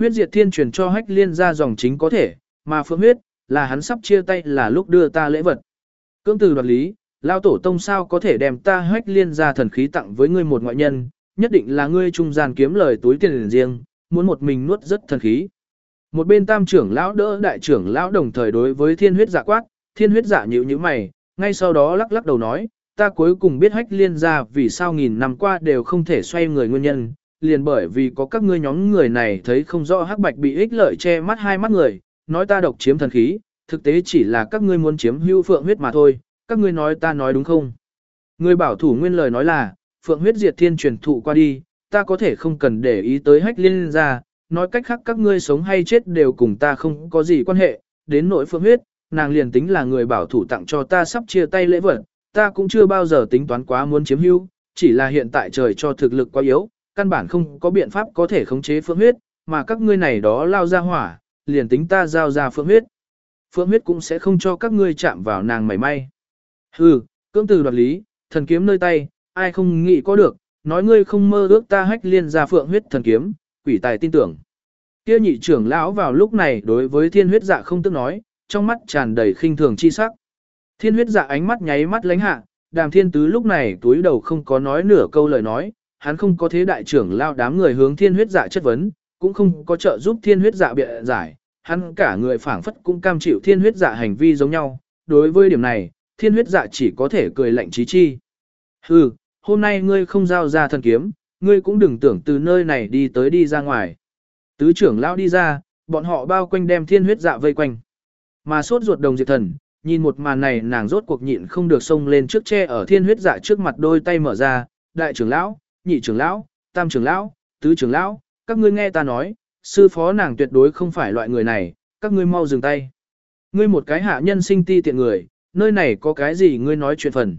Huyết diệt thiên truyền cho hách liên ra dòng chính có thể, mà phượng huyết, là hắn sắp chia tay là lúc đưa ta lễ vật. Cưỡng từ đoạt lý, lao tổ tông sao có thể đem ta hách liên ra thần khí tặng với ngươi một ngoại nhân, nhất định là ngươi trung gian kiếm lời túi tiền riêng, muốn một mình nuốt rất thần khí. Một bên tam trưởng lão đỡ đại trưởng lão đồng thời đối với thiên huyết giả quát, thiên huyết giả nhíu như mày, ngay sau đó lắc lắc đầu nói, ta cuối cùng biết hách liên ra vì sao nghìn năm qua đều không thể xoay người nguyên nhân, liền bởi vì có các ngươi nhóm người này thấy không rõ hắc bạch bị ích lợi che mắt hai mắt người, nói ta độc chiếm thần khí, thực tế chỉ là các ngươi muốn chiếm hưu phượng huyết mà thôi, các ngươi nói ta nói đúng không? Người bảo thủ nguyên lời nói là, phượng huyết diệt thiên truyền thụ qua đi, ta có thể không cần để ý tới hách liên ra, nói cách khác các ngươi sống hay chết đều cùng ta không có gì quan hệ, đến nỗi phượng huyết, nàng liền tính là người bảo thủ tặng cho ta sắp chia tay lễ vật, ta cũng chưa bao giờ tính toán quá muốn chiếm hưu, chỉ là hiện tại trời cho thực lực quá yếu, căn bản không có biện pháp có thể khống chế phượng huyết, mà các ngươi này đó lao ra hỏa, liền tính ta giao ra phượng huyết. Phượng huyết cũng sẽ không cho các ngươi chạm vào nàng mảy may. Hừ, cưỡng từ đoạt lý, thần kiếm nơi tay, ai không nghĩ có được, nói ngươi không mơ ước ta hách liên ra phượng huyết thần kiếm, quỷ tài tin tưởng. Kia nhị trưởng lão vào lúc này đối với thiên huyết dạ không tức nói, trong mắt tràn đầy khinh thường chi sắc. Thiên huyết dạ ánh mắt nháy mắt lánh hạ, đàm thiên tứ lúc này túi đầu không có nói nửa câu lời nói, hắn không có thế đại trưởng lao đám người hướng thiên huyết dạ chất vấn, cũng không có trợ giúp thiên huyết dạ bịa giải, hắn cả người phảng phất cũng cam chịu thiên huyết dạ hành vi giống nhau, đối với điểm này, thiên huyết dạ chỉ có thể cười lạnh trí chi. Hừ, hôm nay ngươi không giao ra thần kiếm, ngươi cũng đừng tưởng từ nơi này đi tới đi ra ngoài. Tứ trưởng lão đi ra, bọn họ bao quanh đem thiên huyết dạ vây quanh. Mà sốt ruột đồng diệt thần, nhìn một màn này nàng rốt cuộc nhịn không được xông lên trước che ở thiên huyết dạ trước mặt đôi tay mở ra, đại trưởng lão, nhị trưởng lão, tam trưởng lão, tứ trưởng lão, các ngươi nghe ta nói, sư phó nàng tuyệt đối không phải loại người này, các ngươi mau dừng tay. Ngươi một cái hạ nhân sinh ti tiện người, nơi này có cái gì ngươi nói chuyện phần.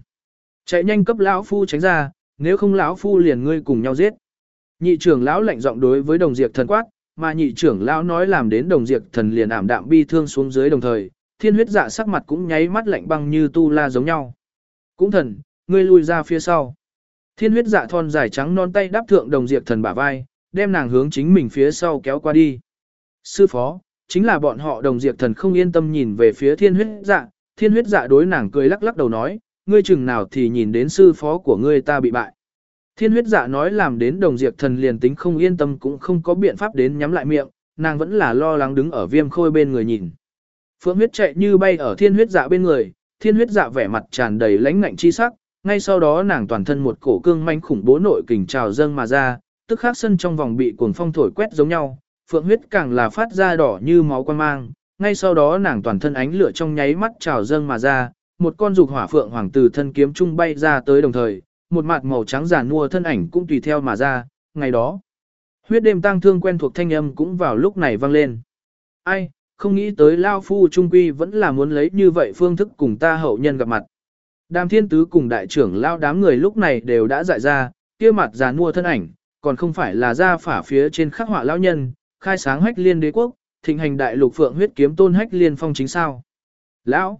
Chạy nhanh cấp lão phu tránh ra, nếu không lão phu liền ngươi cùng nhau giết. Nhị trưởng lão lạnh giọng đối với đồng diệt thần quát, mà nhị trưởng lão nói làm đến đồng diệt thần liền ảm đạm bi thương xuống dưới đồng thời, thiên huyết dạ sắc mặt cũng nháy mắt lạnh băng như tu la giống nhau. Cũng thần, ngươi lui ra phía sau. Thiên huyết dạ thon dài trắng non tay đáp thượng đồng diệt thần bả vai, đem nàng hướng chính mình phía sau kéo qua đi. Sư phó, chính là bọn họ đồng diệt thần không yên tâm nhìn về phía thiên huyết dạ, thiên huyết dạ đối nàng cười lắc lắc đầu nói, ngươi chừng nào thì nhìn đến sư phó của ngươi ta bị bại. Thiên huyết dạ nói làm đến đồng diệt thần liền tính không yên tâm cũng không có biện pháp đến nhắm lại miệng, nàng vẫn là lo lắng đứng ở viêm khôi bên người nhìn. Phượng huyết chạy như bay ở thiên huyết dạ bên người, thiên huyết dạ vẻ mặt tràn đầy lãnh ngạnh chi sắc, ngay sau đó nàng toàn thân một cổ cương manh khủng bố nội kình trào dâng mà ra, tức khắc sân trong vòng bị cuồng phong thổi quét giống nhau, phượng huyết càng là phát ra đỏ như máu quan mang, ngay sau đó nàng toàn thân ánh lửa trong nháy mắt trào dâng mà ra, một con dục hỏa phượng hoàng từ thân kiếm trung bay ra tới đồng thời, một mặt màu trắng giàn mua thân ảnh cũng tùy theo mà ra, ngày đó. Huyết đêm tăng thương quen thuộc thanh âm cũng vào lúc này vang lên. Ai, không nghĩ tới Lao Phu Trung Quy vẫn là muốn lấy như vậy phương thức cùng ta hậu nhân gặp mặt. Đàm thiên tứ cùng đại trưởng Lao đám người lúc này đều đã dại ra, kia mặt giàn mua thân ảnh, còn không phải là ra phả phía trên khắc họa lão nhân, khai sáng hách liên đế quốc, thịnh hành đại lục phượng huyết kiếm tôn hách liên phong chính sao. Lão!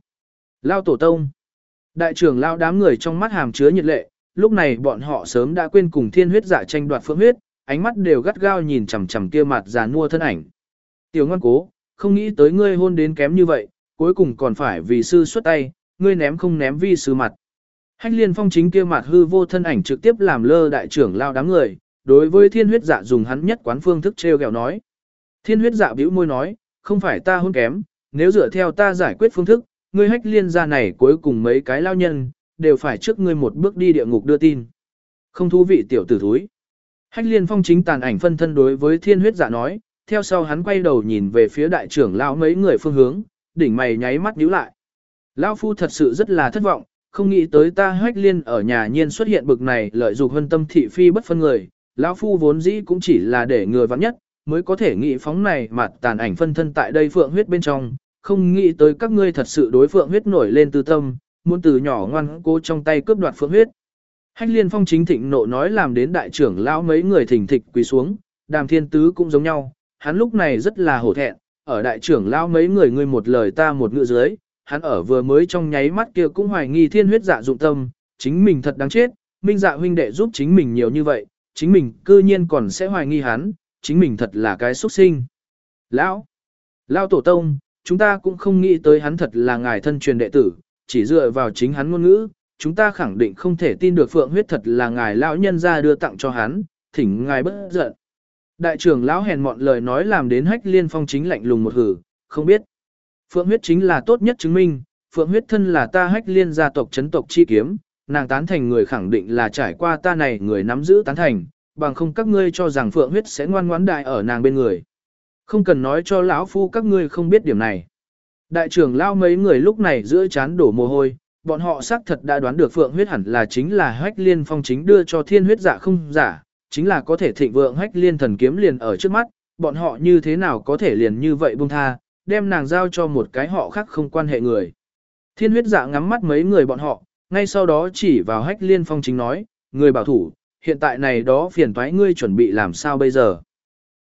Lao tổ tông! Đại trưởng Lao đám người trong mắt hàm chứa nhiệt lệ, lúc này bọn họ sớm đã quên cùng thiên huyết giả tranh đoạt phượng huyết, ánh mắt đều gắt gao nhìn chằm chằm kia mặt giàn mua thân ảnh. Tiểu ngoan cố, không nghĩ tới ngươi hôn đến kém như vậy, cuối cùng còn phải vì sư xuất tay, ngươi ném không ném vi sư mặt. Hách liên phong chính kia mặt hư vô thân ảnh trực tiếp làm lơ đại trưởng lao đám người, đối với thiên huyết dạ dùng hắn nhất quán phương thức treo gẹo nói. Thiên huyết dạ bĩu môi nói, không phải ta hôn kém, nếu dựa theo ta giải quyết phương thức, ngươi hách liên ra này cuối cùng mấy cái lao nhân, đều phải trước ngươi một bước đi địa ngục đưa tin. Không thú vị tiểu tử thúi. Hách liên phong chính tàn ảnh phân thân đối với thiên huyết dạ nói, theo sau hắn quay đầu nhìn về phía đại trưởng lão mấy người phương hướng, đỉnh mày nháy mắt nhíu lại. Lão phu thật sự rất là thất vọng, không nghĩ tới ta hách liên ở nhà nhiên xuất hiện bực này lợi dụng hân tâm thị phi bất phân người, lão phu vốn dĩ cũng chỉ là để người vắng nhất, mới có thể nghĩ phóng này mặt tàn ảnh phân thân tại đây phượng huyết bên trong, không nghĩ tới các ngươi thật sự đối phượng huyết nổi lên tư tâm, muốn từ nhỏ ngoan cố trong tay cướp đoạt phượng huyết. Hách liên phong chính thịnh nộ nói làm đến đại trưởng lão mấy người thỉnh thịch quỳ xuống, đàm thiên tứ cũng giống nhau, hắn lúc này rất là hổ thẹn, ở đại trưởng lão mấy người ngươi một lời ta một ngữ dưới, hắn ở vừa mới trong nháy mắt kia cũng hoài nghi thiên huyết dạ dụng tâm, chính mình thật đáng chết, minh dạ huynh đệ giúp chính mình nhiều như vậy, chính mình cư nhiên còn sẽ hoài nghi hắn, chính mình thật là cái xuất sinh. Lão, Lão Tổ Tông, chúng ta cũng không nghĩ tới hắn thật là ngài thân truyền đệ tử, chỉ dựa vào chính hắn ngôn ngữ, chúng ta khẳng định không thể tin được phượng huyết thật là ngài lão nhân ra đưa tặng cho hắn, thỉnh ngài bất giận. Đại trưởng lão hèn mọn lời nói làm đến hách liên phong chính lạnh lùng một hử, không biết. Phượng huyết chính là tốt nhất chứng minh, phượng huyết thân là ta hách liên gia tộc chấn tộc chi kiếm, nàng tán thành người khẳng định là trải qua ta này người nắm giữ tán thành, bằng không các ngươi cho rằng phượng huyết sẽ ngoan ngoãn đại ở nàng bên người. Không cần nói cho lão phu các ngươi không biết điểm này. Đại trưởng lao mấy người lúc này giữa chán đổ mồ hôi, bọn họ xác thật đã đoán được phượng huyết hẳn là chính là hách liên phong chính đưa cho thiên huyết giả không giả, chính là có thể thịnh vượng hách liên thần kiếm liền ở trước mắt, bọn họ như thế nào có thể liền như vậy buông tha, đem nàng giao cho một cái họ khác không quan hệ người. Thiên huyết dạ ngắm mắt mấy người bọn họ, ngay sau đó chỉ vào hách liên phong chính nói, người bảo thủ, hiện tại này đó phiền toái ngươi chuẩn bị làm sao bây giờ.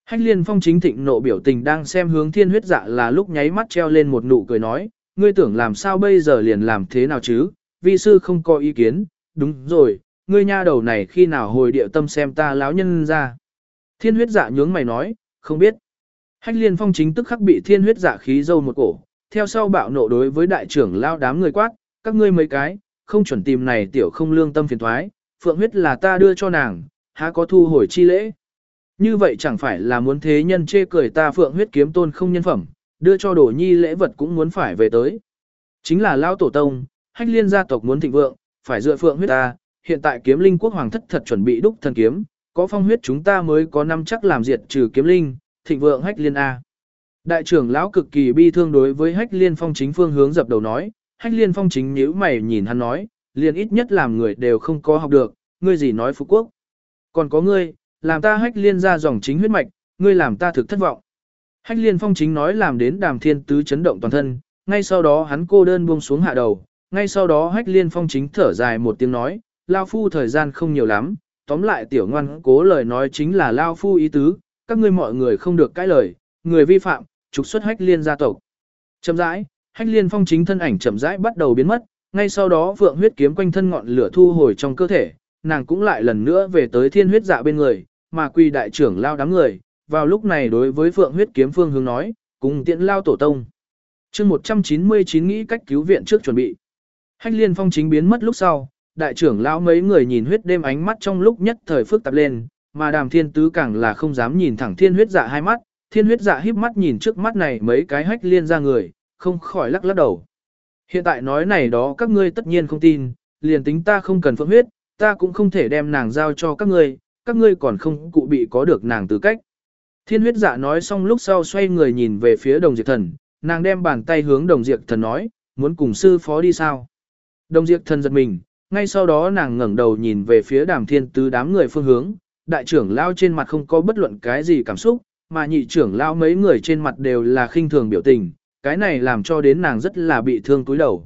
Hách liên phong chính thịnh nộ biểu tình đang xem hướng thiên huyết dạ là lúc nháy mắt treo lên một nụ cười nói, ngươi tưởng làm sao bây giờ liền làm thế nào chứ, vi sư không có ý kiến, đúng rồi, ngươi nha đầu này khi nào hồi địa tâm xem ta láo nhân ra. Thiên huyết dạ nhướng mày nói, không biết. Hách liên phong chính tức khắc bị thiên huyết dạ khí dâu một cổ, theo sau bạo nộ đối với đại trưởng lao đám người quát, các ngươi mấy cái, không chuẩn tìm này tiểu không lương tâm phiền thoái, phượng huyết là ta đưa cho nàng, há có thu hồi chi lễ. Như vậy chẳng phải là muốn thế nhân chê cười ta phượng huyết kiếm tôn không nhân phẩm, đưa cho đồ nhi lễ vật cũng muốn phải về tới. Chính là lao tổ tông, hách liên gia tộc muốn thịnh vượng, phải dựa phượng huyết ta, hiện tại kiếm linh quốc hoàng thất thật chuẩn bị đúc thần kiếm, có phong huyết chúng ta mới có năm chắc làm diệt trừ kiếm linh, thịnh vượng hách liên A. Đại trưởng lão cực kỳ bi thương đối với hách liên phong chính phương hướng dập đầu nói, hách liên phong chính nhíu mày nhìn hắn nói, liền ít nhất làm người đều không có học được, ngươi gì nói phú quốc. Còn có ngươi, làm ta hách liên ra dòng chính huyết mạch, ngươi làm ta thực thất vọng. Hách liên phong chính nói làm đến đàm thiên tứ chấn động toàn thân, ngay sau đó hắn cô đơn buông xuống hạ đầu, ngay sau đó hách liên phong chính thở dài một tiếng nói, Lao Phu thời gian không nhiều lắm, tóm lại tiểu ngoan cố lời nói chính là Lao Phu ý tứ, các ngươi mọi người không được cãi lời, người vi phạm, trục xuất hách liên gia tộc. Chậm rãi, hách liên phong chính thân ảnh chậm rãi bắt đầu biến mất, ngay sau đó vượng huyết kiếm quanh thân ngọn lửa thu hồi trong cơ thể, nàng cũng lại lần nữa về tới thiên huyết dạ bên người, mà quy đại trưởng lao đám người, vào lúc này đối với Vượng huyết kiếm phương hướng nói, cùng tiện lao tổ tông. chương 199 nghĩ cách cứu viện trước chuẩn bị. Hách liên phong chính biến mất lúc sau, đại trưởng lão mấy người nhìn huyết đêm ánh mắt trong lúc nhất thời phức tạp lên, mà đàm thiên tứ càng là không dám nhìn thẳng thiên huyết dạ hai mắt, thiên huyết dạ híp mắt nhìn trước mắt này mấy cái hách liên ra người, không khỏi lắc lắc đầu. Hiện tại nói này đó các ngươi tất nhiên không tin, liền tính ta không cần phượng huyết, ta cũng không thể đem nàng giao cho các ngươi, các ngươi còn không cụ bị có được nàng tư cách. Thiên huyết dạ nói xong lúc sau xoay người nhìn về phía đồng diệt thần, nàng đem bàn tay hướng đồng diệt thần nói, muốn cùng sư phó đi sao. Đồng diệt thần giật mình, ngay sau đó nàng ngẩng đầu nhìn về phía đàm thiên tứ đám người phương hướng, đại trưởng lao trên mặt không có bất luận cái gì cảm xúc, mà nhị trưởng lao mấy người trên mặt đều là khinh thường biểu tình, cái này làm cho đến nàng rất là bị thương túi đầu.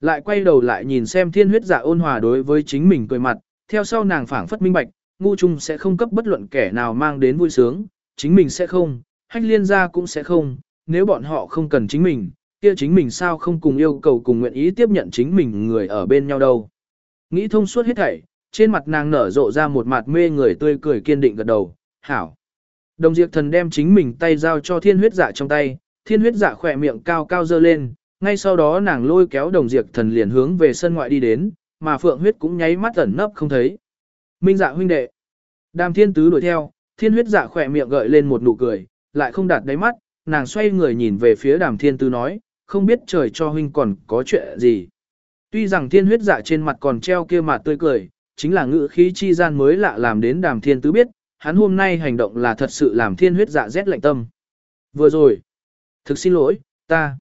Lại quay đầu lại nhìn xem thiên huyết dạ ôn hòa đối với chính mình cười mặt, theo sau nàng phảng phất minh bạch, ngu chung sẽ không cấp bất luận kẻ nào mang đến vui sướng, chính mình sẽ không, hách liên gia cũng sẽ không, nếu bọn họ không cần chính mình, kia chính mình sao không cùng yêu cầu cùng nguyện ý tiếp nhận chính mình người ở bên nhau đâu. Nghĩ thông suốt hết thảy, trên mặt nàng nở rộ ra một mặt mê người tươi cười kiên định gật đầu, hảo. Đồng diệt thần đem chính mình tay giao cho thiên huyết dạ trong tay, thiên huyết dạ khỏe miệng cao cao dơ lên, ngay sau đó nàng lôi kéo đồng diệt thần liền hướng về sân ngoại đi đến, mà phượng huyết cũng nháy mắt ẩn nấp không thấy. Minh dạ huynh đệ. Đàm thiên tứ đuổi theo, thiên huyết dạ khỏe miệng gợi lên một nụ cười, lại không đạt đáy mắt, nàng xoay người nhìn về phía đàm thiên tứ nói, không biết trời cho huynh còn có chuyện gì. Tuy rằng thiên huyết dạ trên mặt còn treo kia mặt tươi cười, chính là ngữ khí chi gian mới lạ làm đến đàm thiên tứ biết, hắn hôm nay hành động là thật sự làm thiên huyết dạ rét lạnh tâm. Vừa rồi, thực xin lỗi, ta.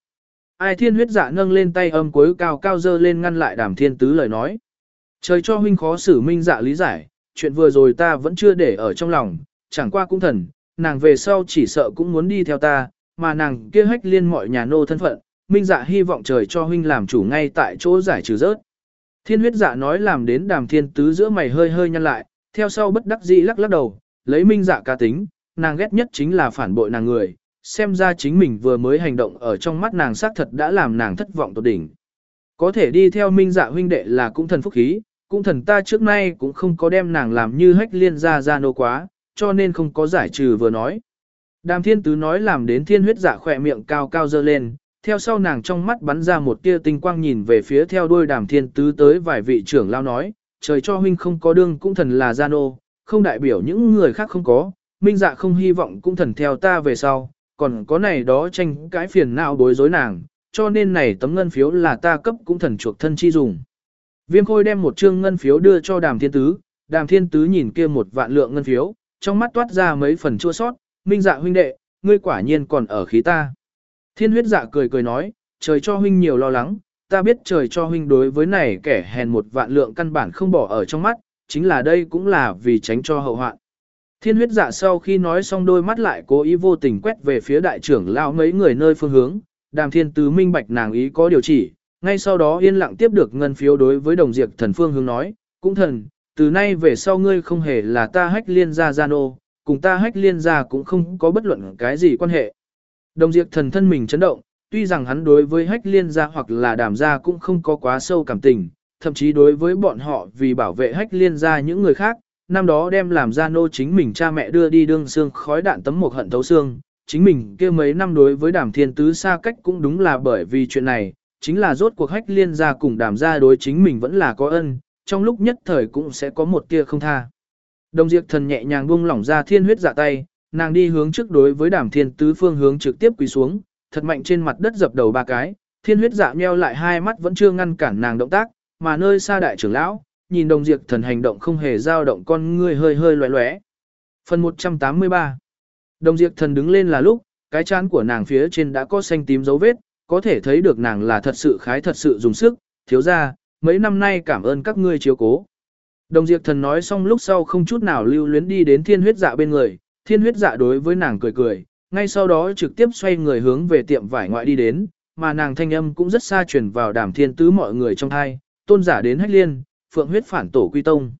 Ai thiên huyết dạ nâng lên tay âm cuối cao cao dơ lên ngăn lại đàm thiên tứ lời nói. Trời cho huynh khó xử minh dạ lý giải, chuyện vừa rồi ta vẫn chưa để ở trong lòng, chẳng qua cũng thần, nàng về sau chỉ sợ cũng muốn đi theo ta, mà nàng kia hách liên mọi nhà nô thân phận, minh dạ hy vọng trời cho huynh làm chủ ngay tại chỗ giải trừ rớt. Thiên huyết dạ nói làm đến đàm thiên tứ giữa mày hơi hơi nhăn lại, theo sau bất đắc dĩ lắc lắc đầu, lấy minh dạ cá tính, nàng ghét nhất chính là phản bội nàng người, xem ra chính mình vừa mới hành động ở trong mắt nàng xác thật đã làm nàng thất vọng tột đỉnh. Có thể đi theo minh dạ huynh đệ là cũng thần phúc khí, cũng thần ta trước nay cũng không có đem nàng làm như hách liên ra ra nô quá, cho nên không có giải trừ vừa nói. Đàm thiên tứ nói làm đến thiên huyết dạ khỏe miệng cao cao dơ lên, theo sau nàng trong mắt bắn ra một tia tinh quang nhìn về phía theo đuôi đàm thiên tứ tới vài vị trưởng lao nói, trời cho huynh không có đương cũng thần là gian ô, không đại biểu những người khác không có, minh dạ không hy vọng cũng thần theo ta về sau, còn có này đó tranh cái phiền não đối rối nàng, cho nên này tấm ngân phiếu là ta cấp cũng thần chuộc thân chi dùng. Viêm khôi đem một trương ngân phiếu đưa cho đàm thiên tứ, đàm thiên tứ nhìn kia một vạn lượng ngân phiếu, trong mắt toát ra mấy phần chua sót, minh dạ huynh đệ, ngươi quả nhiên còn ở khí ta. Thiên huyết dạ cười cười nói, trời cho huynh nhiều lo lắng, ta biết trời cho huynh đối với này kẻ hèn một vạn lượng căn bản không bỏ ở trong mắt, chính là đây cũng là vì tránh cho hậu hoạn. Thiên huyết dạ sau khi nói xong đôi mắt lại cố ý vô tình quét về phía đại trưởng lão mấy người nơi phương hướng, đàm thiên tứ minh bạch nàng ý có điều chỉ, ngay sau đó yên lặng tiếp được ngân phiếu đối với đồng diệt thần phương hướng nói, cũng thần, từ nay về sau ngươi không hề là ta hách liên gia gian ô, cùng ta hách liên gia cũng không có bất luận cái gì quan hệ. Đồng diệt thần thân mình chấn động, tuy rằng hắn đối với hách liên gia hoặc là đàm gia cũng không có quá sâu cảm tình, thậm chí đối với bọn họ vì bảo vệ hách liên gia những người khác, năm đó đem làm ra nô chính mình cha mẹ đưa đi đương xương khói đạn tấm một hận thấu xương, chính mình kia mấy năm đối với đàm thiên tứ xa cách cũng đúng là bởi vì chuyện này, chính là rốt cuộc hách liên gia cùng đàm gia đối chính mình vẫn là có ân, trong lúc nhất thời cũng sẽ có một tia không tha. Đồng diệt thần nhẹ nhàng buông lỏng ra thiên huyết dạ tay, nàng đi hướng trước đối với đàm thiên tứ phương hướng trực tiếp quỳ xuống, thật mạnh trên mặt đất dập đầu ba cái, thiên huyết dạ nheo lại hai mắt vẫn chưa ngăn cản nàng động tác, mà nơi xa đại trưởng lão, nhìn đồng diệt thần hành động không hề dao động con ngươi hơi hơi loé loé. Phần 183 Đồng diệt thần đứng lên là lúc, cái chán của nàng phía trên đã có xanh tím dấu vết, có thể thấy được nàng là thật sự khái thật sự dùng sức, thiếu ra, mấy năm nay cảm ơn các ngươi chiếu cố. Đồng diệt thần nói xong lúc sau không chút nào lưu luyến đi đến thiên huyết dạ bên người, thiên huyết dạ đối với nàng cười cười, ngay sau đó trực tiếp xoay người hướng về tiệm vải ngoại đi đến, mà nàng thanh âm cũng rất xa truyền vào đàm thiên tứ mọi người trong thai, tôn giả đến hách liên, phượng huyết phản tổ quy tông.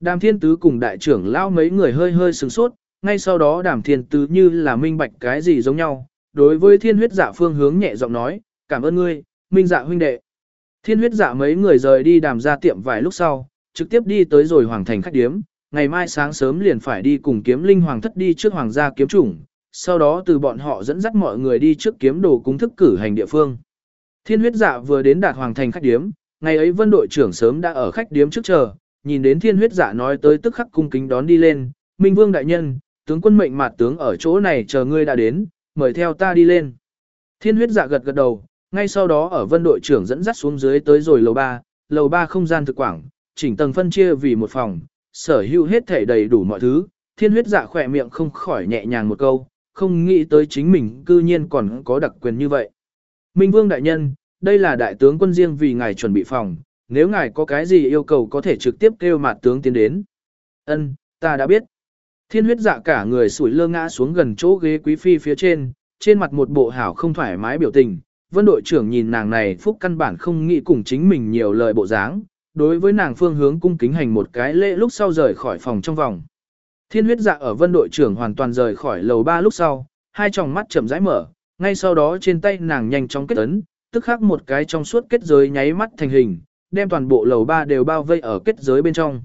Đàm thiên tứ cùng đại trưởng lao mấy người hơi hơi sửng sốt, ngay sau đó đàm thiên tứ như là minh bạch cái gì giống nhau, đối với thiên huyết dạ phương hướng nhẹ giọng nói, cảm ơn ngươi, minh dạ huynh đệ. Thiên huyết dạ mấy người rời đi đàm ra tiệm vài lúc sau, trực tiếp đi tới rồi hoàng thành khách điếm, ngày mai sáng sớm liền phải đi cùng kiếm linh hoàng thất đi trước hoàng gia kiếm chủng, sau đó từ bọn họ dẫn dắt mọi người đi trước kiếm đồ cúng thức cử hành địa phương. Thiên huyết dạ vừa đến đạt hoàng thành khách điếm, ngày ấy vân đội trưởng sớm đã ở khách điếm trước chờ, nhìn đến thiên huyết dạ nói tới tức khắc cung kính đón đi lên, minh vương đại nhân, tướng quân mệnh mạt tướng ở chỗ này chờ ngươi đã đến, mời theo ta đi lên. Thiên huyết dạ gật gật đầu, ngay sau đó ở vân đội trưởng dẫn dắt xuống dưới tới rồi lầu 3, lầu 3 không gian thực quảng, chỉnh tầng phân chia vì một phòng, sở hữu hết thể đầy đủ mọi thứ, thiên huyết dạ khỏe miệng không khỏi nhẹ nhàng một câu, không nghĩ tới chính mình cư nhiên còn có đặc quyền như vậy. Minh Vương Đại Nhân, đây là đại tướng quân riêng vì ngài chuẩn bị phòng, nếu ngài có cái gì yêu cầu có thể trực tiếp kêu mặt tướng tiến đến. Ân, ta đã biết. Thiên huyết dạ cả người sủi lơ ngã xuống gần chỗ ghế quý phi phía trên, trên mặt một bộ hảo không thoải mái biểu tình. Vân đội trưởng nhìn nàng này phúc căn bản không nghĩ cùng chính mình nhiều lời bộ dáng, đối với nàng phương hướng cung kính hành một cái lễ lúc sau rời khỏi phòng trong vòng. Thiên huyết dạ ở vân đội trưởng hoàn toàn rời khỏi lầu ba lúc sau, hai tròng mắt chậm rãi mở, ngay sau đó trên tay nàng nhanh chóng kết ấn, tức khắc một cái trong suốt kết giới nháy mắt thành hình, đem toàn bộ lầu ba đều bao vây ở kết giới bên trong.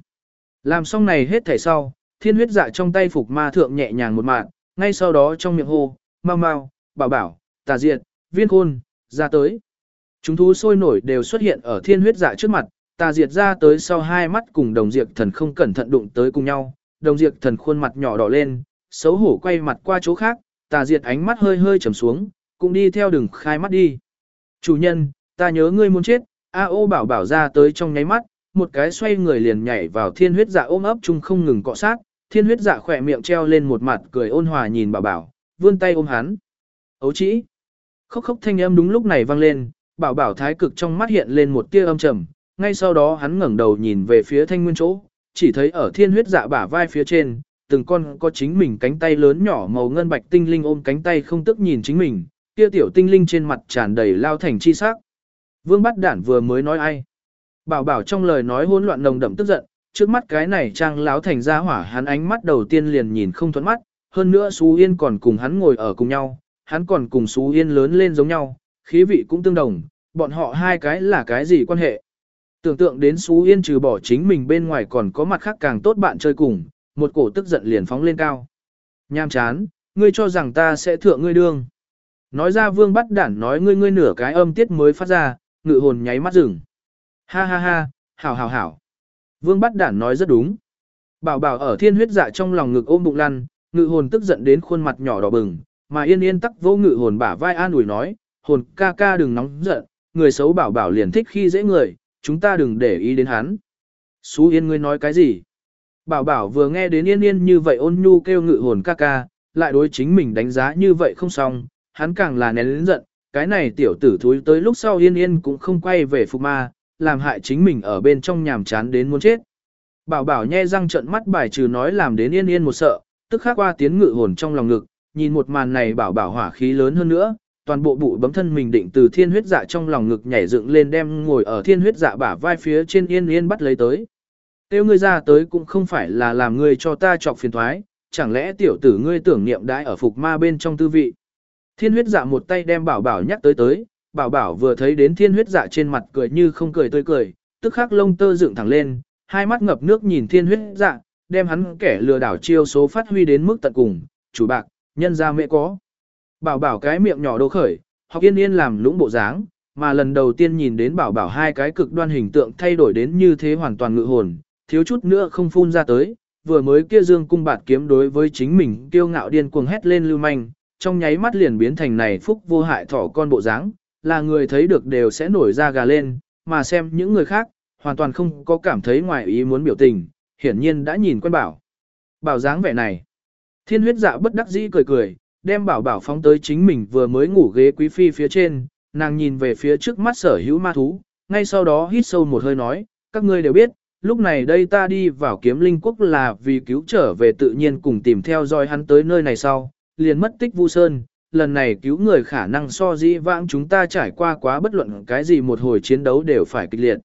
Làm xong này hết thảy sau, thiên huyết dạ trong tay phục ma thượng nhẹ nhàng một mạng, ngay sau đó trong miệng hô, mau mau, bảo bảo, tà diệt, viên khôn, ra tới. Chúng thú sôi nổi đều xuất hiện ở thiên huyết dạ trước mặt, tà diệt ra tới sau hai mắt cùng đồng diệt thần không cẩn thận đụng tới cùng nhau, đồng diệt thần khuôn mặt nhỏ đỏ lên, xấu hổ quay mặt qua chỗ khác, tà diệt ánh mắt hơi hơi trầm xuống, cũng đi theo đừng khai mắt đi. Chủ nhân, ta nhớ ngươi muốn chết, A ô bảo bảo ra tới trong nháy mắt, một cái xoay người liền nhảy vào thiên huyết dạ ôm ấp chung không ngừng cọ sát, thiên huyết dạ khỏe miệng treo lên một mặt cười ôn hòa nhìn bảo bảo, vươn tay ôm hắn. Ấu chỉ. Khóc khóc thanh âm đúng lúc này vang lên, bảo bảo thái cực trong mắt hiện lên một tia âm trầm, ngay sau đó hắn ngẩng đầu nhìn về phía thanh nguyên chỗ, chỉ thấy ở thiên huyết dạ bả vai phía trên, từng con có chính mình cánh tay lớn nhỏ màu ngân bạch tinh linh ôm cánh tay không tức nhìn chính mình, kia tiểu tinh linh trên mặt tràn đầy lao thành chi sắc. Vương bắt đản vừa mới nói ai. Bảo bảo trong lời nói hỗn loạn nồng đậm tức giận, trước mắt cái này trang láo thành ra hỏa hắn ánh mắt đầu tiên liền nhìn không thuẫn mắt, hơn nữa Xú Yên còn cùng hắn ngồi ở cùng nhau, hắn còn cùng Xú Yên lớn lên giống nhau, khí vị cũng tương đồng, bọn họ hai cái là cái gì quan hệ. Tưởng tượng đến Xú Yên trừ bỏ chính mình bên ngoài còn có mặt khác càng tốt bạn chơi cùng, một cổ tức giận liền phóng lên cao. Nham chán, ngươi cho rằng ta sẽ thượng ngươi đương. Nói ra vương bắt đản nói ngươi ngươi nửa cái âm tiết mới phát ra, ngự hồn nháy mắt rừng. Ha ha ha, hảo hảo hảo. Vương bắt đản nói rất đúng. Bảo bảo ở thiên huyết dạ trong lòng ngực ôm bụng lăn, ngự hồn tức giận đến khuôn mặt nhỏ đỏ bừng, mà yên yên tắc vô ngự hồn bả vai an ủi nói, hồn ca ca đừng nóng giận, người xấu bảo bảo liền thích khi dễ người, chúng ta đừng để ý đến hắn. Xú yên ngươi nói cái gì? Bảo bảo vừa nghe đến yên yên như vậy ôn nhu kêu ngự hồn ca ca, lại đối chính mình đánh giá như vậy không xong, hắn càng là nén lĩnh giận, cái này tiểu tử thúi tới lúc sau yên yên cũng không quay về phục ma, làm hại chính mình ở bên trong nhàm chán đến muốn chết. Bảo bảo nhe răng trận mắt bài trừ nói làm đến yên yên một sợ, tức khắc qua tiến ngự hồn trong lòng ngực, nhìn một màn này bảo bảo hỏa khí lớn hơn nữa, toàn bộ bụi bấm thân mình định từ thiên huyết dạ trong lòng ngực nhảy dựng lên đem ngồi ở thiên huyết dạ bả vai phía trên yên yên bắt lấy tới. Tiêu ngươi ra tới cũng không phải là làm ngươi cho ta chọc phiền thoái, chẳng lẽ tiểu tử ngươi tưởng niệm đãi ở phục ma bên trong tư vị. Thiên huyết dạ một tay đem bảo bảo nhắc tới tới, bảo bảo vừa thấy đến thiên huyết dạ trên mặt cười như không cười tươi cười, tức khắc lông tơ dựng thẳng lên, hai mắt ngập nước nhìn thiên huyết dạ, đem hắn kẻ lừa đảo chiêu số phát huy đến mức tận cùng, chủ bạc, nhân ra mẹ có. Bảo bảo cái miệng nhỏ đô khởi, học yên yên làm lũng bộ dáng, mà lần đầu tiên nhìn đến bảo bảo hai cái cực đoan hình tượng thay đổi đến như thế hoàn toàn ngự hồn, thiếu chút nữa không phun ra tới, vừa mới kia dương cung bạt kiếm đối với chính mình kiêu ngạo điên cuồng hét lên lưu manh, trong nháy mắt liền biến thành này phúc vô hại thỏ con bộ dáng, là người thấy được đều sẽ nổi ra gà lên, mà xem những người khác, hoàn toàn không có cảm thấy ngoài ý muốn biểu tình, hiển nhiên đã nhìn quen bảo. Bảo dáng vẻ này. Thiên huyết dạ bất đắc dĩ cười cười, đem bảo bảo phóng tới chính mình vừa mới ngủ ghế quý phi phía trên, nàng nhìn về phía trước mắt sở hữu ma thú, ngay sau đó hít sâu một hơi nói, các ngươi đều biết, lúc này đây ta đi vào kiếm linh quốc là vì cứu trở về tự nhiên cùng tìm theo dõi hắn tới nơi này sau, liền mất tích vu sơn, lần này cứu người khả năng so dĩ vãng chúng ta trải qua quá bất luận cái gì một hồi chiến đấu đều phải kịch liệt.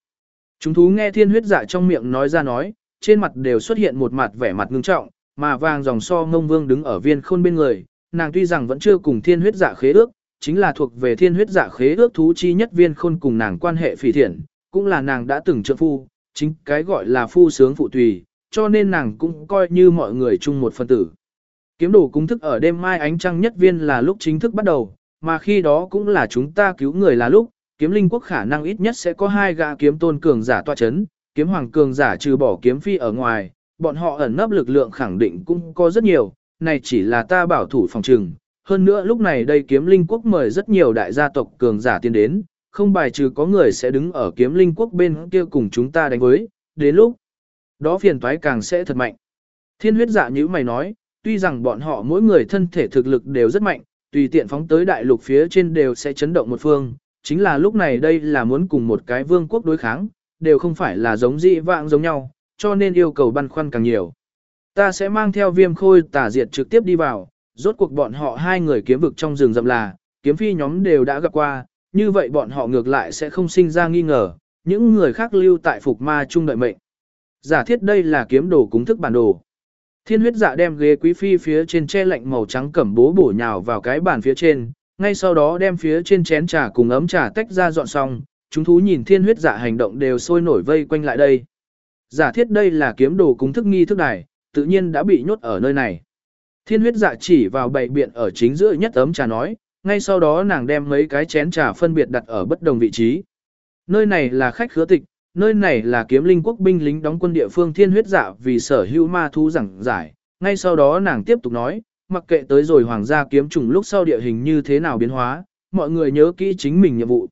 Chúng thú nghe thiên huyết dạ trong miệng nói ra nói, trên mặt đều xuất hiện một mặt vẻ mặt ngưng trọng, mà vàng dòng so ngông vương đứng ở viên khôn bên người, nàng tuy rằng vẫn chưa cùng thiên huyết dạ khế ước, chính là thuộc về thiên huyết dạ khế ước thú chi nhất viên khôn cùng nàng quan hệ phỉ thiện, cũng là nàng đã từng trợ phu, chính cái gọi là phu sướng phụ tùy, cho nên nàng cũng coi như mọi người chung một phân tử. Kiếm đồ cung thức ở đêm mai ánh trăng nhất viên là lúc chính thức bắt đầu, mà khi đó cũng là chúng ta cứu người là lúc, kiếm linh quốc khả năng ít nhất sẽ có hai gã kiếm tôn cường giả tọa chấn, kiếm hoàng cường giả trừ bỏ kiếm phi ở ngoài, bọn họ ẩn nấp lực lượng khẳng định cũng có rất nhiều, này chỉ là ta bảo thủ phòng trừng. Hơn nữa lúc này đây kiếm linh quốc mời rất nhiều đại gia tộc cường giả tiến đến, không bài trừ có người sẽ đứng ở kiếm linh quốc bên kia cùng chúng ta đánh với, đến lúc đó phiền toái càng sẽ thật mạnh. Thiên huyết dạ như mày nói, tuy rằng bọn họ mỗi người thân thể thực lực đều rất mạnh, tùy tiện phóng tới đại lục phía trên đều sẽ chấn động một phương, chính là lúc này đây là muốn cùng một cái vương quốc đối kháng, đều không phải là giống dị vãng giống nhau, cho nên yêu cầu băn khoăn càng nhiều. Ta sẽ mang theo viêm khôi tả diệt trực tiếp đi vào, rốt cuộc bọn họ hai người kiếm vực trong rừng rậm là, kiếm phi nhóm đều đã gặp qua, như vậy bọn họ ngược lại sẽ không sinh ra nghi ngờ, những người khác lưu tại phục ma chung đợi mệnh. Giả thiết đây là kiếm đồ cúng thức bản đồ. Thiên huyết dạ đem ghế quý phi phía trên che lạnh màu trắng cẩm bố bổ nhào vào cái bàn phía trên, ngay sau đó đem phía trên chén trà cùng ấm trà tách ra dọn xong, chúng thú nhìn thiên huyết dạ hành động đều sôi nổi vây quanh lại đây. Giả thiết đây là kiếm đồ cúng thức nghi thức đài, tự nhiên đã bị nhốt ở nơi này. Thiên huyết dạ chỉ vào bảy biện ở chính giữa nhất ấm trà nói, ngay sau đó nàng đem mấy cái chén trà phân biệt đặt ở bất đồng vị trí. Nơi này là khách khứa tịch, nơi này là kiếm linh quốc binh lính đóng quân địa phương thiên huyết dạ vì sở hữu ma thú giảng giải. Ngay sau đó nàng tiếp tục nói, mặc kệ tới rồi hoàng gia kiếm trùng lúc sau địa hình như thế nào biến hóa, mọi người nhớ kỹ chính mình nhiệm vụ.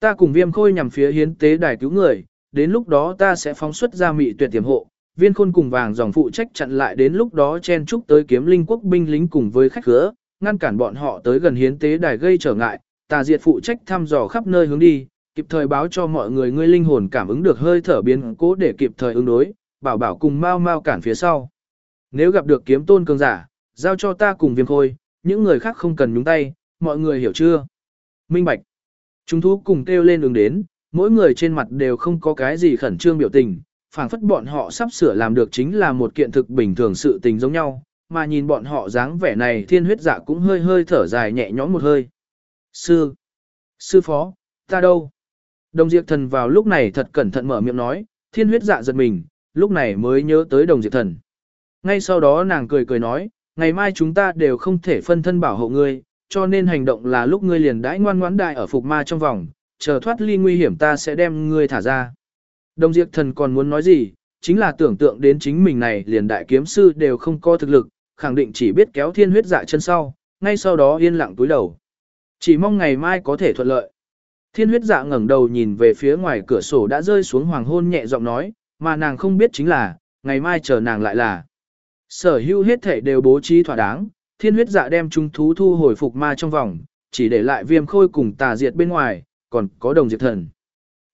Ta cùng viêm khôi nhằm phía hiến tế đài cứu người, đến lúc đó ta sẽ phóng xuất ra mị tuyệt tiềm hộ, viên khôn cùng vàng dòng phụ trách chặn lại đến lúc đó chen trúc tới kiếm linh quốc binh lính cùng với khách khứa, ngăn cản bọn họ tới gần hiến tế đài gây trở ngại, tà diệt phụ trách thăm dò khắp nơi hướng đi, kịp thời báo cho mọi người ngươi linh hồn cảm ứng được hơi thở biến cố để kịp thời ứng đối, bảo bảo cùng mau mau cản phía sau. Nếu gặp được kiếm tôn cường giả, giao cho ta cùng viêm khôi, những người khác không cần nhúng tay, mọi người hiểu chưa? Minh Bạch. Chúng thú cùng kêu lên ứng đến, mỗi người trên mặt đều không có cái gì khẩn trương biểu tình, phảng phất bọn họ sắp sửa làm được chính là một kiện thực bình thường sự tình giống nhau, mà nhìn bọn họ dáng vẻ này thiên huyết dạ cũng hơi hơi thở dài nhẹ nhõm một hơi. Sư! Sư phó, ta đâu? Đồng diệt thần vào lúc này thật cẩn thận mở miệng nói, thiên huyết dạ giật mình, lúc này mới nhớ tới đồng diệt thần. Ngay sau đó nàng cười cười nói, ngày mai chúng ta đều không thể phân thân bảo hộ ngươi, cho nên hành động là lúc ngươi liền đãi ngoan ngoãn đại ở phục ma trong vòng, chờ thoát ly nguy hiểm ta sẽ đem ngươi thả ra. Đồng Diệp Thần còn muốn nói gì, chính là tưởng tượng đến chính mình này liền đại kiếm sư đều không có thực lực, khẳng định chỉ biết kéo thiên huyết dạ chân sau, ngay sau đó yên lặng túi đầu. Chỉ mong ngày mai có thể thuận lợi. Thiên huyết dạ ngẩng đầu nhìn về phía ngoài cửa sổ đã rơi xuống hoàng hôn nhẹ giọng nói, mà nàng không biết chính là, ngày mai chờ nàng lại là. Sở hữu hết thể đều bố trí thỏa đáng, thiên huyết dạ đem chúng thú thu hồi phục ma trong vòng, chỉ để lại viêm khôi cùng tà diệt bên ngoài, còn có đồng diệt thần.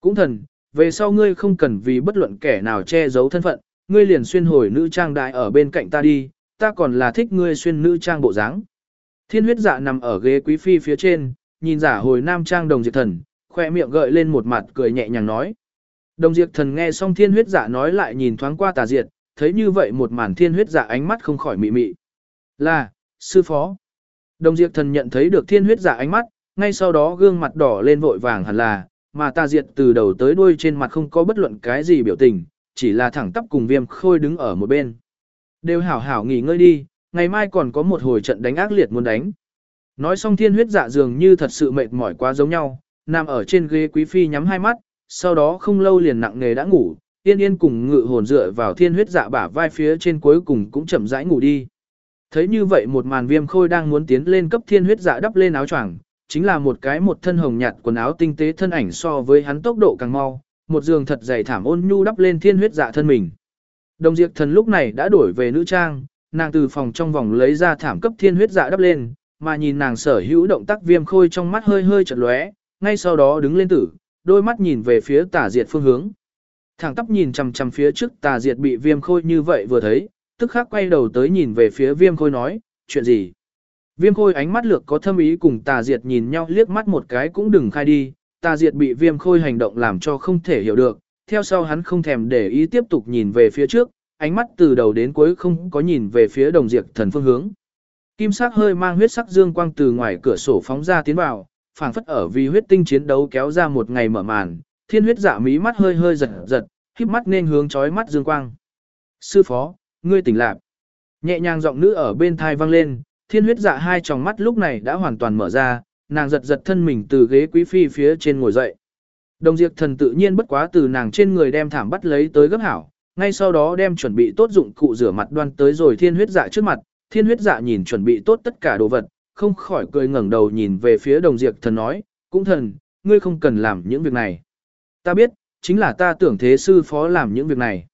Cũng thần, về sau ngươi không cần vì bất luận kẻ nào che giấu thân phận, ngươi liền xuyên hồi nữ trang đại ở bên cạnh ta đi, ta còn là thích ngươi xuyên nữ trang bộ dáng. Thiên huyết dạ nằm ở ghế quý phi phía trên, nhìn giả hồi nam trang đồng diệt thần, khoe miệng gợi lên một mặt cười nhẹ nhàng nói. Đồng diệt thần nghe xong thiên huyết dạ nói lại nhìn thoáng qua tà diệt, thấy như vậy một màn thiên huyết dạ ánh mắt không khỏi mị mị. Là, sư phó. Đồng diệt thần nhận thấy được thiên huyết dạ ánh mắt, ngay sau đó gương mặt đỏ lên vội vàng hẳn là, mà tà diệt từ đầu tới đuôi trên mặt không có bất luận cái gì biểu tình, chỉ là thẳng tắp cùng viêm khôi đứng ở một bên. Đều hảo hảo nghỉ ngơi đi, ngày mai còn có một hồi trận đánh ác liệt muốn đánh. Nói xong thiên huyết dạ dường như thật sự mệt mỏi quá giống nhau, nằm ở trên ghế quý phi nhắm hai mắt, sau đó không lâu liền nặng nề đã ngủ, yên yên cùng ngự hồn dựa vào thiên huyết dạ bả vai phía trên cuối cùng cũng chậm rãi ngủ đi. Thấy như vậy một màn viêm khôi đang muốn tiến lên cấp thiên huyết dạ đắp lên áo choàng, chính là một cái một thân hồng nhạt quần áo tinh tế thân ảnh so với hắn tốc độ càng mau, một giường thật dày thảm ôn nhu đắp lên thiên huyết dạ thân mình. Đồng Diệp Thần lúc này đã đổi về nữ trang, nàng từ phòng trong vòng lấy ra thảm cấp thiên huyết dạ đắp lên, mà nhìn nàng sở hữu động tác viêm khôi trong mắt hơi hơi chợt lóe, ngay sau đó đứng lên tử, đôi mắt nhìn về phía tà diệt phương hướng. Thẳng tắp nhìn chằm chằm phía trước tà diệt bị viêm khôi như vậy vừa thấy, tức khắc quay đầu tới nhìn về phía viêm khôi nói, chuyện gì? Viêm khôi ánh mắt lược có thâm ý cùng tà diệt nhìn nhau liếc mắt một cái cũng đừng khai đi, tà diệt bị viêm khôi hành động làm cho không thể hiểu được, theo sau hắn không thèm để ý tiếp tục nhìn về phía trước, ánh mắt từ đầu đến cuối không có nhìn về phía đồng diệt thần phương hướng. Kim sắc hơi mang huyết sắc dương quang từ ngoài cửa sổ phóng ra tiến vào, phảng phất ở vì huyết tinh chiến đấu kéo ra một ngày mở màn, thiên huyết dạ mí mắt hơi hơi giật giật, khiếp mắt nên hướng chói mắt dương quang. Sư phó, ngươi tỉnh lạc. Nhẹ nhàng giọng nữ ở bên thai vang lên, thiên huyết dạ hai tròng mắt lúc này đã hoàn toàn mở ra, nàng giật giật thân mình từ ghế quý phi phía trên ngồi dậy. Đồng diệt thần tự nhiên bất quá từ nàng trên người đem thảm bắt lấy tới gấp hảo, ngay sau đó đem chuẩn bị tốt dụng cụ rửa mặt đoan tới rồi thiên huyết dạ trước mặt, thiên huyết dạ nhìn chuẩn bị tốt tất cả đồ vật, không khỏi cười ngẩng đầu nhìn về phía đồng diệt thần nói, cũng thần, ngươi không cần làm những việc này. Ta biết, chính là ta tưởng thế sư phó làm những việc này.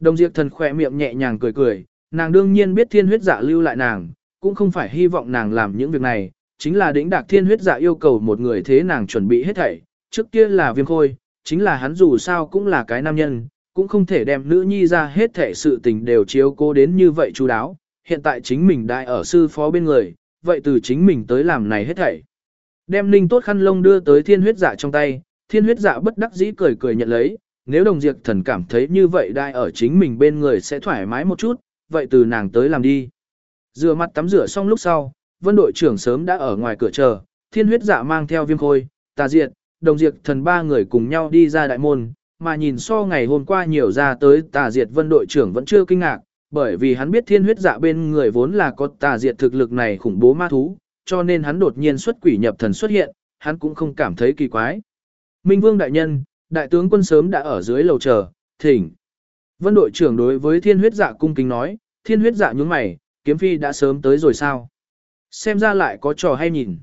Đồng diệt thần khỏe miệng nhẹ nhàng cười cười, nàng đương nhiên biết thiên huyết dạ lưu lại nàng, cũng không phải hy vọng nàng làm những việc này, chính là đỉnh đạc thiên huyết dạ yêu cầu một người thế nàng chuẩn bị hết thảy, trước kia là viêm khôi, chính là hắn dù sao cũng là cái nam nhân, cũng không thể đem nữ nhi ra hết thảy sự tình đều chiếu cố đến như vậy chú đáo, hiện tại chính mình đại ở sư phó bên người, vậy từ chính mình tới làm này hết thảy. Đem ninh tốt khăn lông đưa tới thiên huyết dạ trong tay, thiên huyết dạ bất đắc dĩ cười cười nhận lấy, nếu đồng diệt thần cảm thấy như vậy đại ở chính mình bên người sẽ thoải mái một chút, vậy từ nàng tới làm đi. Rửa mặt tắm rửa xong lúc sau, vân đội trưởng sớm đã ở ngoài cửa chờ, thiên huyết dạ mang theo viêm khôi, tà diệt, đồng diệt thần ba người cùng nhau đi ra đại môn, mà nhìn so ngày hôm qua nhiều ra tới tà diệt vân đội trưởng vẫn chưa kinh ngạc, bởi vì hắn biết thiên huyết dạ bên người vốn là có tà diệt thực lực này khủng bố ma thú, cho nên hắn đột nhiên xuất quỷ nhập thần xuất hiện, hắn cũng không cảm thấy kỳ quái. Minh Vương đại nhân, đại tướng quân sớm đã ở dưới lầu chờ, thỉnh. Vân đội trưởng đối với thiên huyết dạ cung kính nói, thiên huyết dạ nhướng mày, kiếm phi đã sớm tới rồi sao? Xem ra lại có trò hay nhìn.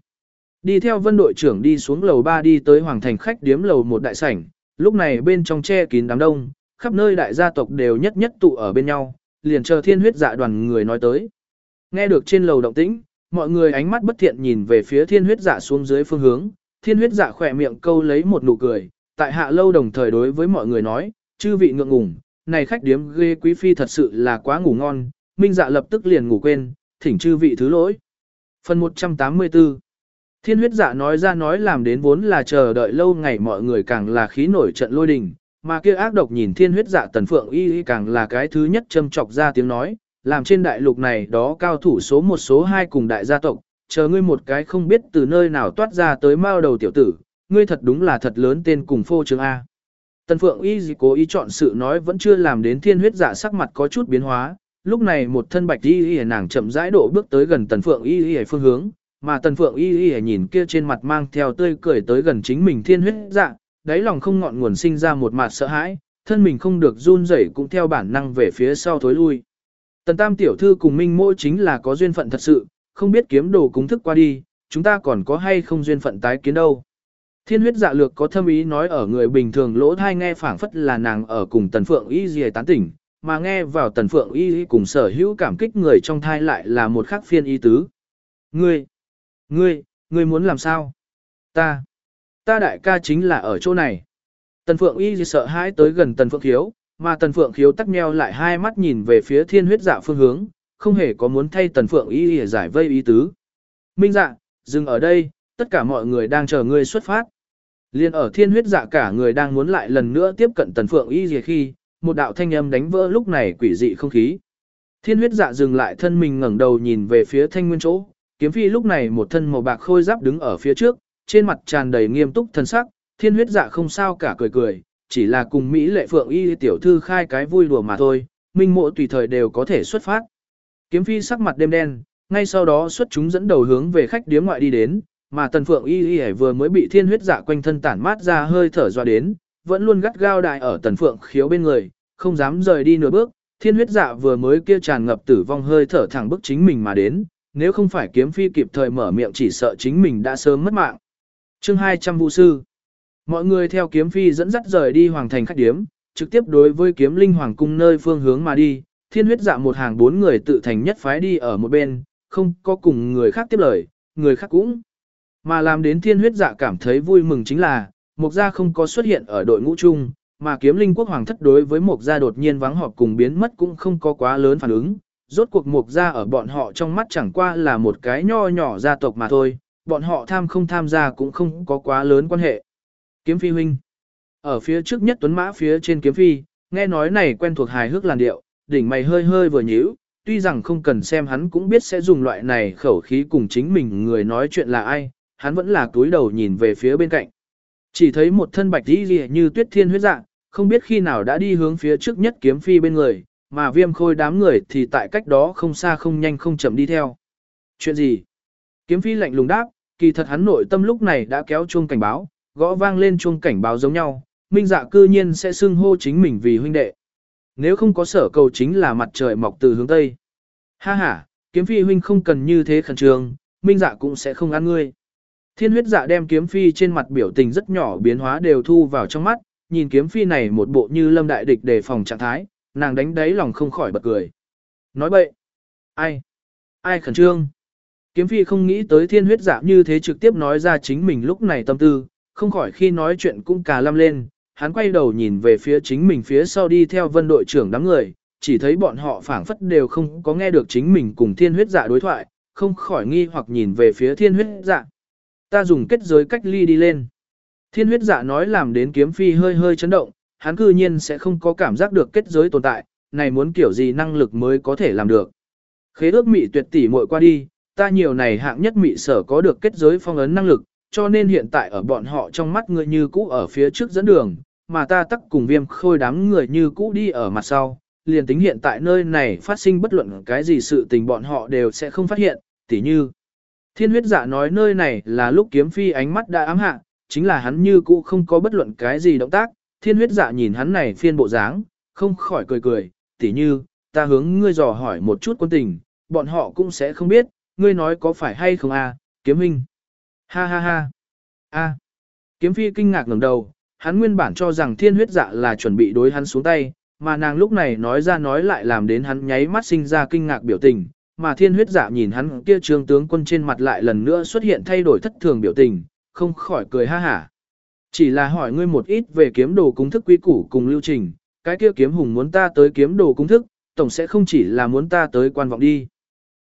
Đi theo vân đội trưởng đi xuống lầu 3 đi tới hoàng thành khách điếm lầu một đại sảnh, lúc này bên trong che kín đám đông, khắp nơi đại gia tộc đều nhất nhất tụ ở bên nhau, liền chờ thiên huyết dạ đoàn người nói tới. Nghe được trên lầu động tĩnh, mọi người ánh mắt bất thiện nhìn về phía thiên huyết dạ xuống dưới phương hướng, thiên huyết dạ khỏe miệng câu lấy một nụ cười, tại hạ lâu đồng thời đối với mọi người nói, chư vị ngượng ngùng, này khách điếm ghê quý phi thật sự là quá ngủ ngon, minh dạ lập tức liền ngủ quên, thỉnh chư vị thứ lỗi. Phần 184 Thiên huyết dạ nói ra nói làm đến vốn là chờ đợi lâu ngày mọi người càng là khí nổi trận lôi đình, mà kia ác độc nhìn thiên huyết dạ tần phượng y càng là cái thứ nhất châm chọc ra tiếng nói, làm trên đại lục này đó cao thủ số một số hai cùng đại gia tộc, chờ ngươi một cái không biết từ nơi nào toát ra tới mao đầu tiểu tử, ngươi thật đúng là thật lớn tên cùng phô trương A. Tần phượng y cố ý chọn sự nói vẫn chưa làm đến thiên huyết dạ sắc mặt có chút biến hóa, lúc này một thân bạch y y nàng chậm rãi độ bước tới gần tần phượng y y phương hướng, mà tần phượng y y nhìn kia trên mặt mang theo tươi cười tới gần chính mình thiên huyết dạ, đáy lòng không ngọn nguồn sinh ra một mặt sợ hãi, thân mình không được run rẩy cũng theo bản năng về phía sau thối lui. Tần tam tiểu thư cùng minh mỗi chính là có duyên phận thật sự, không biết kiếm đồ cúng thức qua đi, chúng ta còn có hay không duyên phận tái kiến đâu. Thiên huyết dạ lược có thâm ý nói ở người bình thường lỗ thai nghe phảng phất là nàng ở cùng tần phượng y gì tán tỉnh, mà nghe vào tần phượng y cùng sở hữu cảm kích người trong thai lại là một khắc phiên y tứ. Ngươi, ngươi, ngươi muốn làm sao? Ta, ta đại ca chính là ở chỗ này. Tần phượng y sợ hãi tới gần tần phượng khiếu, mà tần phượng khiếu tắc nheo lại hai mắt nhìn về phía thiên huyết dạ phương hướng, không hề có muốn thay tần phượng y giải vây ý tứ. Minh dạ, dừng ở đây, tất cả mọi người đang chờ ngươi xuất phát. Liên ở thiên huyết dạ cả người đang muốn lại lần nữa tiếp cận tần phượng y gì khi, một đạo thanh âm đánh vỡ lúc này quỷ dị không khí. Thiên huyết dạ dừng lại thân mình ngẩng đầu nhìn về phía thanh nguyên chỗ, kiếm phi lúc này một thân màu bạc khôi giáp đứng ở phía trước, trên mặt tràn đầy nghiêm túc thân sắc, thiên huyết dạ không sao cả cười cười, chỉ là cùng Mỹ lệ phượng y tiểu thư khai cái vui đùa mà thôi, minh mộ tùy thời đều có thể xuất phát. Kiếm phi sắc mặt đêm đen, ngay sau đó xuất chúng dẫn đầu hướng về khách điếm ngoại đi đến, mà tần phượng y y vừa mới bị thiên huyết dạ quanh thân tản mát ra hơi thở dọa đến, vẫn luôn gắt gao đại ở tần phượng khiếu bên người, không dám rời đi nửa bước, thiên huyết dạ vừa mới kia tràn ngập tử vong hơi thở thẳng bức chính mình mà đến, nếu không phải kiếm phi kịp thời mở miệng chỉ sợ chính mình đã sớm mất mạng. Chương 200 Vũ sư. Mọi người theo kiếm phi dẫn dắt rời đi hoàng thành khách điếm, trực tiếp đối với kiếm linh hoàng cung nơi phương hướng mà đi, thiên huyết dạ một hàng bốn người tự thành nhất phái đi ở một bên, không có cùng người khác tiếp lời, người khác cũng. Mà làm đến thiên huyết dạ cảm thấy vui mừng chính là, Mục Gia không có xuất hiện ở đội ngũ chung, mà kiếm linh quốc hoàng thất đối với Mục Gia đột nhiên vắng họp cùng biến mất cũng không có quá lớn phản ứng. Rốt cuộc Mục Gia ở bọn họ trong mắt chẳng qua là một cái nho nhỏ gia tộc mà thôi, bọn họ tham không tham gia cũng không có quá lớn quan hệ. Kiếm phi huynh. Ở phía trước nhất tuấn mã phía trên kiếm phi, nghe nói này quen thuộc hài hước làn điệu, đỉnh mày hơi hơi vừa nhíu, tuy rằng không cần xem hắn cũng biết sẽ dùng loại này khẩu khí cùng chính mình người nói chuyện là ai, hắn vẫn là túi đầu nhìn về phía bên cạnh. Chỉ thấy một thân bạch đi lìa như tuyết thiên huyết dạng, không biết khi nào đã đi hướng phía trước nhất kiếm phi bên người, mà viêm khôi đám người thì tại cách đó không xa không nhanh không chậm đi theo. Chuyện gì? Kiếm phi lạnh lùng đáp, kỳ thật hắn nội tâm lúc này đã kéo chuông cảnh báo, gõ vang lên chuông cảnh báo giống nhau, minh dạ cư nhiên sẽ xưng hô chính mình vì huynh đệ. Nếu không có sở cầu chính là mặt trời mọc từ hướng Tây. Ha ha, kiếm phi huynh không cần như thế khẩn trương, minh dạ cũng sẽ không ăn ngươi. Thiên huyết dạ đem kiếm phi trên mặt biểu tình rất nhỏ biến hóa đều thu vào trong mắt, nhìn kiếm phi này một bộ như lâm đại địch đề phòng trạng thái, nàng đánh đáy lòng không khỏi bật cười. Nói bậy. Ai? Ai khẩn trương? Kiếm phi không nghĩ tới thiên huyết dạ như thế trực tiếp nói ra chính mình lúc này tâm tư, không khỏi khi nói chuyện cũng cà lăm lên, hắn quay đầu nhìn về phía chính mình phía sau đi theo vân đội trưởng đám người, chỉ thấy bọn họ phảng phất đều không có nghe được chính mình cùng thiên huyết dạ đối thoại, không khỏi nghi hoặc nhìn về phía thiên huyết dạ. Ta dùng kết giới cách ly đi lên. Thiên huyết dạ nói làm đến kiếm phi hơi hơi chấn động, hắn cư nhiên sẽ không có cảm giác được kết giới tồn tại, này muốn kiểu gì năng lực mới có thể làm được. Khế ước mị tuyệt tỷ muội qua đi, ta nhiều này hạng nhất mị sở có được kết giới phong ấn năng lực, cho nên hiện tại ở bọn họ trong mắt người như cũ ở phía trước dẫn đường, mà ta tắc cùng viêm khôi đám người như cũ đi ở mặt sau. Liền tính hiện tại nơi này phát sinh bất luận cái gì sự tình bọn họ đều sẽ không phát hiện, tỉ như Thiên huyết dạ nói nơi này là lúc kiếm phi ánh mắt đã ám hạ, chính là hắn như cũ không có bất luận cái gì động tác, thiên huyết dạ nhìn hắn này phiên bộ dáng, không khỏi cười cười, tỉ như, ta hướng ngươi dò hỏi một chút quân tình, bọn họ cũng sẽ không biết, ngươi nói có phải hay không à, kiếm huynh. Ha ha ha. A. Kiếm phi kinh ngạc ngẩng đầu, hắn nguyên bản cho rằng thiên huyết dạ là chuẩn bị đối hắn xuống tay, mà nàng lúc này nói ra nói lại làm đến hắn nháy mắt sinh ra kinh ngạc biểu tình, mà thiên huyết dạ nhìn hắn kia trương tướng quân trên mặt lại lần nữa xuất hiện thay đổi thất thường biểu tình, không khỏi cười ha hả. Chỉ là hỏi ngươi một ít về kiếm đồ cung thức quy củ cùng lưu trình, cái kia kiếm hùng muốn ta tới kiếm đồ cung thức, tổng sẽ không chỉ là muốn ta tới quan vọng đi.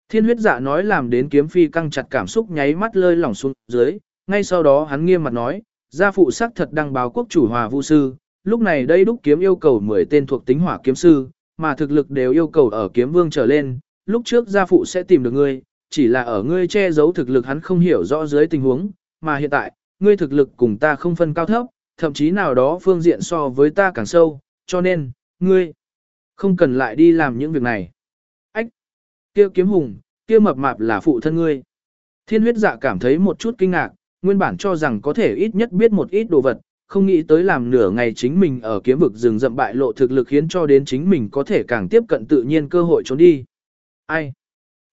Thiên huyết dạ nói làm đến kiếm phi căng chặt cảm xúc nháy mắt lơi lỏng xuống dưới, ngay sau đó hắn nghiêm mặt nói, gia phụ sắc thật đăng báo quốc chủ hòa vu sư, lúc này đây đúc kiếm yêu cầu 10 tên thuộc tính hỏa kiếm sư, mà thực lực đều yêu cầu ở kiếm vương trở lên, lúc trước gia phụ sẽ tìm được ngươi, chỉ là ở ngươi che giấu thực lực hắn không hiểu rõ dưới tình huống, mà hiện tại, ngươi thực lực cùng ta không phân cao thấp, thậm chí nào đó phương diện so với ta càng sâu, cho nên, ngươi không cần lại đi làm những việc này. Ách, Kia kiếm hùng, kia mập mạp là phụ thân ngươi. Thiên huyết dạ cảm thấy một chút kinh ngạc, nguyên bản cho rằng có thể ít nhất biết một ít đồ vật, không nghĩ tới làm nửa ngày chính mình ở kiếm vực rừng rậm bại lộ thực lực khiến cho đến chính mình có thể càng tiếp cận tự nhiên cơ hội trốn đi. Ai?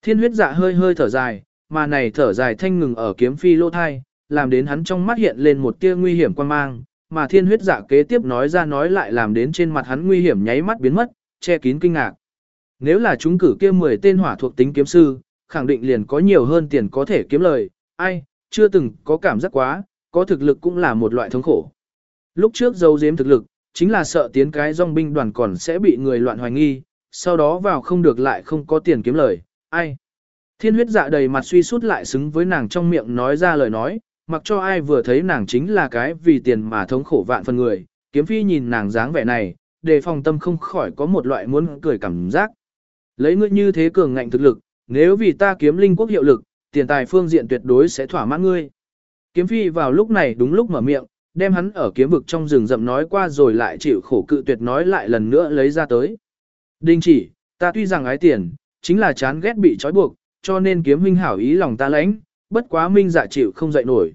Thiên huyết dạ hơi hơi thở dài, mà này thở dài thanh ngừng ở kiếm phi lô thai, làm đến hắn trong mắt hiện lên một tia nguy hiểm quan mang, mà thiên huyết dạ kế tiếp nói ra nói lại làm đến trên mặt hắn nguy hiểm nháy mắt biến mất, che kín kinh ngạc. Nếu là chúng cử kia 10 tên hỏa thuộc tính kiếm sư, khẳng định liền có nhiều hơn tiền có thể kiếm lời, ai, chưa từng có cảm giác quá, có thực lực cũng là một loại thống khổ. Lúc trước dấu giếm thực lực, chính là sợ tiến cái dòng binh đoàn còn sẽ bị người loạn hoài nghi, sau đó vào không được lại không có tiền kiếm lời, ai. Thiên huyết dạ đầy mặt suy sút lại xứng với nàng trong miệng nói ra lời nói, mặc cho ai vừa thấy nàng chính là cái vì tiền mà thống khổ vạn phần người, kiếm phi nhìn nàng dáng vẻ này, đề phòng tâm không khỏi có một loại muốn cười cảm giác. Lấy ngươi như thế cường ngạnh thực lực, nếu vì ta kiếm linh quốc hiệu lực, tiền tài phương diện tuyệt đối sẽ thỏa mãn ngươi. Kiếm phi vào lúc này đúng lúc mở miệng, đem hắn ở kiếm vực trong rừng rậm nói qua rồi lại chịu khổ cự tuyệt nói lại lần nữa lấy ra tới. Đình chỉ, ta tuy rằng ái tiền, chính là chán ghét bị trói buộc, cho nên kiếm huynh hảo ý lòng ta lãnh, bất quá minh dạ chịu không dậy nổi.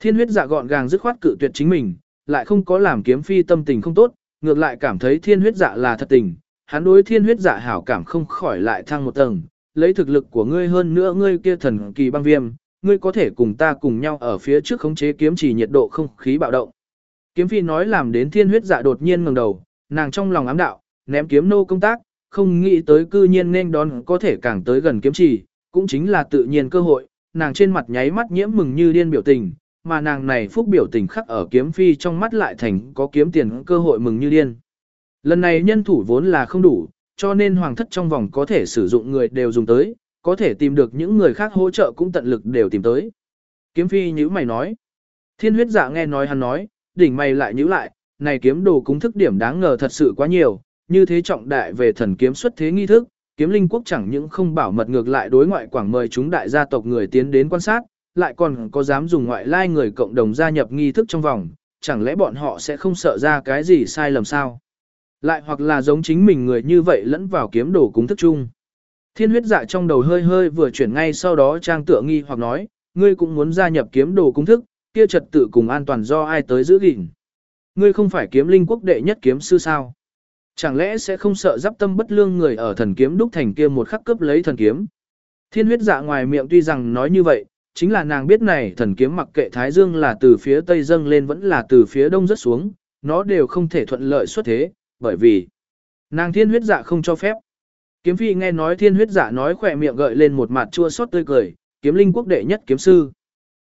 Thiên huyết dạ gọn gàng dứt khoát cự tuyệt chính mình, lại không có làm kiếm phi tâm tình không tốt, ngược lại cảm thấy thiên huyết dạ là thật tình, hắn đối thiên huyết dạ hảo cảm không khỏi lại thăng một tầng, lấy thực lực của ngươi hơn nữa ngươi kia thần kỳ băng viêm, ngươi có thể cùng ta cùng nhau ở phía trước khống chế kiếm chỉ nhiệt độ không khí bạo động. Kiếm phi nói làm đến thiên huyết dạ đột nhiên ngẩng đầu, nàng trong lòng ám đạo, ném kiếm nô công tác, không nghĩ tới cư nhiên nên đón có thể càng tới gần kiếm chỉ, cũng chính là tự nhiên cơ hội, nàng trên mặt nháy mắt nhiễm mừng như điên biểu tình, mà nàng này phúc biểu tình khắc ở kiếm phi trong mắt lại thành có kiếm tiền cơ hội mừng như điên. Lần này nhân thủ vốn là không đủ, cho nên hoàng thất trong vòng có thể sử dụng người đều dùng tới, có thể tìm được những người khác hỗ trợ cũng tận lực đều tìm tới. Kiếm phi nhữ mày nói. Thiên huyết dạ nghe nói hắn nói, đỉnh mày lại nhữ lại, này kiếm đồ cúng thức điểm đáng ngờ thật sự quá nhiều, như thế trọng đại về thần kiếm xuất thế nghi thức, kiếm linh quốc chẳng những không bảo mật ngược lại đối ngoại quảng mời chúng đại gia tộc người tiến đến quan sát, lại còn có dám dùng ngoại lai người cộng đồng gia nhập nghi thức trong vòng, chẳng lẽ bọn họ sẽ không sợ ra cái gì sai lầm sao? Lại hoặc là giống chính mình người như vậy lẫn vào kiếm đồ cúng thức chung. Thiên huyết dạ trong đầu hơi hơi vừa chuyển ngay sau đó trang tựa nghi hoặc nói, ngươi cũng muốn gia nhập kiếm đồ cúng thức, kia trật tự cùng an toàn do ai tới giữ gìn. Ngươi không phải kiếm linh quốc đệ nhất kiếm sư sao? Chẳng lẽ sẽ không sợ giáp tâm bất lương người ở thần kiếm đúc thành kia một khắc cướp lấy thần kiếm? Thiên huyết dạ ngoài miệng tuy rằng nói như vậy, chính là nàng biết này thần kiếm mặc kệ Thái Dương là từ phía Tây dâng lên vẫn là từ phía Đông rớt xuống, nó đều không thể thuận lợi xuất thế, bởi vì nàng thiên huyết dạ không cho phép. Kiếm phi nghe nói thiên huyết dạ nói khỏe miệng gợi lên một mặt chua xót tươi cười, kiếm linh quốc đệ nhất kiếm sư.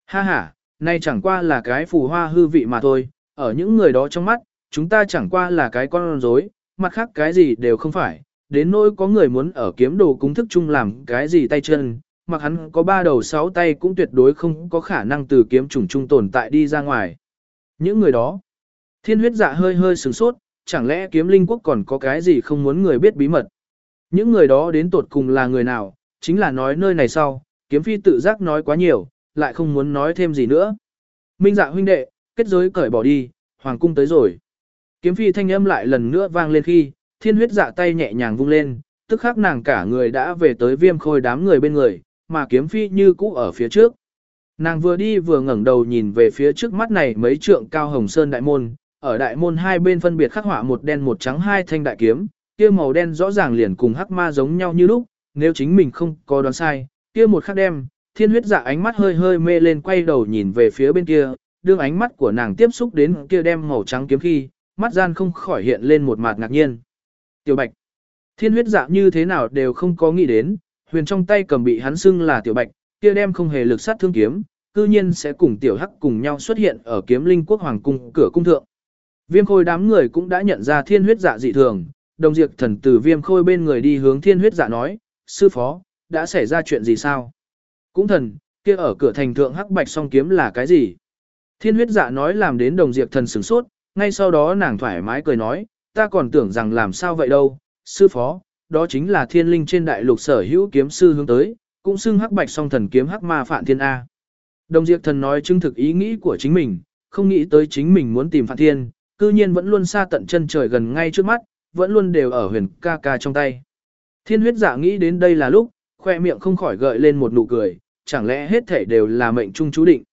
Ha ha, nay chẳng qua là cái phù hoa hư vị mà thôi, ở những người đó trong mắt, chúng ta chẳng qua là cái con rối, mặt khác cái gì đều không phải, đến nỗi có người muốn ở kiếm đồ cúng thức chung làm cái gì tay chân, mặc hắn có ba đầu sáu tay cũng tuyệt đối không có khả năng từ kiếm trùng trung tồn tại đi ra ngoài. Những người đó, thiên huyết dạ hơi hơi sửng sốt, chẳng lẽ kiếm linh quốc còn có cái gì không muốn người biết bí mật. Những người đó đến tột cùng là người nào, chính là nói nơi này sau, kiếm phi tự giác nói quá nhiều, lại không muốn nói thêm gì nữa. Minh dạ huynh đệ, kết giới cởi bỏ đi, hoàng cung tới rồi. Kiếm phi thanh âm lại lần nữa vang lên khi, thiên huyết dạ tay nhẹ nhàng vung lên, tức khắc nàng cả người đã về tới viêm khôi đám người bên người, mà kiếm phi như cũ ở phía trước. Nàng vừa đi vừa ngẩng đầu nhìn về phía trước mắt này mấy trượng cao hồng sơn đại môn, ở đại môn hai bên phân biệt khắc họa một đen một trắng hai thanh đại kiếm, kia màu đen rõ ràng liền cùng hắc ma giống nhau như lúc, nếu chính mình không có đoán sai, kia một khắc đem, thiên huyết dạ ánh mắt hơi hơi mê lên quay đầu nhìn về phía bên kia, đương ánh mắt của nàng tiếp xúc đến kia đem màu trắng kiếm khi, mắt gian không khỏi hiện lên một mặt ngạc nhiên. Tiểu Bạch, thiên huyết dạ như thế nào đều không có nghĩ đến, huyền trong tay cầm bị hắn xưng là Tiểu Bạch, kia đem không hề lực sát thương kiếm, cư nhiên sẽ cùng Tiểu Hắc cùng nhau xuất hiện ở kiếm linh quốc hoàng cung cửa cung thượng. Viêm khôi đám người cũng đã nhận ra thiên huyết dạ dị thường, đồng diệt thần từ viêm khôi bên người đi hướng thiên huyết dạ nói, sư phó, đã xảy ra chuyện gì sao? Cũng thần, kia ở cửa thành thượng hắc bạch song kiếm là cái gì? Thiên huyết dạ nói làm đến đồng diệt thần sửng sốt, ngay sau đó nàng thoải mái cười nói, ta còn tưởng rằng làm sao vậy đâu, sư phó, đó chính là thiên linh trên đại lục sở hữu kiếm sư hướng tới, cũng xưng hắc bạch song thần kiếm hắc ma phạn thiên A. Đồng diệt thần nói chứng thực ý nghĩ của chính mình, không nghĩ tới chính mình muốn tìm phạn thiên, cư nhiên vẫn luôn xa tận chân trời gần ngay trước mắt, vẫn luôn đều ở huyền ca ca trong tay. Thiên huyết giả nghĩ đến đây là lúc, khoe miệng không khỏi gợi lên một nụ cười, chẳng lẽ hết thể đều là mệnh trung chú định.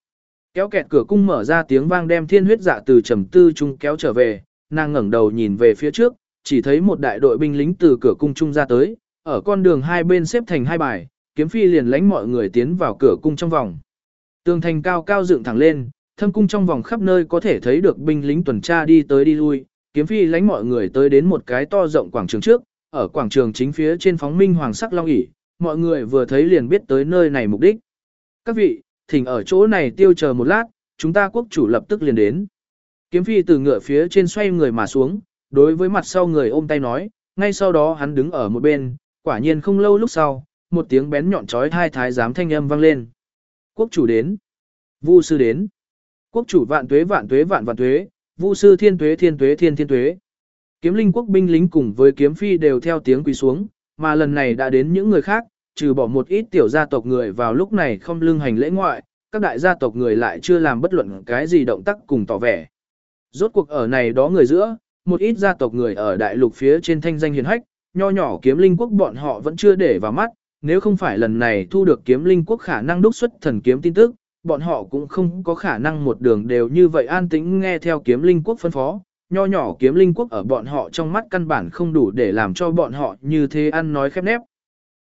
Kéo kẹt cửa cung mở ra tiếng vang đem thiên huyết dạ từ trầm tư trung kéo trở về, nàng ngẩng đầu nhìn về phía trước, chỉ thấy một đại đội binh lính từ cửa cung trung ra tới, ở con đường hai bên xếp thành hai bài, kiếm phi liền lánh mọi người tiến vào cửa cung trong vòng. Tường thành cao cao dựng thẳng lên, thâm cung trong vòng khắp nơi có thể thấy được binh lính tuần tra đi tới đi lui, kiếm phi lánh mọi người tới đến một cái to rộng quảng trường trước, ở quảng trường chính phía trên phóng minh hoàng sắc long ỷ, mọi người vừa thấy liền biết tới nơi này mục đích. Các vị, thỉnh ở chỗ này tiêu chờ một lát, chúng ta quốc chủ lập tức liền đến. Kiếm phi từ ngựa phía trên xoay người mà xuống, đối với mặt sau người ôm tay nói, ngay sau đó hắn đứng ở một bên, quả nhiên không lâu lúc sau, một tiếng bén nhọn trói thai thái giám thanh âm vang lên. Quốc chủ đến. Vu sư đến. Quốc chủ vạn tuế vạn tuế vạn vạn tuế, Vu sư thiên tuế thiên tuế thiên thiên tuế. Kiếm linh quốc binh lính cùng với kiếm phi đều theo tiếng quỳ xuống, mà lần này đã đến những người khác, trừ bỏ một ít tiểu gia tộc người vào lúc này không lưng hành lễ ngoại, các đại gia tộc người lại chưa làm bất luận cái gì động tác cùng tỏ vẻ. Rốt cuộc ở này đó người giữa, một ít gia tộc người ở đại lục phía trên thanh danh hiền hách, nho nhỏ kiếm linh quốc bọn họ vẫn chưa để vào mắt, nếu không phải lần này thu được kiếm linh quốc khả năng đúc xuất thần kiếm tin tức, bọn họ cũng không có khả năng một đường đều như vậy an tĩnh nghe theo kiếm linh quốc phân phó. Nho nhỏ kiếm linh quốc ở bọn họ trong mắt căn bản không đủ để làm cho bọn họ như thế ăn nói khép nép.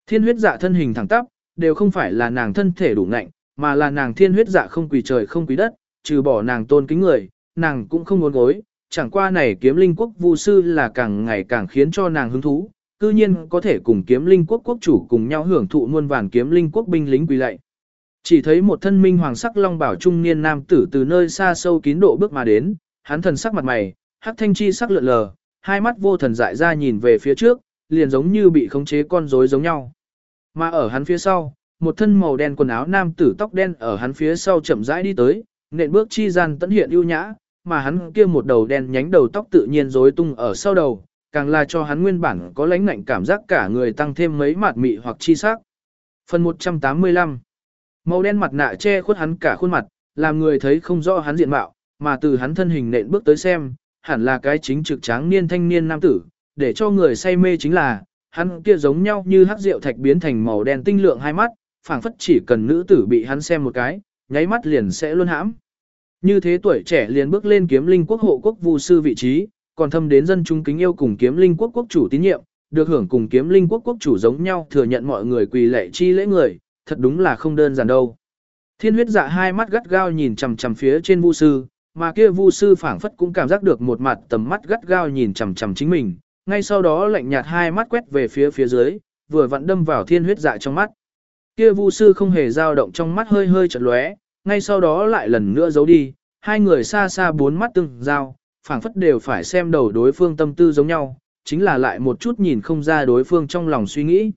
Thiên huyết dạ thân hình thẳng tắp, đều không phải là nàng thân thể đủ ngạnh, mà là nàng thiên huyết dạ không quỳ trời không quỳ đất, trừ bỏ nàng tôn kính người, nàng cũng không muốn gối, chẳng qua này kiếm linh quốc vu sư là càng ngày càng khiến cho nàng hứng thú, cư nhiên có thể cùng kiếm linh quốc quốc chủ cùng nhau hưởng thụ muôn vàn kiếm linh quốc binh lính quỳ lạy. Chỉ thấy một thân minh hoàng sắc long bảo trung niên nam tử từ nơi xa sâu kín độ bước mà đến, hắn thần sắc mặt mày, hắc thanh chi sắc lượn lờ, hai mắt vô thần dại ra nhìn về phía trước, liền giống như bị khống chế con rối giống nhau. Mà ở hắn phía sau, một thân màu đen quần áo nam tử tóc đen ở hắn phía sau chậm rãi đi tới, nện bước chi gian tận hiện ưu nhã, mà hắn kia một đầu đen nhánh đầu tóc tự nhiên rối tung ở sau đầu, càng là cho hắn nguyên bản có lãnh ngạnh cảm giác cả người tăng thêm mấy mạt mị hoặc chi sắc. Phần 185 Màu đen mặt nạ che khuất hắn cả khuôn mặt, làm người thấy không rõ hắn diện mạo, mà từ hắn thân hình nện bước tới xem, hẳn là cái chính trực tráng niên thanh niên nam tử, để cho người say mê chính là, hắn kia giống nhau như hắc rượu thạch biến thành màu đen tinh lượng hai mắt, phảng phất chỉ cần nữ tử bị hắn xem một cái, nháy mắt liền sẽ luôn hãm. Như thế tuổi trẻ liền bước lên kiếm linh quốc hộ quốc vu sư vị trí, còn thâm đến dân chúng kính yêu cùng kiếm linh quốc quốc chủ tín nhiệm, được hưởng cùng kiếm linh quốc quốc chủ giống nhau thừa nhận mọi người quỳ lệ chi lễ người, thật đúng là không đơn giản đâu. Thiên huyết dạ hai mắt gắt gao nhìn chằm chằm phía trên vu sư, mà kia vu sư phảng phất cũng cảm giác được một mặt tầm mắt gắt gao nhìn chằm chằm chính mình, ngay sau đó lạnh nhạt hai mắt quét về phía phía dưới, vừa vặn đâm vào thiên huyết dạ trong mắt. Kia vu sư không hề dao động trong mắt hơi hơi chật lóe, ngay sau đó lại lần nữa giấu đi, hai người xa xa bốn mắt từng giao, phảng phất đều phải xem đầu đối phương tâm tư giống nhau, chính là lại một chút nhìn không ra đối phương trong lòng suy nghĩ.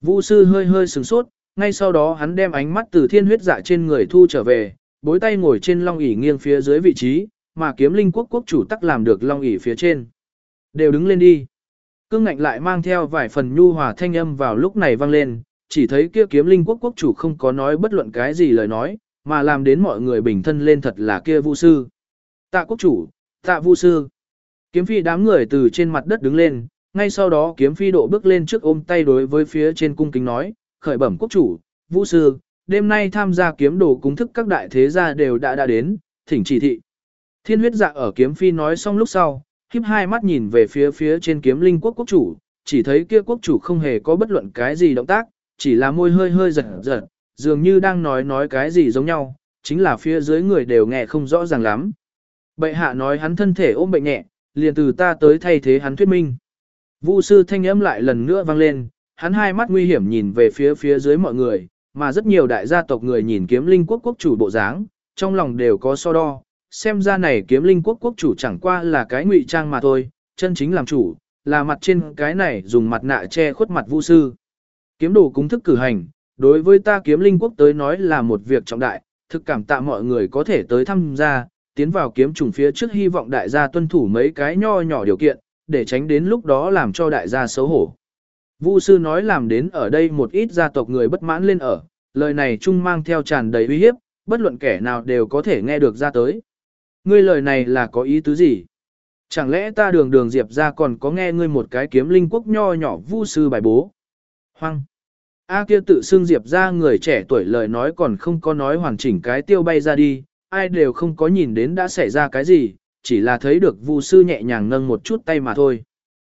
Vu sư hơi hơi sừng sốt, ngay sau đó hắn đem ánh mắt từ thiên huyết dạ trên người thu trở về, bối tay ngồi trên long ỷ nghiêng phía dưới vị trí, mà kiếm linh quốc quốc chủ tắc làm được long ỷ phía trên. Đều đứng lên đi. Cương ngạnh lại mang theo vài phần nhu hòa thanh âm vào lúc này vang lên, chỉ thấy kia kiếm linh quốc quốc chủ không có nói bất luận cái gì lời nói, mà làm đến mọi người bình thân lên thật là kia vu sư. Tạ quốc chủ, tạ vu sư. Kiếm phi đám người từ trên mặt đất đứng lên, ngay sau đó kiếm phi độ bước lên trước ôm tay đối với phía trên cung kính nói, khởi bẩm quốc chủ, vu sư, đêm nay tham gia kiếm đồ cúng thức các đại thế gia đều đã đã đến, thỉnh chỉ thị. Thiên huyết dạ ở kiếm phi nói xong lúc sau, khiếp hai mắt nhìn về phía phía trên kiếm linh quốc quốc chủ, chỉ thấy kia quốc chủ không hề có bất luận cái gì động tác, chỉ là môi hơi hơi giật giật, dường như đang nói nói cái gì giống nhau, chính là phía dưới người đều nghe không rõ ràng lắm. Bệ hạ nói hắn thân thể ôm bệnh nhẹ, liền từ ta tới thay thế hắn thuyết minh. Vu sư thanh âm lại lần nữa vang lên, hắn hai mắt nguy hiểm nhìn về phía phía dưới mọi người, mà rất nhiều đại gia tộc người nhìn kiếm linh quốc quốc chủ bộ dáng, trong lòng đều có so đo, xem ra này kiếm linh quốc quốc chủ chẳng qua là cái ngụy trang mà thôi, chân chính làm chủ, là mặt trên cái này dùng mặt nạ che khuất mặt vu sư. Kiếm đồ cúng thức cử hành, đối với ta kiếm linh quốc tới nói là một việc trọng đại, thực cảm tạ mọi người có thể tới tham gia, tiến vào kiếm trùng phía trước hy vọng đại gia tuân thủ mấy cái nho nhỏ điều kiện, để tránh đến lúc đó làm cho đại gia xấu hổ. Vu sư nói làm đến ở đây một ít gia tộc người bất mãn lên ở, lời này chung mang theo tràn đầy uy hiếp, bất luận kẻ nào đều có thể nghe được ra tới. Ngươi lời này là có ý tứ gì? Chẳng lẽ ta đường đường diệp ra còn có nghe ngươi một cái kiếm linh quốc nho nhỏ vu sư bài bố? Hoang! A kia tự xưng Diệp ra người trẻ tuổi lời nói còn không có nói hoàn chỉnh cái tiêu bay ra đi, ai đều không có nhìn đến đã xảy ra cái gì, chỉ là thấy được Vu sư nhẹ nhàng nâng một chút tay mà thôi.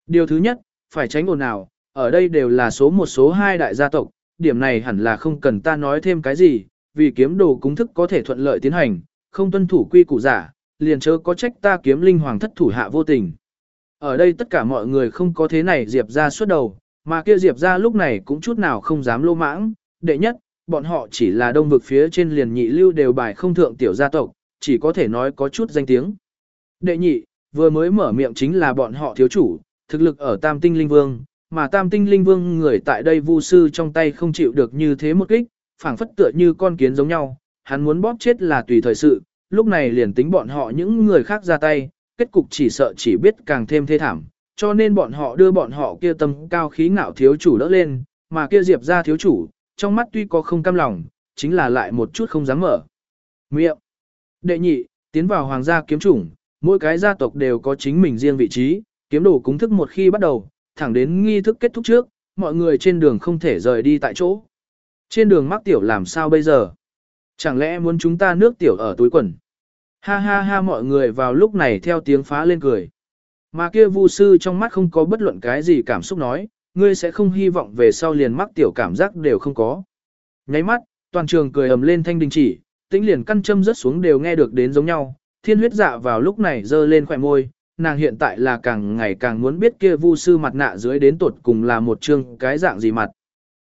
Điều thứ nhất, phải tránh ồn nào, ở đây đều là số một số hai đại gia tộc, điểm này hẳn là không cần ta nói thêm cái gì, vì kiếm đồ cúng thức có thể thuận lợi tiến hành, không tuân thủ quy củ giả, liền chớ có trách ta kiếm linh hoàng thất thủ hạ vô tình. Ở đây tất cả mọi người không có thế này Diệp ra suốt đầu, mà kia Diệp ra lúc này cũng chút nào không dám lô mãng, đệ nhất, bọn họ chỉ là đông vực phía trên liền nhị lưu đều bài không thượng tiểu gia tộc, chỉ có thể nói có chút danh tiếng. Đệ nhị, vừa mới mở miệng chính là bọn họ thiếu chủ, thực lực ở tam tinh linh vương, mà tam tinh linh vương người tại đây vu sư trong tay không chịu được như thế một kích, phảng phất tựa như con kiến giống nhau, hắn muốn bóp chết là tùy thời sự, lúc này liền tính bọn họ những người khác ra tay, kết cục chỉ sợ chỉ biết càng thêm thê thảm, cho nên bọn họ đưa bọn họ kia tâm cao khí ngạo thiếu chủ đỡ lên, mà kia diệp ra thiếu chủ, trong mắt tuy có không cam lòng, chính là lại một chút không dám mở. Miệng. Đệ nhị, tiến vào hoàng gia kiếm chủng, mỗi cái gia tộc đều có chính mình riêng vị trí, kiếm đồ cúng thức một khi bắt đầu, thẳng đến nghi thức kết thúc trước, mọi người trên đường không thể rời đi tại chỗ. Trên đường mắc tiểu làm sao bây giờ? Chẳng lẽ muốn chúng ta nước tiểu ở túi quần? Ha ha ha mọi người vào lúc này theo tiếng phá lên cười. Mà kia vu sư trong mắt không có bất luận cái gì cảm xúc nói, ngươi sẽ không hy vọng về sau liền mắc tiểu cảm giác đều không có. Nháy mắt, toàn trường cười ầm lên thanh đình chỉ, tĩnh liền căn châm rớt xuống đều nghe được đến giống nhau, thiên huyết dạ vào lúc này dơ lên khỏe môi, nàng hiện tại là càng ngày càng muốn biết kia vu sư mặt nạ dưới đến tột cùng là một chương cái dạng gì mặt.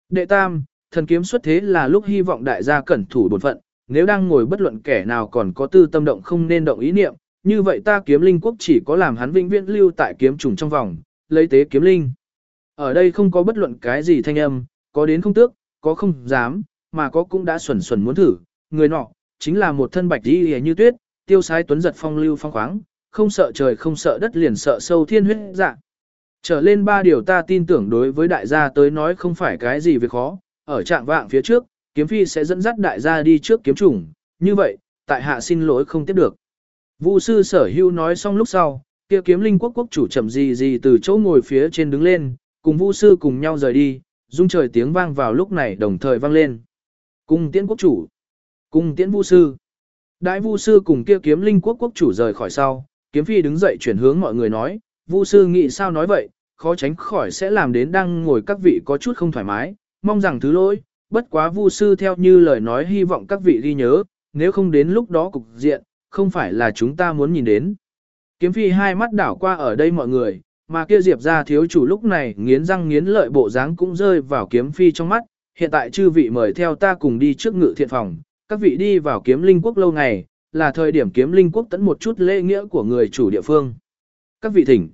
Đệ tam, thần kiếm xuất thế là lúc hy vọng đại gia cẩn thủ bổn phận, nếu đang ngồi bất luận kẻ nào còn có tư tâm động không nên động ý niệm, như vậy ta kiếm linh quốc chỉ có làm hắn vinh viễn lưu tại kiếm trùng trong vòng, lấy tế kiếm linh. Ở đây không có bất luận cái gì thanh âm, có đến không tước, có không dám, mà có cũng đã xuẩn xuẩn muốn thử, người nọ, chính là một thân bạch đi như tuyết, tiêu sái tuấn giật phong lưu phong khoáng, không sợ trời không sợ đất liền sợ sâu thiên huyết dạ. Trở lên ba điều ta tin tưởng đối với đại gia tới nói không phải cái gì việc khó, ở trạng vạng phía trước, kiếm phi sẽ dẫn dắt đại gia đi trước kiếm chủng, như vậy, tại hạ xin lỗi không tiếp được. Vu sư sở hưu nói xong lúc sau, kia kiếm linh quốc quốc chủ chậm gì gì từ chỗ ngồi phía trên đứng lên, cùng vu sư cùng nhau rời đi, dung trời tiếng vang vào lúc này đồng thời vang lên. Cung tiễn quốc chủ, cung tiễn vu sư. Đại vu sư cùng kia kiếm linh quốc quốc chủ rời khỏi sau, kiếm phi đứng dậy chuyển hướng mọi người nói, vu sư nghĩ sao nói vậy, khó tránh khỏi sẽ làm đến đang ngồi các vị có chút không thoải mái, mong rằng thứ lỗi, bất quá vu sư theo như lời nói hy vọng các vị ghi nhớ, nếu không đến lúc đó cục diện, không phải là chúng ta muốn nhìn đến. Kiếm phi hai mắt đảo qua ở đây mọi người, mà kia diệp ra thiếu chủ lúc này nghiến răng nghiến lợi bộ dáng cũng rơi vào kiếm phi trong mắt, hiện tại chư vị mời theo ta cùng đi trước ngự thiện phòng, các vị đi vào kiếm linh quốc lâu ngày, là thời điểm kiếm linh quốc tẫn một chút lễ nghĩa của người chủ địa phương. Các vị thỉnh.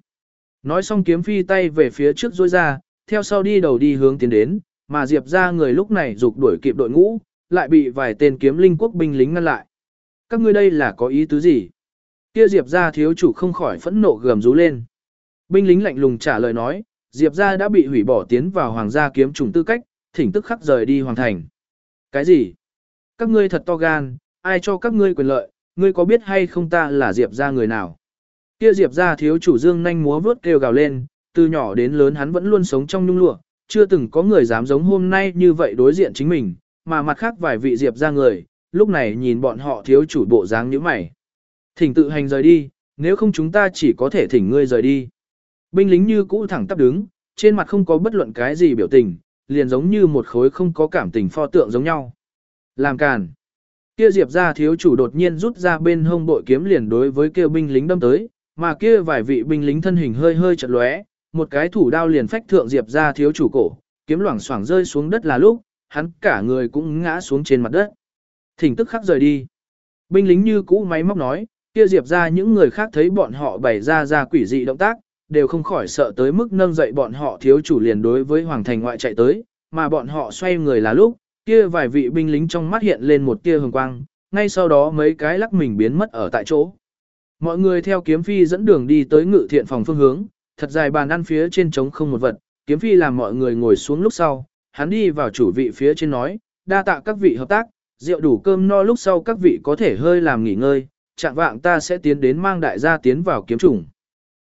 Nói xong kiếm phi tay về phía trước rôi ra, theo sau đi đầu đi hướng tiến đến, mà Diệp ra người lúc này dục đuổi kịp đội ngũ, lại bị vài tên kiếm linh quốc binh lính ngăn lại. Các ngươi đây là có ý tứ gì? Kia Diệp ra thiếu chủ không khỏi phẫn nộ gầm rú lên. Binh lính lạnh lùng trả lời nói, Diệp ra đã bị hủy bỏ tiến vào hoàng gia kiếm trùng tư cách, thỉnh tức khắc rời đi hoàng thành. Cái gì? Các ngươi thật to gan, ai cho các ngươi quyền lợi, ngươi có biết hay không ta là Diệp ra người nào? Kia Diệp ra thiếu chủ dương nhanh múa vớt kêu gào lên, từ nhỏ đến lớn hắn vẫn luôn sống trong nhung lụa, chưa từng có người dám giống hôm nay như vậy đối diện chính mình, mà mặt khác vài vị Diệp ra người, lúc này nhìn bọn họ thiếu chủ bộ dáng như mày. Thỉnh tự hành rời đi, nếu không chúng ta chỉ có thể thỉnh ngươi rời đi. Binh lính như cũ thẳng tắp đứng, trên mặt không có bất luận cái gì biểu tình, liền giống như một khối không có cảm tình pho tượng giống nhau. Làm càn. Kia Diệp ra thiếu chủ đột nhiên rút ra bên hông bội kiếm liền đối với kia binh lính đâm tới, mà kia vài vị binh lính thân hình hơi hơi chật lóe, một cái thủ đao liền phách thượng Diệp ra thiếu chủ cổ, kiếm loảng xoảng rơi xuống đất là lúc, hắn cả người cũng ngã xuống trên mặt đất. Thỉnh tức khắc rời đi. Binh lính như cũ máy móc nói, kia Diệp ra những người khác thấy bọn họ bày ra ra quỷ dị động tác, đều không khỏi sợ tới mức nâng dậy bọn họ thiếu chủ liền đối với hoàng thành ngoại chạy tới, mà bọn họ xoay người là lúc, kia vài vị binh lính trong mắt hiện lên một tia hồng quang, ngay sau đó mấy cái lắc mình biến mất ở tại chỗ. Mọi người theo kiếm phi dẫn đường đi tới ngự thiện phòng phương hướng, thật dài bàn ăn phía trên trống không một vật, kiếm phi làm mọi người ngồi xuống lúc sau, hắn đi vào chủ vị phía trên nói, đa tạ các vị hợp tác, rượu đủ cơm no lúc sau các vị có thể hơi làm nghỉ ngơi, chạm vạng ta sẽ tiến đến mang đại gia tiến vào kiếm chủng.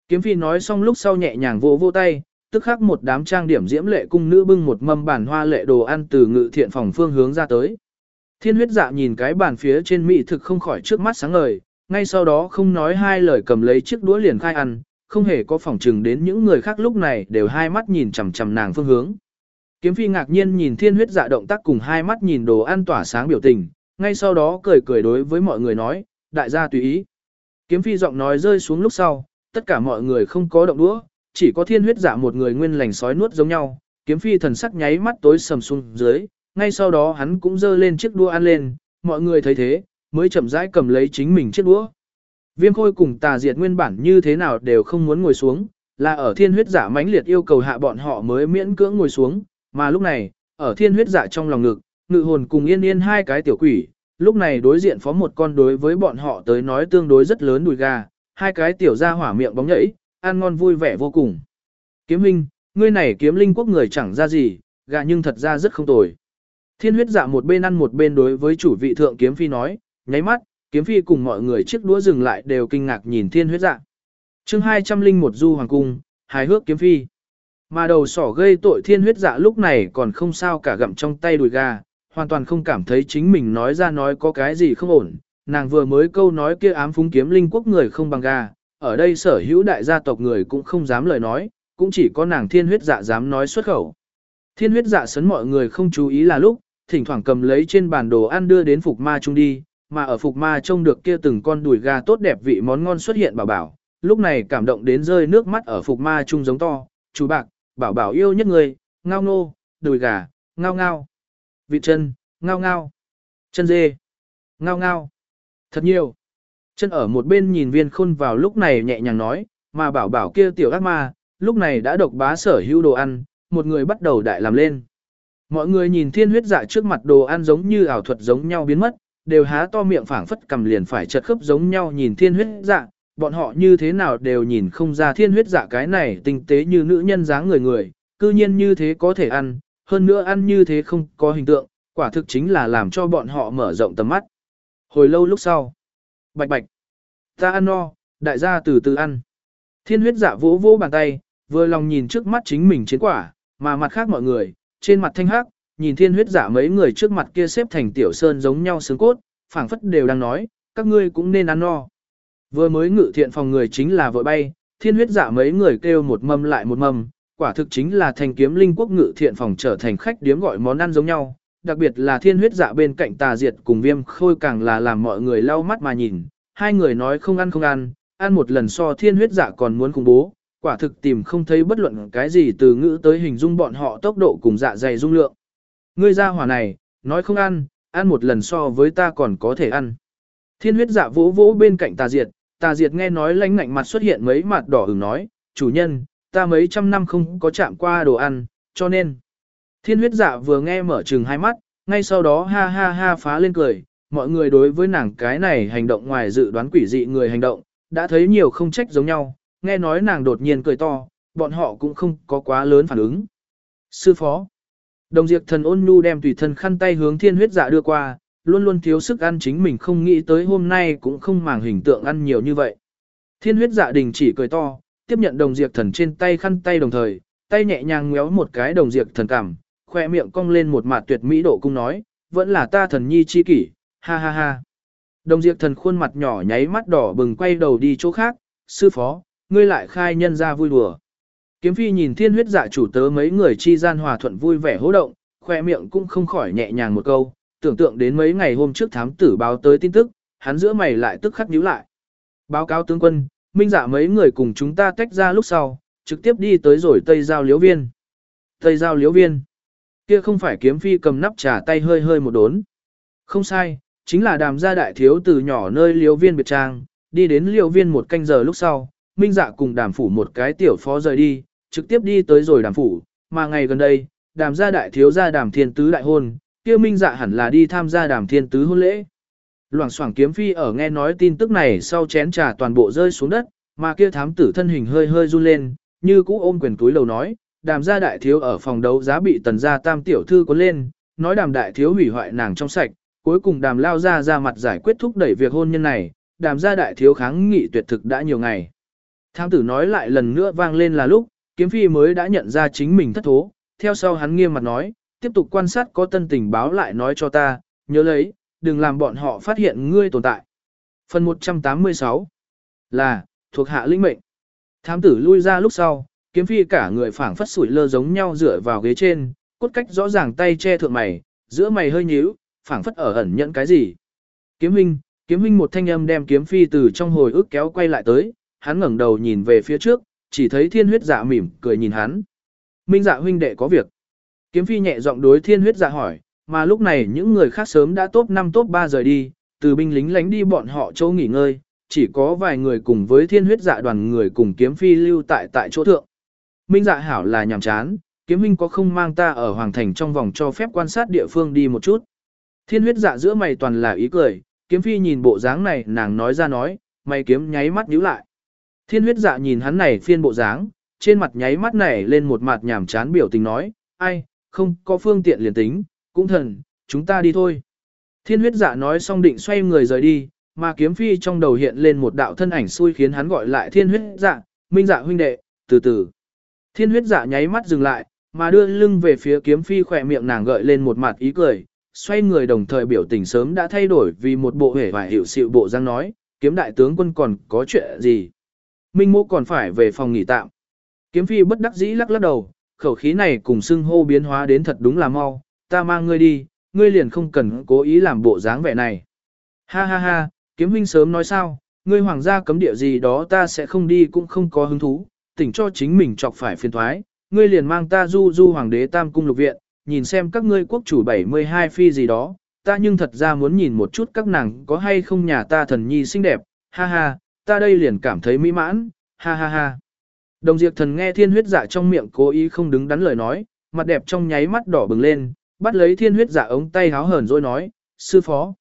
Kiếm phi nói xong lúc sau nhẹ nhàng vỗ vỗ tay, tức khắc một đám trang điểm diễm lệ cung nữ bưng một mâm bản hoa lệ đồ ăn từ ngự thiện phòng phương hướng ra tới. Thiên huyết dạ nhìn cái bàn phía trên mỹ thực không khỏi trước mắt sáng ngời, ngay sau đó không nói hai lời cầm lấy chiếc đũa liền khai ăn, không hề có phỏng chừng đến những người khác lúc này đều hai mắt nhìn chằm chằm nàng phương hướng. Kiếm phi ngạc nhiên nhìn thiên huyết dạ động tác cùng hai mắt nhìn đồ ăn tỏa sáng biểu tình, ngay sau đó cười cười đối với mọi người nói, đại gia tùy ý. Kiếm phi giọng nói rơi xuống lúc sau, tất cả mọi người không có động đũa, chỉ có thiên huyết dạ một người nguyên lành sói nuốt giống nhau, kiếm phi thần sắc nháy mắt tối sầm xuống dưới, ngay sau đó hắn cũng giơ lên chiếc đũa ăn lên, mọi người thấy thế, mới chậm rãi cầm lấy chính mình chiếc đũa. Viêm khôi cùng tà diệt nguyên bản như thế nào đều không muốn ngồi xuống, là ở thiên huyết giả mãnh liệt yêu cầu hạ bọn họ mới miễn cưỡng ngồi xuống, mà lúc này, ở thiên huyết giả trong lòng ngực, ngự hồn cùng yên yên hai cái tiểu quỷ, lúc này đối diện phó một con đối với bọn họ tới nói tương đối rất lớn đùi gà, hai cái tiểu ra hỏa miệng bóng nhảy, ăn ngon vui vẻ vô cùng. Kiếm Minh, ngươi này kiếm linh quốc người chẳng ra gì, gà nhưng thật ra rất không tồi. Thiên huyết dạ một bên ăn một bên đối với chủ vị thượng kiếm phi nói, nháy mắt, kiếm phi cùng mọi người chiếc đũa dừng lại đều kinh ngạc nhìn thiên huyết dạ. chương 201 du hoàng cung, hài hước kiếm phi. Mà đầu sỏ gây tội thiên huyết dạ lúc này còn không sao cả gặm trong tay đùi gà, hoàn toàn không cảm thấy chính mình nói ra nói có cái gì không ổn. Nàng vừa mới câu nói kia ám phúng kiếm linh quốc người không bằng gà, ở đây sở hữu đại gia tộc người cũng không dám lời nói, cũng chỉ có nàng thiên huyết dạ dám nói xuất khẩu. Thiên huyết dạ sấn mọi người không chú ý là lúc, thỉnh thoảng cầm lấy trên bàn đồ ăn đưa đến phục ma chung đi, mà ở phục ma trông được kia từng con đùi gà tốt đẹp vị món ngon xuất hiện bảo bảo, lúc này cảm động đến rơi nước mắt ở phục ma trung giống to, chú bạc, bảo bảo yêu nhất người, ngao ngô, đùi gà, ngao ngao, vị chân, ngao ngao, chân dê, ngao ngao, thật nhiều. Chân ở một bên nhìn viên khôn vào lúc này nhẹ nhàng nói, mà bảo bảo kia tiểu ác ma, lúc này đã độc bá sở hữu đồ ăn, một người bắt đầu đại làm lên. Mọi người nhìn thiên huyết dạ trước mặt đồ ăn giống như ảo thuật giống nhau biến mất, đều há to miệng phảng phất cầm liền phải chật khớp giống nhau nhìn thiên huyết dạ, bọn họ như thế nào đều nhìn không ra thiên huyết dạ cái này tinh tế như nữ nhân dáng người người, cư nhiên như thế có thể ăn, hơn nữa ăn như thế không có hình tượng, quả thực chính là làm cho bọn họ mở rộng tầm mắt. Hồi lâu lúc sau, bạch bạch, ta ăn no, đại gia từ từ ăn. Thiên huyết dạ vỗ vỗ bàn tay, vừa lòng nhìn trước mắt chính mình chiến quả, mà mặt khác mọi người, trên mặt thanh hắc, nhìn thiên huyết giả mấy người trước mặt kia xếp thành tiểu sơn giống nhau xương cốt, phảng phất đều đang nói, các ngươi cũng nên ăn no. Vừa mới ngự thiện phòng người chính là vội bay, thiên huyết giả mấy người kêu một mâm lại một mâm, quả thực chính là thành kiếm linh quốc ngự thiện phòng trở thành khách điếm gọi món ăn giống nhau, đặc biệt là thiên huyết dạ bên cạnh tà diệt cùng viêm khôi càng là làm mọi người lau mắt mà nhìn, hai người nói không ăn không ăn, ăn một lần so thiên huyết dạ còn muốn khủng bố, quả thực tìm không thấy bất luận cái gì từ ngữ tới hình dung bọn họ tốc độ cùng dạ dày dung lượng. Ngươi ra hỏa này, nói không ăn, ăn một lần so với ta còn có thể ăn. Thiên huyết dạ vỗ vỗ bên cạnh tà diệt, tà diệt nghe nói lánh ngạnh mặt xuất hiện mấy mặt đỏ ửng nói, chủ nhân, ta mấy trăm năm không có chạm qua đồ ăn, cho nên. Thiên huyết dạ vừa nghe mở trừng hai mắt, ngay sau đó ha ha ha phá lên cười, mọi người đối với nàng cái này hành động ngoài dự đoán quỷ dị người hành động, đã thấy nhiều không trách giống nhau, nghe nói nàng đột nhiên cười to, bọn họ cũng không có quá lớn phản ứng. Sư phó, đồng diệt thần ôn nhu đem tùy thân khăn tay hướng thiên huyết dạ đưa qua, luôn luôn thiếu sức ăn chính mình không nghĩ tới hôm nay cũng không màng hình tượng ăn nhiều như vậy. Thiên huyết dạ đình chỉ cười to, tiếp nhận đồng diệt thần trên tay khăn tay đồng thời, tay nhẹ nhàng ngéo một cái đồng diệt thần cảm, khoe miệng cong lên một mặt tuyệt mỹ độ cung nói, vẫn là ta thần nhi chi kỷ, ha ha ha. Đồng diệt thần khuôn mặt nhỏ nháy mắt đỏ bừng quay đầu đi chỗ khác, sư phó, ngươi lại khai nhân ra vui đùa. Kiếm phi nhìn thiên huyết dạ chủ tớ mấy người chi gian hòa thuận vui vẻ hỗ động, khoe miệng cũng không khỏi nhẹ nhàng một câu, tưởng tượng đến mấy ngày hôm trước thám tử báo tới tin tức, hắn giữa mày lại tức khắc nhíu lại. Báo cáo tướng quân, minh dạ mấy người cùng chúng ta tách ra lúc sau, trực tiếp đi tới rồi Tây Giao Liễu Viên. Tây Giao Liễu Viên. Kia không phải kiếm phi cầm nắp trà tay hơi hơi một đốn. Không sai, chính là đàm gia đại thiếu từ nhỏ nơi Liễu Viên biệt trang, đi đến Liễu Viên một canh giờ lúc sau, minh dạ cùng đàm phủ một cái tiểu phó rời đi, trực tiếp đi tới rồi đàm phủ, mà ngày gần đây, đàm gia đại thiếu gia đàm thiên tứ đại hôn, kia minh dạ hẳn là đi tham gia đàm thiên tứ hôn lễ. Loảng xoảng kiếm phi ở nghe nói tin tức này sau chén trà toàn bộ rơi xuống đất, mà kia thám tử thân hình hơi hơi run lên, như cũ ôm quyền túi lầu nói, đàm gia đại thiếu ở phòng đấu giá bị tần gia tam tiểu thư cuốn lên, nói đàm đại thiếu hủy hoại nàng trong sạch, cuối cùng đàm lao ra ra mặt giải quyết thúc đẩy việc hôn nhân này, đàm gia đại thiếu kháng nghị tuyệt thực đã nhiều ngày. Thám tử nói lại lần nữa vang lên là lúc, kiếm phi mới đã nhận ra chính mình thất thố, theo sau hắn nghiêm mặt nói, tiếp tục quan sát có tân tình báo lại nói cho ta, nhớ lấy, đừng làm bọn họ phát hiện ngươi tồn tại. Phần 186 là, thuộc hạ linh mệnh. Thám tử lui ra lúc sau, kiếm phi cả người phảng phất sủi lơ giống nhau dựa vào ghế trên, cốt cách rõ ràng tay che thượng mày, giữa mày hơi nhíu, phảng phất ở ẩn nhận cái gì. Kiếm huynh, kiếm huynh một thanh âm đem kiếm phi từ trong hồi ức kéo quay lại tới, hắn ngẩng đầu nhìn về phía trước, chỉ thấy thiên huyết dạ mỉm cười nhìn hắn. Minh dạ huynh đệ có việc. Kiếm phi nhẹ giọng đối thiên huyết dạ hỏi, mà lúc này những người khác sớm đã top 5 top 3 rời đi, từ binh lính lánh đi bọn họ chỗ nghỉ ngơi, chỉ có vài người cùng với thiên huyết dạ đoàn người cùng kiếm phi lưu tại tại chỗ thượng. Minh dạ hảo là nhàm chán, kiếm huynh có không mang ta ở hoàng thành trong vòng cho phép quan sát địa phương đi một chút. Thiên huyết dạ giữa mày toàn là ý cười, kiếm phi nhìn bộ dáng này nàng nói ra nói, mày kiếm nháy mắt nhíu lại. Thiên huyết dạ nhìn hắn này phiên bộ dáng, trên mặt nháy mắt này lên một mặt nhảm chán biểu tình nói, ai, không có phương tiện liền tính, cũng thần, chúng ta đi thôi. Thiên huyết dạ nói xong định xoay người rời đi, mà kiếm phi trong đầu hiện lên một đạo thân ảnh xui khiến hắn gọi lại thiên huyết dạ, minh dạ huynh đệ, từ từ. Thiên huyết dạ nháy mắt dừng lại, mà đưa lưng về phía kiếm phi khỏe miệng nàng gợi lên một mặt ý cười, xoay người đồng thời biểu tình sớm đã thay đổi vì một bộ hể vài hiệu sự bộ răng nói, kiếm đại tướng quân còn có chuyện gì. Minh mô còn phải về phòng nghỉ tạm. Kiếm phi bất đắc dĩ lắc lắc đầu, khẩu khí này cùng xưng hô biến hóa đến thật đúng là mau, ta mang ngươi đi, ngươi liền không cần cố ý làm bộ dáng vẻ này. Ha ha ha, kiếm huynh sớm nói sao, ngươi hoàng gia cấm địa gì đó ta sẽ không đi cũng không có hứng thú, tỉnh cho chính mình chọc phải phiền thoái, ngươi liền mang ta du du hoàng đế tam cung lục viện, nhìn xem các ngươi quốc chủ 72 phi gì đó, ta nhưng thật ra muốn nhìn một chút các nàng có hay không nhà ta thần nhi xinh đẹp, ha ha, ta đây liền cảm thấy mỹ mãn, ha ha ha. Đồng diệt thần nghe thiên huyết dạ trong miệng cố ý không đứng đắn lời nói, mặt đẹp trong nháy mắt đỏ bừng lên, bắt lấy thiên huyết dạ ống tay háo hờn rồi nói, sư phó.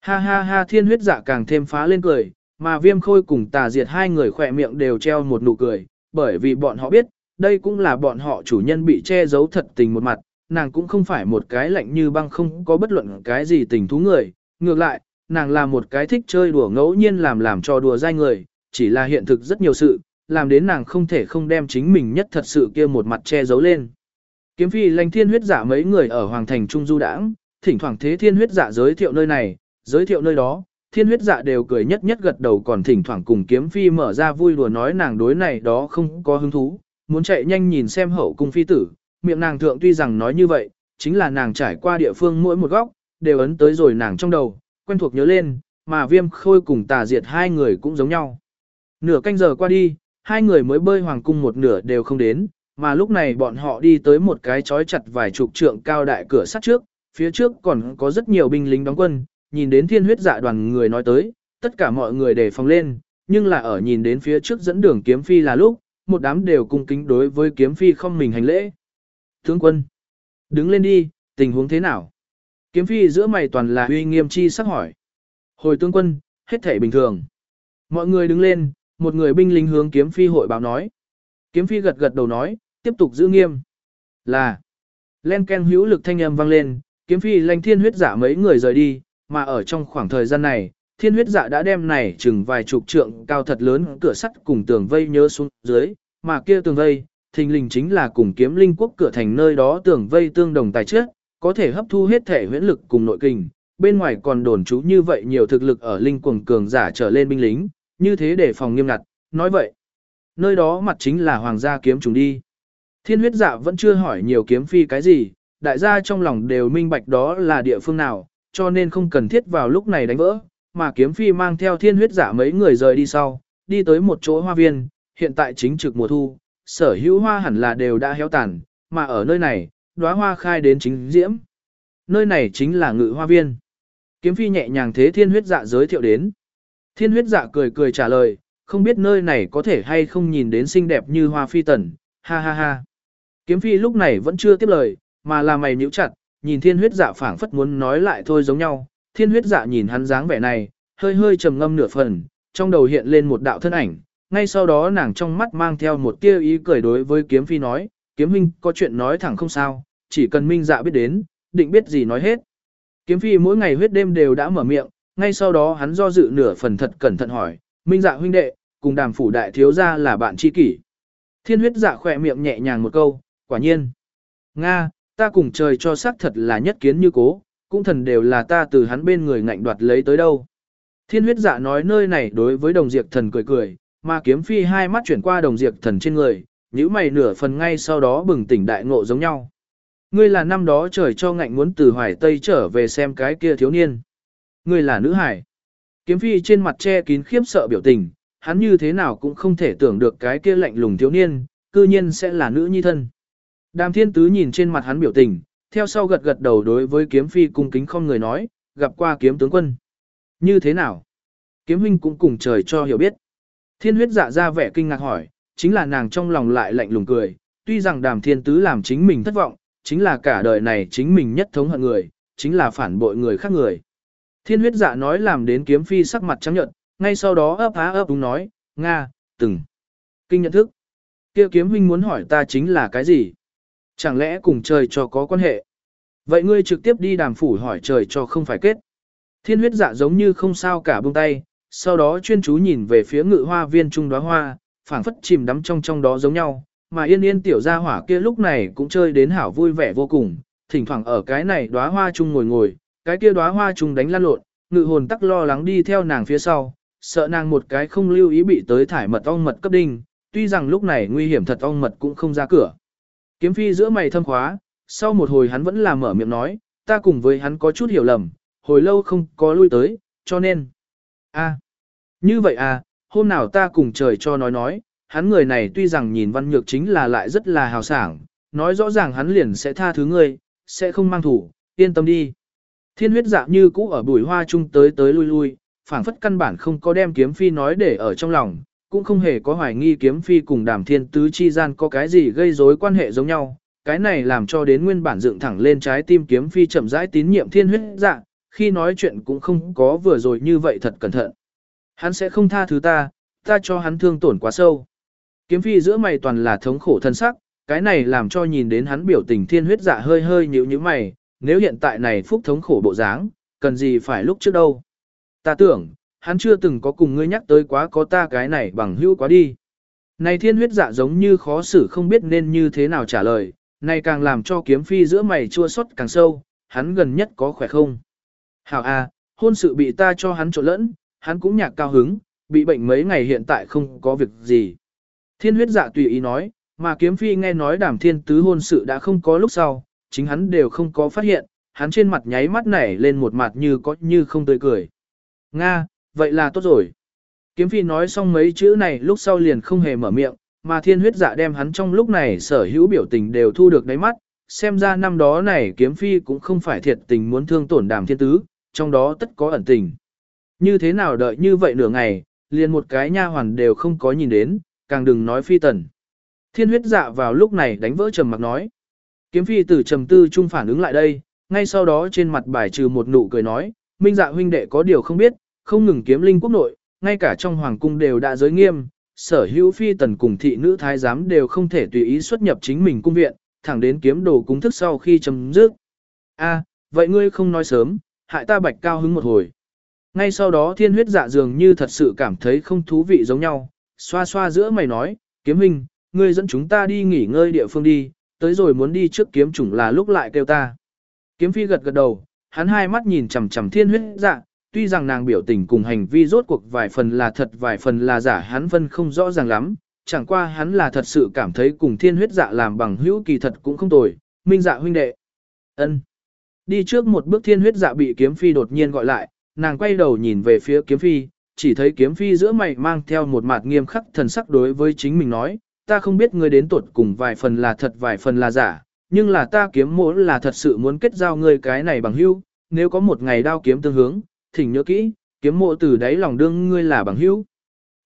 Ha ha ha thiên huyết dạ càng thêm phá lên cười, mà viêm khôi cùng tà diệt hai người khỏe miệng đều treo một nụ cười, bởi vì bọn họ biết, đây cũng là bọn họ chủ nhân bị che giấu thật tình một mặt, nàng cũng không phải một cái lạnh như băng không có bất luận cái gì tình thú người, ngược lại, nàng là một cái thích chơi đùa ngẫu nhiên làm làm cho đùa dai người, chỉ là hiện thực rất nhiều sự, làm đến nàng không thể không đem chính mình nhất thật sự kia một mặt che giấu lên. Kiếm phi lành thiên huyết giả mấy người ở Hoàng Thành Trung Du Đãng, thỉnh thoảng thế thiên huyết giả giới thiệu nơi này, giới thiệu nơi đó, thiên huyết dạ đều cười nhất nhất gật đầu còn thỉnh thoảng cùng kiếm phi mở ra vui đùa nói nàng đối này đó không có hứng thú, muốn chạy nhanh nhìn xem hậu cung phi tử, miệng nàng thượng tuy rằng nói như vậy, chính là nàng trải qua địa phương mỗi một góc, đều ấn tới rồi nàng trong đầu, quen thuộc nhớ lên, mà viêm khôi cùng tà diệt hai người cũng giống nhau. Nửa canh giờ qua đi, hai người mới bơi hoàng cung một nửa đều không đến, mà lúc này bọn họ đi tới một cái chói chặt vài chục trượng cao đại cửa sắt trước, phía trước còn có rất nhiều binh lính đóng quân, nhìn đến thiên huyết dạ đoàn người nói tới, tất cả mọi người đề phòng lên, nhưng là ở nhìn đến phía trước dẫn đường kiếm phi là lúc, một đám đều cung kính đối với kiếm phi không mình hành lễ. Tướng quân, đứng lên đi, tình huống thế nào? Kiếm phi giữa mày toàn là uy nghiêm chi sắc hỏi. Hồi tướng quân, hết thể bình thường. Mọi người đứng lên, một người binh lính hướng kiếm phi hội báo nói. Kiếm phi gật gật đầu nói, tiếp tục giữ nghiêm. Là, len ken hữu lực thanh âm vang lên, kiếm phi lanh thiên huyết giả mấy người rời đi, mà ở trong khoảng thời gian này, thiên huyết dạ đã đem này chừng vài chục trượng cao thật lớn cửa sắt cùng tường vây nhớ xuống dưới, mà kia tường vây, thình lình chính là cùng kiếm linh quốc cửa thành nơi đó tường vây tương đồng tài trước, có thể hấp thu hết thể huyễn lực cùng nội kinh, bên ngoài còn đồn trú như vậy nhiều thực lực ở linh quần cường giả trở lên binh lính, như thế để phòng nghiêm ngặt, nói vậy. Nơi đó mặt chính là hoàng gia kiếm chúng đi. Thiên huyết dạ vẫn chưa hỏi nhiều kiếm phi cái gì, đại gia trong lòng đều minh bạch đó là địa phương nào, cho nên không cần thiết vào lúc này đánh vỡ, mà kiếm phi mang theo thiên huyết giả mấy người rời đi sau, đi tới một chỗ hoa viên, hiện tại chính trực mùa thu, sở hữu hoa hẳn là đều đã héo tàn, mà ở nơi này, đóa hoa khai đến chính diễm. Nơi này chính là ngự hoa viên. Kiếm phi nhẹ nhàng thế thiên huyết dạ giới thiệu đến. Thiên huyết dạ cười cười trả lời, không biết nơi này có thể hay không nhìn đến xinh đẹp như hoa phi tần, ha ha ha. Kiếm phi lúc này vẫn chưa tiếp lời, mà là mày nhíu chặt, nhìn thiên huyết dạ phảng phất muốn nói lại thôi giống nhau, thiên huyết dạ nhìn hắn dáng vẻ này, hơi hơi trầm ngâm nửa phần, trong đầu hiện lên một đạo thân ảnh, ngay sau đó nàng trong mắt mang theo một tia ý cười đối với kiếm phi nói, kiếm minh có chuyện nói thẳng không sao, chỉ cần minh dạ biết đến, định biết gì nói hết. Kiếm phi mỗi ngày huyết đêm đều đã mở miệng, ngay sau đó hắn do dự nửa phần thật cẩn thận hỏi, minh dạ huynh đệ, cùng đàm phủ đại thiếu gia là bạn tri kỷ. Thiên huyết dạ khỏe miệng nhẹ nhàng một câu, quả nhiên. Nga, ta cùng trời cho xác thật là nhất kiến như cố, cũng thần đều là ta từ hắn bên người ngạnh đoạt lấy tới đâu. Thiên huyết dạ nói nơi này đối với đồng diệt thần cười cười, mà kiếm phi hai mắt chuyển qua đồng diệt thần trên người, nhíu mày nửa phần ngay sau đó bừng tỉnh đại ngộ giống nhau. Ngươi là năm đó trời cho ngạnh muốn từ hoài tây trở về xem cái kia thiếu niên. Ngươi là nữ hải. Kiếm phi trên mặt che kín khiếp sợ biểu tình, hắn như thế nào cũng không thể tưởng được cái kia lạnh lùng thiếu niên, cư nhiên sẽ là nữ nhi thân. Đàm thiên tứ nhìn trên mặt hắn biểu tình, theo sau gật gật đầu đối với kiếm phi cung kính không người nói, gặp qua kiếm tướng quân. Như thế nào? Kiếm huynh cũng cùng trời cho hiểu biết. Thiên huyết dạ ra vẻ kinh ngạc hỏi, chính là nàng trong lòng lại lạnh lùng cười, tuy rằng đàm thiên tứ làm chính mình thất vọng, chính là cả đời này chính mình nhất thống hận người, chính là phản bội người khác người. Thiên huyết dạ nói làm đến kiếm phi sắc mặt trắng nhợt, ngay sau đó ấp á ấp đúng nói, Nga, từng. Kinh nhận thức. kia kiếm huynh muốn hỏi ta chính là cái gì? Chẳng lẽ cùng trời cho có quan hệ? Vậy ngươi trực tiếp đi đàm phủ hỏi trời cho không phải kết. Thiên huyết dạ giống như không sao cả buông tay, sau đó chuyên chú nhìn về phía ngự hoa viên trung đóa hoa, phảng phất chìm đắm trong trong đó giống nhau, mà yên yên tiểu gia hỏa kia lúc này cũng chơi đến hảo vui vẻ vô cùng, thỉnh thoảng ở cái này đóa hoa chung ngồi ngồi, cái kia đóa hoa chung đánh lăn lộn, ngự hồn tắc lo lắng đi theo nàng phía sau, sợ nàng một cái không lưu ý bị tới thải mật ong mật cấp đinh, tuy rằng lúc này nguy hiểm thật ong mật cũng không ra cửa. Kiếm phi giữa mày thâm khóa, sau một hồi hắn vẫn là mở miệng nói, ta cùng với hắn có chút hiểu lầm, hồi lâu không có lui tới, cho nên. a như vậy à, hôm nào ta cùng trời cho nói nói, hắn người này tuy rằng nhìn văn nhược chính là lại rất là hào sảng, nói rõ ràng hắn liền sẽ tha thứ ngươi, sẽ không mang thủ, yên tâm đi. Thiên huyết dạ như cũ ở bùi hoa chung tới tới lui lui, phảng phất căn bản không có đem kiếm phi nói để ở trong lòng, cũng không hề có hoài nghi kiếm phi cùng đàm thiên tứ chi gian có cái gì gây rối quan hệ giống nhau. Cái này làm cho đến nguyên bản dựng thẳng lên trái tim kiếm phi chậm rãi tín nhiệm thiên huyết dạ, khi nói chuyện cũng không có vừa rồi như vậy thật cẩn thận. Hắn sẽ không tha thứ ta, ta cho hắn thương tổn quá sâu. Kiếm phi giữa mày toàn là thống khổ thân sắc, cái này làm cho nhìn đến hắn biểu tình thiên huyết dạ hơi hơi nhíu nhíu mày, nếu hiện tại này phúc thống khổ bộ dáng, cần gì phải lúc trước đâu. Ta tưởng, hắn chưa từng có cùng ngươi nhắc tới quá có ta cái này bằng hữu quá đi. Này thiên huyết dạ giống như khó xử không biết nên như thế nào trả lời, này càng làm cho kiếm phi giữa mày chua xót càng sâu, hắn gần nhất có khỏe không. Hảo a, hôn sự bị ta cho hắn trộn lẫn, hắn cũng nhạc cao hứng, bị bệnh mấy ngày hiện tại không có việc gì. Thiên huyết dạ tùy ý nói, mà kiếm phi nghe nói đàm thiên tứ hôn sự đã không có lúc sau, chính hắn đều không có phát hiện, hắn trên mặt nháy mắt nảy lên một mặt như có như không tươi cười. Nga, vậy là tốt rồi. Kiếm phi nói xong mấy chữ này lúc sau liền không hề mở miệng, mà thiên huyết dạ đem hắn trong lúc này sở hữu biểu tình đều thu được đáy mắt, xem ra năm đó này kiếm phi cũng không phải thiệt tình muốn thương tổn đàm thiên tứ, trong đó tất có ẩn tình. Như thế nào đợi như vậy nửa ngày, liền một cái nha hoàn đều không có nhìn đến, càng đừng nói phi tần. Thiên huyết dạ vào lúc này đánh vỡ trầm mặc nói. Kiếm phi tử trầm tư trung phản ứng lại đây, ngay sau đó trên mặt bài trừ một nụ cười nói, minh dạ huynh đệ có điều không biết, không ngừng kiếm linh quốc nội, ngay cả trong hoàng cung đều đã giới nghiêm, sở hữu phi tần cùng thị nữ thái giám đều không thể tùy ý xuất nhập chính mình cung viện, thẳng đến kiếm đồ cúng thức sau khi chấm dứt. A, vậy ngươi không nói sớm, hại ta bạch cao hứng một hồi. Ngay sau đó thiên huyết dạ dường như thật sự cảm thấy không thú vị giống nhau, xoa xoa giữa mày nói, kiếm hình, ngươi dẫn chúng ta đi nghỉ ngơi địa phương đi, tới rồi muốn đi trước kiếm chủng là lúc lại kêu ta. Kiếm phi gật gật đầu, hắn hai mắt nhìn chằm chằm thiên huyết dạ, tuy rằng nàng biểu tình cùng hành vi rốt cuộc vài phần là thật vài phần là giả hắn phân không rõ ràng lắm, chẳng qua hắn là thật sự cảm thấy cùng thiên huyết dạ làm bằng hữu kỳ thật cũng không tồi, minh dạ huynh đệ. ân Đi trước một bước thiên huyết dạ bị kiếm phi đột nhiên gọi lại, nàng quay đầu nhìn về phía kiếm phi, chỉ thấy kiếm phi giữa mày mang theo một mặt nghiêm khắc thần sắc đối với chính mình nói, ta không biết ngươi đến tuột cùng vài phần là thật vài phần là giả, nhưng là ta kiếm mỗ là thật sự muốn kết giao ngươi cái này bằng hữu, nếu có một ngày đao kiếm tương hướng, thỉnh nhớ kỹ, kiếm mộ từ đáy lòng đương ngươi là bằng hữu.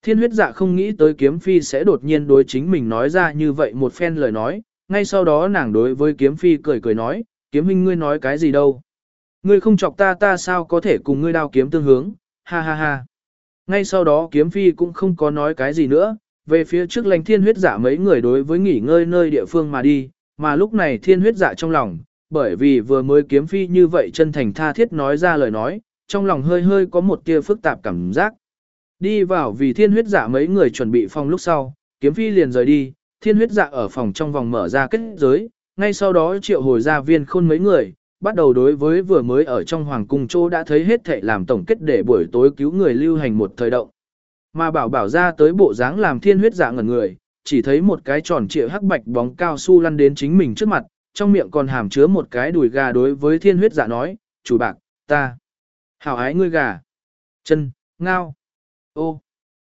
Thiên huyết dạ không nghĩ tới kiếm phi sẽ đột nhiên đối chính mình nói ra như vậy một phen lời nói, ngay sau đó nàng đối với kiếm phi cười cười nói, kiếm huynh ngươi nói cái gì đâu. Ngươi không chọc ta ta sao có thể cùng ngươi đao kiếm tương hướng, ha ha ha. Ngay sau đó kiếm phi cũng không có nói cái gì nữa, về phía trước lành thiên huyết giả mấy người đối với nghỉ ngơi nơi địa phương mà đi, mà lúc này thiên huyết giả trong lòng, bởi vì vừa mới kiếm phi như vậy chân thành tha thiết nói ra lời nói, trong lòng hơi hơi có một tia phức tạp cảm giác. Đi vào vì thiên huyết giả mấy người chuẩn bị phòng lúc sau, kiếm phi liền rời đi, thiên huyết dạ ở phòng trong vòng mở ra kết giới, ngay sau đó triệu hồi ra viên khôn mấy người, bắt đầu đối với vừa mới ở trong hoàng cung chỗ đã thấy hết thệ làm tổng kết để buổi tối cứu người lưu hành một thời động. Mà bảo bảo ra tới bộ dáng làm thiên huyết dạ ngẩn người, chỉ thấy một cái tròn trịa hắc bạch bóng cao su lăn đến chính mình trước mặt, trong miệng còn hàm chứa một cái đùi gà đối với thiên huyết dạ nói, chủ bạc, ta, hảo ái ngươi gà, chân, ngao, ô.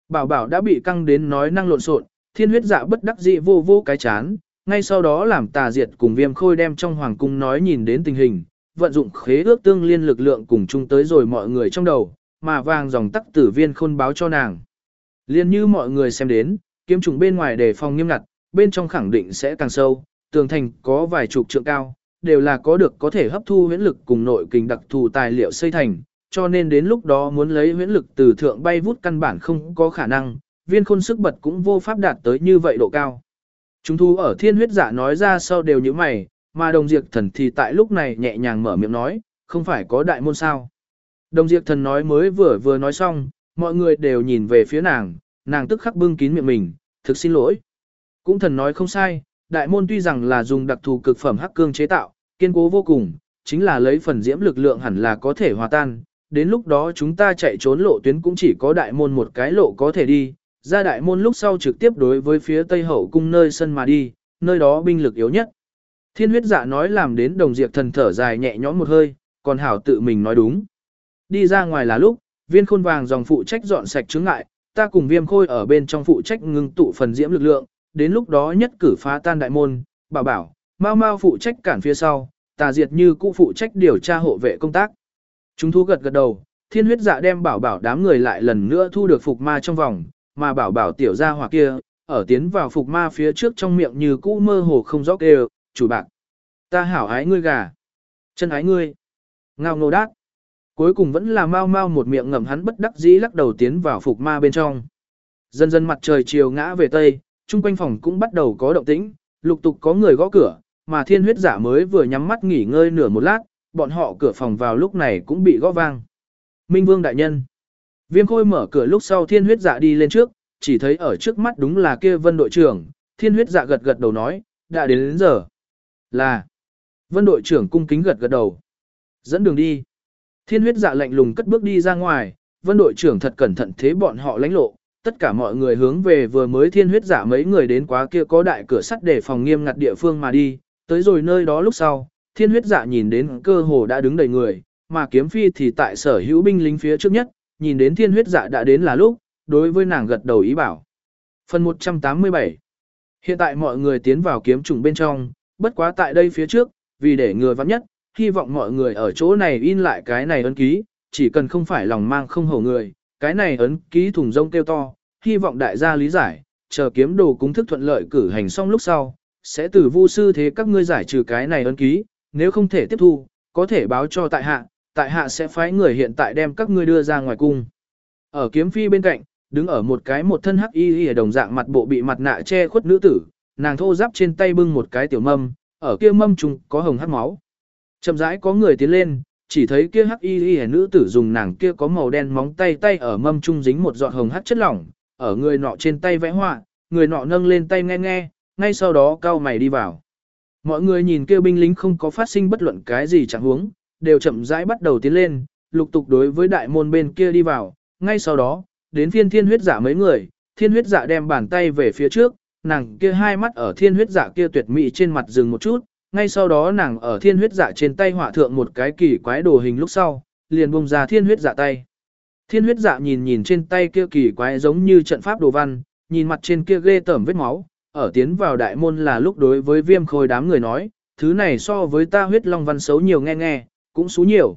Bảo bảo đã bị căng đến nói năng lộn xộn, thiên huyết dạ bất đắc dĩ vô vô cái chán, ngay sau đó làm tà diệt cùng viêm khôi đem trong hoàng cung nói nhìn đến tình hình, vận dụng khế ước tương liên lực lượng cùng chung tới rồi mọi người trong đầu, mà vàng dòng tắc tử viên khôn báo cho nàng. Liên như mọi người xem đến, kiếm trùng bên ngoài đề phòng nghiêm ngặt, bên trong khẳng định sẽ càng sâu, tường thành có vài chục trượng cao, đều là có được có thể hấp thu huyễn lực cùng nội kình đặc thù tài liệu xây thành, cho nên đến lúc đó muốn lấy huyễn lực từ thượng bay vút căn bản không có khả năng, viên khôn sức bật cũng vô pháp đạt tới như vậy độ cao. Chúng thu ở thiên huyết giả nói ra sau đều như mày, mà đồng diệt thần thì tại lúc này nhẹ nhàng mở miệng nói, không phải có đại môn sao. Đồng diệt thần nói mới vừa vừa nói xong, mọi người đều nhìn về phía nàng, nàng tức khắc bưng kín miệng mình, thực xin lỗi. Cũng thần nói không sai, đại môn tuy rằng là dùng đặc thù cực phẩm hắc cương chế tạo, kiên cố vô cùng, chính là lấy phần diễm lực lượng hẳn là có thể hòa tan. Đến lúc đó chúng ta chạy trốn lộ tuyến cũng chỉ có đại môn một cái lộ có thể đi, ra đại môn lúc sau trực tiếp đối với phía tây hậu cung nơi sân mà đi, nơi đó binh lực yếu nhất. Thiên huyết dạ nói làm đến đồng diệt thần thở dài nhẹ nhõm một hơi, còn hảo tự mình nói đúng. Đi ra ngoài là lúc, viên khôn vàng dòng phụ trách dọn sạch chướng ngại, ta cùng viêm khôi ở bên trong phụ trách ngưng tụ phần diễm lực lượng, đến lúc đó nhất cử phá tan đại môn, bảo bảo, mau mau phụ trách cản phía sau, tà diệt như cũ phụ trách điều tra hộ vệ công tác. Chúng thu gật gật đầu, thiên huyết dạ đem bảo bảo đám người lại lần nữa thu được phục ma trong vòng, mà bảo bảo tiểu gia hỏa kia, ở tiến vào phục ma phía trước trong miệng như cũ mơ hồ không rõ kêu, chủ bạc. Ta hảo ái ngươi gà. Chân ái ngươi. Ngao nô đát. Cuối cùng vẫn là mau mau một miệng ngầm hắn bất đắc dĩ lắc đầu tiến vào phục ma bên trong. Dần dần mặt trời chiều ngã về tây, chung quanh phòng cũng bắt đầu có động tĩnh, lục tục có người gõ cửa, mà thiên huyết giả mới vừa nhắm mắt nghỉ ngơi nửa một lát, bọn họ cửa phòng vào lúc này cũng bị gõ vang. Minh Vương đại nhân. Viêm khôi mở cửa lúc sau thiên huyết dạ đi lên trước, chỉ thấy ở trước mắt đúng là kia vân đội trưởng, thiên huyết dạ gật gật đầu nói, đã đến đến giờ. Là. Vân đội trưởng cung kính gật gật đầu. Dẫn đường đi. Thiên huyết dạ lạnh lùng cất bước đi ra ngoài, vân đội trưởng thật cẩn thận thế bọn họ lánh lộ, tất cả mọi người hướng về vừa mới thiên huyết dạ mấy người đến quá kia có đại cửa sắt để phòng nghiêm ngặt địa phương mà đi, tới rồi nơi đó lúc sau, thiên huyết dạ nhìn đến cơ hồ đã đứng đầy người, mà kiếm phi thì tại sở hữu binh lính phía trước nhất, nhìn đến thiên huyết dạ đã đến là lúc, đối với nàng gật đầu ý bảo. Phần 187 Hiện tại mọi người tiến vào kiếm trùng bên trong, bất quá tại đây phía trước, vì để người vắng nhất, hy vọng mọi người ở chỗ này in lại cái này ấn ký, chỉ cần không phải lòng mang không hổ người, cái này ấn ký thùng rông kêu to, hy vọng đại gia lý giải, chờ kiếm đồ cúng thức thuận lợi cử hành xong lúc sau, sẽ từ vu sư thế các ngươi giải trừ cái này ấn ký, nếu không thể tiếp thu, có thể báo cho tại hạ, tại hạ sẽ phái người hiện tại đem các ngươi đưa ra ngoài cung. Ở kiếm phi bên cạnh, đứng ở một cái một thân hắc y y đồng dạng mặt bộ bị mặt nạ che khuất nữ tử, nàng thô giáp trên tay bưng một cái tiểu mâm, ở kia mâm trùng có hồng hắc máu. Chậm rãi có người tiến lên, chỉ thấy kia hắc y y nữ tử dùng nàng kia có màu đen móng tay tay ở mâm trung dính một giọt hồng hắc chất lỏng, ở người nọ trên tay vẽ họa, người nọ nâng lên tay nghe nghe, ngay sau đó cao mày đi vào. Mọi người nhìn kia binh lính không có phát sinh bất luận cái gì chẳng huống, đều chậm rãi bắt đầu tiến lên, lục tục đối với đại môn bên kia đi vào, ngay sau đó, đến phiên thiên huyết giả mấy người, thiên huyết giả đem bàn tay về phía trước, nàng kia hai mắt ở thiên huyết giả kia tuyệt mỹ trên mặt dừng một chút, ngay sau đó nàng ở thiên huyết giả trên tay họa thượng một cái kỳ quái đồ hình lúc sau, liền bung ra thiên huyết giả tay. Thiên huyết giả nhìn nhìn trên tay kia kỳ quái giống như trận pháp đồ văn, nhìn mặt trên kia ghê tởm vết máu, ở tiến vào đại môn là lúc đối với viêm khôi đám người nói, thứ này so với ta huyết long văn xấu nhiều nghe nghe, cũng xú nhiều.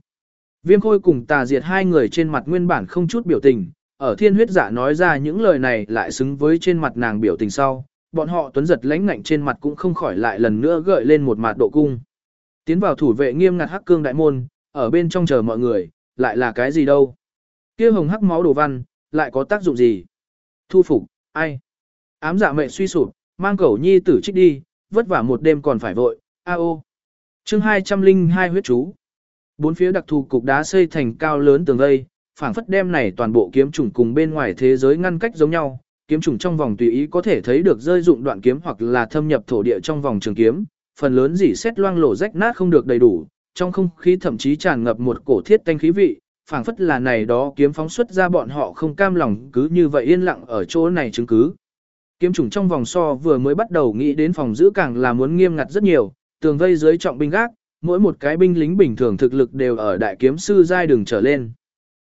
Viêm khôi cùng tà diệt hai người trên mặt nguyên bản không chút biểu tình, ở thiên huyết giả nói ra những lời này lại xứng với trên mặt nàng biểu tình sau, bọn họ tuấn giật lãnh ngạnh trên mặt cũng không khỏi lại lần nữa gợi lên một mặt độ cung. Tiến vào thủ vệ nghiêm ngặt hắc cương đại môn, ở bên trong chờ mọi người, lại là cái gì đâu. kia hồng hắc máu đồ văn, lại có tác dụng gì? Thu phục, ai? Ám dạ mệnh suy sụp, mang cẩu nhi tử trích đi, vất vả một đêm còn phải vội, a ô. Chương 202 huyết chú. Bốn phía đặc thù cục đá xây thành cao lớn tường vây, phảng phất đem này toàn bộ kiếm trùng cùng bên ngoài thế giới ngăn cách giống nhau, kiếm trùng trong vòng tùy ý có thể thấy được rơi dụng đoạn kiếm hoặc là thâm nhập thổ địa trong vòng trường kiếm, phần lớn dỉ xét loang lổ rách nát không được đầy đủ, trong không khí thậm chí tràn ngập một cổ thiết tanh khí vị, phảng phất là này đó kiếm phóng xuất ra bọn họ không cam lòng cứ như vậy yên lặng ở chỗ này chứng cứ. Kiếm trùng trong vòng so vừa mới bắt đầu nghĩ đến phòng giữ càng là muốn nghiêm ngặt rất nhiều, tường vây dưới trọng binh gác, mỗi một cái binh lính bình thường thực lực đều ở đại kiếm sư giai đường trở lên.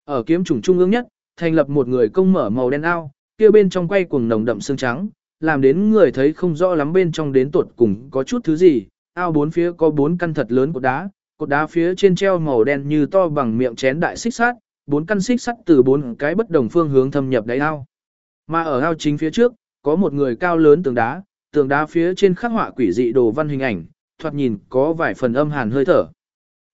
Ở kiếm trùng trung ương nhất, thành lập một người công mở màu đen ao, kia bên trong quay cuồng nồng đậm xương trắng, làm đến người thấy không rõ lắm bên trong đến tuột cùng có chút thứ gì. Ao bốn phía có bốn căn thật lớn của đá, cột đá phía trên treo màu đen như to bằng miệng chén đại xích sắt, bốn căn xích sắt từ bốn cái bất đồng phương hướng thâm nhập đáy ao. Mà ở ao chính phía trước, có một người cao lớn tường đá, tường đá phía trên khắc họa quỷ dị đồ văn hình ảnh, thoạt nhìn có vài phần âm hàn hơi thở.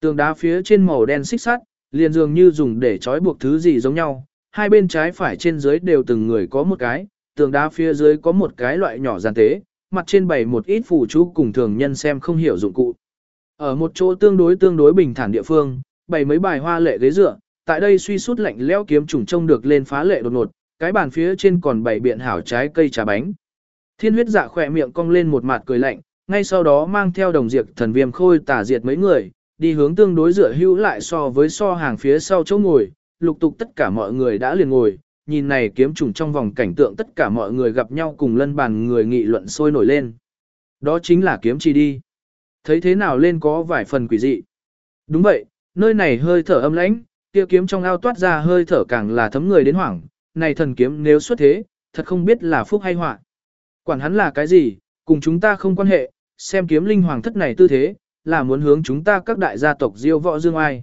Tường đá phía trên màu đen xích sắt, liền dường như dùng để trói buộc thứ gì giống nhau, hai bên trái phải trên dưới đều từng người có một cái, tường đá phía dưới có một cái loại nhỏ giàn tế, mặt trên bày một ít phù chú cùng thường nhân xem không hiểu dụng cụ. Ở một chỗ tương đối tương đối bình thản địa phương, bày mấy bài hoa lệ ghế dựa, tại đây suy sút lạnh lẽo kiếm trùng trông được lên phá lệ đột ngột, cái bàn phía trên còn bày biện hảo trái cây trà bánh. Thiên huyết dạ khỏe miệng cong lên một mặt cười lạnh, ngay sau đó mang theo đồng diệt thần viêm khôi tả diệt mấy người, đi hướng tương đối dựa hữu lại so với so hàng phía sau chỗ ngồi, lục tục tất cả mọi người đã liền ngồi, nhìn này kiếm trùng trong vòng cảnh tượng tất cả mọi người gặp nhau cùng lân bàn người nghị luận sôi nổi lên. Đó chính là kiếm chi đi. Thấy thế nào lên có vài phần quỷ dị. Đúng vậy, nơi này hơi thở âm lãnh, kia kiếm trong ao toát ra hơi thở càng là thấm người đến hoảng, này thần kiếm nếu xuất thế, thật không biết là phúc hay họa. Quản hắn là cái gì, cùng chúng ta không quan hệ, xem kiếm linh hoàng thất này tư thế, là muốn hướng chúng ta các đại gia tộc diêu võ dương ai.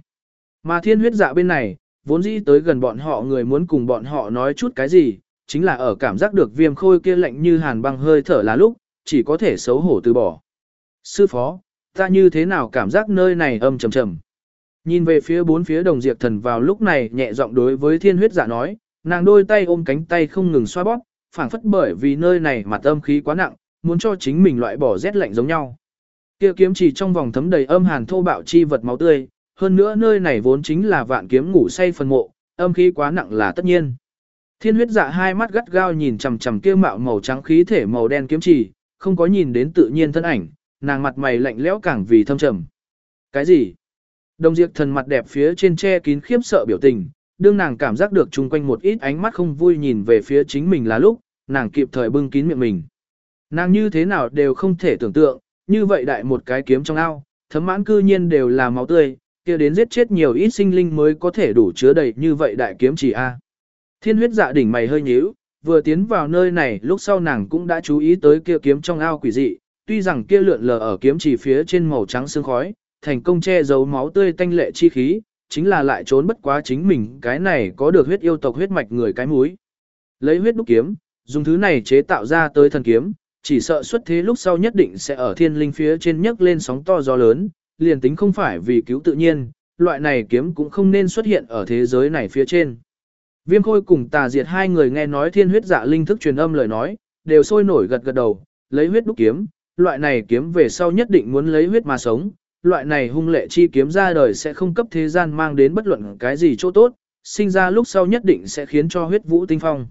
Mà thiên huyết dạ bên này, vốn dĩ tới gần bọn họ người muốn cùng bọn họ nói chút cái gì, chính là ở cảm giác được viêm khôi kia lạnh như hàn băng hơi thở là lúc, chỉ có thể xấu hổ từ bỏ. Sư phó, ta như thế nào cảm giác nơi này âm trầm trầm. Nhìn về phía bốn phía đồng diệt thần vào lúc này nhẹ giọng đối với thiên huyết dạ nói, nàng đôi tay ôm cánh tay không ngừng xoa bóp, phảng phất bởi vì nơi này mặt âm khí quá nặng, muốn cho chính mình loại bỏ rét lạnh giống nhau. Kia kiếm chỉ trong vòng thấm đầy âm hàn thô bạo chi vật máu tươi, hơn nữa nơi này vốn chính là vạn kiếm ngủ say phần mộ, âm khí quá nặng là tất nhiên. Thiên huyết dạ hai mắt gắt gao nhìn chằm chằm kia mạo màu trắng khí thể màu đen kiếm chỉ, không có nhìn đến tự nhiên thân ảnh, nàng mặt mày lạnh lẽo càng vì thâm trầm. Cái gì? Đồng diệt thần mặt đẹp phía trên che kín khiếp sợ biểu tình, đương nàng cảm giác được chung quanh một ít ánh mắt không vui nhìn về phía chính mình là lúc, nàng kịp thời bưng kín miệng mình. Nàng như thế nào đều không thể tưởng tượng, như vậy đại một cái kiếm trong ao, thấm mãn cư nhiên đều là máu tươi, kia đến giết chết nhiều ít sinh linh mới có thể đủ chứa đầy như vậy đại kiếm chỉ a. Thiên huyết dạ đỉnh mày hơi nhíu, vừa tiến vào nơi này lúc sau nàng cũng đã chú ý tới kia kiếm trong ao quỷ dị, tuy rằng kia lượn lờ ở kiếm chỉ phía trên màu trắng sương khói, thành công che giấu máu tươi tanh lệ chi khí, chính là lại trốn bất quá chính mình cái này có được huyết yêu tộc huyết mạch người cái mũi. Lấy huyết đúc kiếm, dùng thứ này chế tạo ra tới thần kiếm, chỉ sợ xuất thế lúc sau nhất định sẽ ở thiên linh phía trên nhấc lên sóng to gió lớn, liền tính không phải vì cứu tự nhiên, loại này kiếm cũng không nên xuất hiện ở thế giới này phía trên. Viêm khôi cùng tà diệt hai người nghe nói thiên huyết dạ linh thức truyền âm lời nói, đều sôi nổi gật gật đầu, lấy huyết đúc kiếm, loại này kiếm về sau nhất định muốn lấy huyết mà sống, loại này hung lệ chi kiếm ra đời sẽ không cấp thế gian mang đến bất luận cái gì chỗ tốt, sinh ra lúc sau nhất định sẽ khiến cho huyết vũ tinh phong.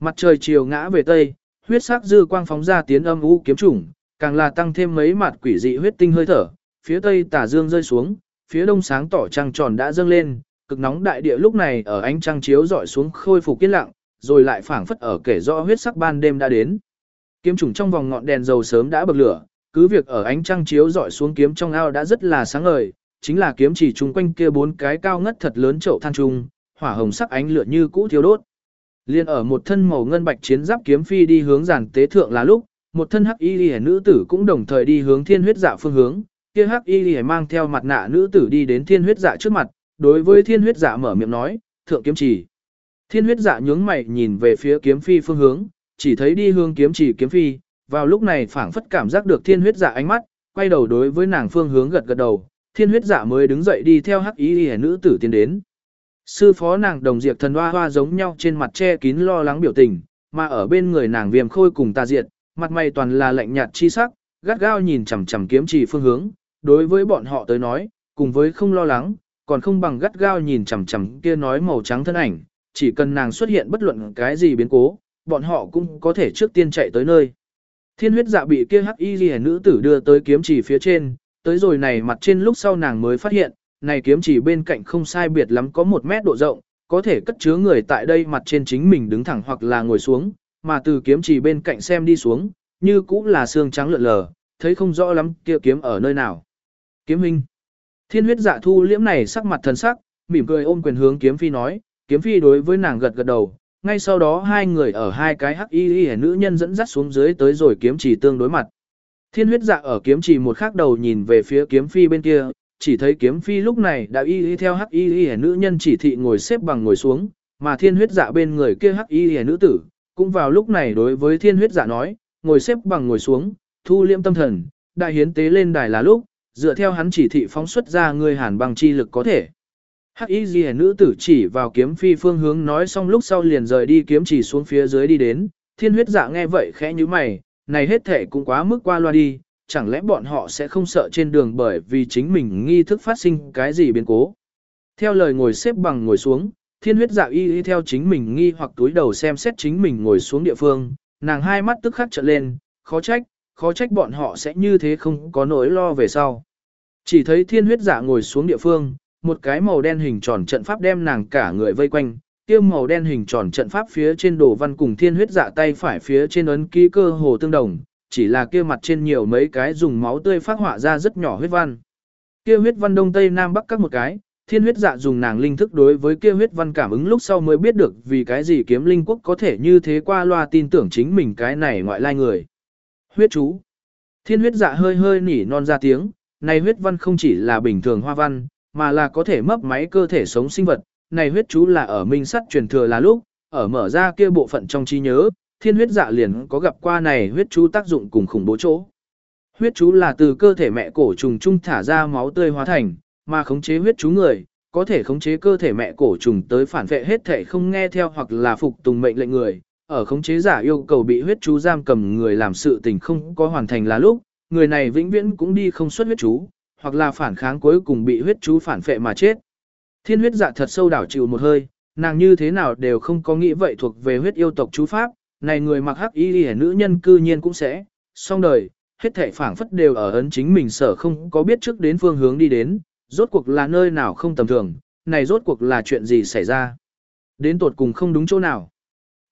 Mặt trời chiều ngã về tây, huyết sắc dư quang phóng ra tiến âm u kiếm chủng, càng là tăng thêm mấy mặt quỷ dị huyết tinh hơi thở, phía tây tà dương rơi xuống, phía đông sáng tỏ trăng tròn đã dâng lên, cực nóng đại địa lúc này ở ánh trăng chiếu dọi xuống khôi phục yên lặng, rồi lại phảng phất ở kể rõ huyết sắc ban đêm đã đến. Kiếm trùng trong vòng ngọn đèn dầu sớm đã bật lửa, cứ việc ở ánh trăng chiếu dọi xuống kiếm trong ao đã rất là sáng ngời, chính là kiếm chỉ chung quanh kia bốn cái cao ngất thật lớn chậu than trung, hỏa hồng sắc ánh lửa như cũ thiếu đốt. Liên ở một thân màu ngân bạch chiến giáp kiếm phi đi hướng giàn tế thượng là lúc, một thân hắc y liễu nữ tử cũng đồng thời đi hướng thiên huyết dạ phương hướng, kia hắc y liễu mang theo mặt nạ nữ tử đi đến thiên huyết dạ trước mặt, đối với thiên huyết dạ mở miệng nói, thượng kiếm chỉ. Thiên huyết dạ nhướng mày nhìn về phía kiếm phi phương hướng, chỉ thấy đi hướng kiếm chỉ kiếm phi, vào lúc này phảng phất cảm giác được thiên huyết dạ ánh mắt, quay đầu đối với nàng phương hướng gật gật đầu, thiên huyết dạ mới đứng dậy đi theo hắc y liễu nữ tử tiến đến. Sư phó nàng đồng diệt thần hoa hoa giống nhau trên mặt che kín lo lắng biểu tình, mà ở bên người nàng viêm khôi cùng ta diệt, mặt mày toàn là lạnh nhạt chi sắc, gắt gao nhìn chằm chằm kiếm chỉ phương hướng, đối với bọn họ tới nói, cùng với không lo lắng, còn không bằng gắt gao nhìn chằm chằm kia nói màu trắng thân ảnh, chỉ cần nàng xuất hiện bất luận cái gì biến cố, bọn họ cũng có thể trước tiên chạy tới nơi. Thiên huyết dạ bị kia hắc y ghi nữ tử đưa tới kiếm chỉ phía trên, tới rồi này mặt trên lúc sau nàng mới phát hiện, này kiếm chỉ bên cạnh không sai biệt lắm có một mét độ rộng, có thể cất chứa người tại đây mặt trên chính mình đứng thẳng hoặc là ngồi xuống, mà từ kiếm chỉ bên cạnh xem đi xuống, như cũng là xương trắng lượn lờ, thấy không rõ lắm kia kiếm ở nơi nào. Kiếm huynh. Thiên huyết dạ thu liễm này sắc mặt thần sắc, mỉm cười ôm quyền hướng kiếm phi nói, kiếm phi đối với nàng gật gật đầu, ngay sau đó hai người ở hai cái hắc y y nữ nhân dẫn dắt xuống dưới tới rồi kiếm chỉ tương đối mặt. Thiên huyết dạ ở kiếm chỉ một khắc đầu nhìn về phía kiếm phi bên kia, chỉ thấy kiếm phi lúc này đã y y theo hắc y y nữ nhân chỉ thị ngồi xếp bằng ngồi xuống, mà thiên huyết dạ bên người kia hắc y y nữ tử, cũng vào lúc này đối với thiên huyết dạ nói, ngồi xếp bằng ngồi xuống, thu liêm tâm thần, đại hiến tế lên đài là lúc, dựa theo hắn chỉ thị phóng xuất ra người hàn bằng chi lực có thể. Hắc y y nữ tử chỉ vào kiếm phi phương hướng nói xong lúc sau liền rời đi kiếm chỉ xuống phía dưới đi đến, thiên huyết dạ nghe vậy khẽ như mày, này hết thể cũng quá mức qua loa đi, chẳng lẽ bọn họ sẽ không sợ trên đường bởi vì chính mình nghi thức phát sinh cái gì biến cố. Theo lời ngồi xếp bằng ngồi xuống, thiên huyết dạ y y theo chính mình nghi hoặc túi đầu xem xét chính mình ngồi xuống địa phương, nàng hai mắt tức khắc trợn lên, khó trách, khó trách bọn họ sẽ như thế không có nỗi lo về sau. Chỉ thấy thiên huyết dạ ngồi xuống địa phương, một cái màu đen hình tròn trận pháp đem nàng cả người vây quanh, kia màu đen hình tròn trận pháp phía trên đồ văn cùng thiên huyết dạ tay phải phía trên ấn ký cơ hồ tương đồng, chỉ là kia mặt trên nhiều mấy cái dùng máu tươi phát họa ra rất nhỏ huyết văn. Kia huyết văn đông tây nam bắc các một cái, thiên huyết dạ dùng nàng linh thức đối với kia huyết văn cảm ứng lúc sau mới biết được vì cái gì kiếm linh quốc có thể như thế qua loa tin tưởng chính mình cái này ngoại lai người. Huyết chú. Thiên huyết dạ hơi hơi nỉ non ra tiếng, này huyết văn không chỉ là bình thường hoa văn, mà là có thể mấp máy cơ thể sống sinh vật. Này huyết chú là ở minh sắt truyền thừa là lúc, ở mở ra kia bộ phận trong trí nhớ, thiên huyết dạ liền có gặp qua này huyết chú tác dụng cùng khủng bố chỗ. Huyết chú là từ cơ thể mẹ cổ trùng trung thả ra máu tươi hóa thành, mà khống chế huyết chú người, có thể khống chế cơ thể mẹ cổ trùng tới phản vệ hết thể không nghe theo hoặc là phục tùng mệnh lệnh người. Ở khống chế giả yêu cầu bị huyết chú giam cầm người làm sự tình không có hoàn thành là lúc, người này vĩnh viễn cũng đi không xuất huyết chú, hoặc là phản kháng cuối cùng bị huyết chú phản phệ mà chết. Thiên huyết dạ thật sâu đảo chịu một hơi, nàng như thế nào đều không có nghĩ vậy thuộc về huyết yêu tộc chú pháp, này người mặc hắc y hẻ nữ nhân cư nhiên cũng sẽ, xong đời, hết thể phản phất đều ở ấn chính mình sở không có biết trước đến phương hướng đi đến, rốt cuộc là nơi nào không tầm thường, này rốt cuộc là chuyện gì xảy ra. Đến tột cùng không đúng chỗ nào.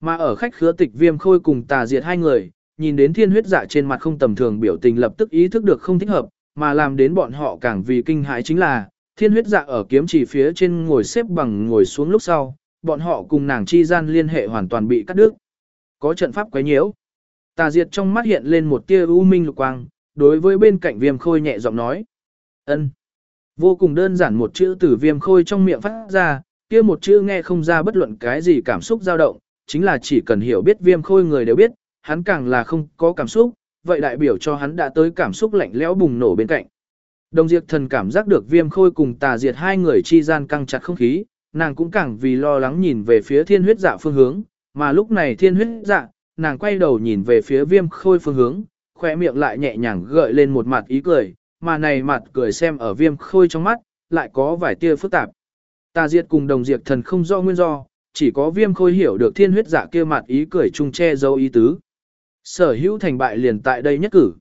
Mà ở khách khứa tịch viêm khôi cùng tà diệt hai người, nhìn đến thiên huyết dạ trên mặt không tầm thường biểu tình lập tức ý thức được không thích hợp, mà làm đến bọn họ càng vì kinh hãi chính là, thiên huyết dạ ở kiếm chỉ phía trên ngồi xếp bằng ngồi xuống lúc sau, bọn họ cùng nàng chi gian liên hệ hoàn toàn bị cắt đứt. Có trận pháp quấy nhiễu. Tà diệt trong mắt hiện lên một tia u minh lục quang, đối với bên cạnh viêm khôi nhẹ giọng nói. ân Vô cùng đơn giản một chữ từ viêm khôi trong miệng phát ra, kia một chữ nghe không ra bất luận cái gì cảm xúc dao động, chính là chỉ cần hiểu biết viêm khôi người đều biết, hắn càng là không có cảm xúc, vậy đại biểu cho hắn đã tới cảm xúc lạnh lẽo bùng nổ bên cạnh. Đồng diệt thần cảm giác được viêm khôi cùng tà diệt hai người chi gian căng chặt không khí, nàng cũng càng vì lo lắng nhìn về phía thiên huyết dạ phương hướng, mà lúc này thiên huyết dạ, nàng quay đầu nhìn về phía viêm khôi phương hướng, khỏe miệng lại nhẹ nhàng gợi lên một mặt ý cười, mà này mặt cười xem ở viêm khôi trong mắt, lại có vài tia phức tạp. Tà diệt cùng đồng diệt thần không do nguyên do, chỉ có viêm khôi hiểu được thiên huyết dạ kia mặt ý cười chung che dấu ý tứ. Sở hữu thành bại liền tại đây nhất cử.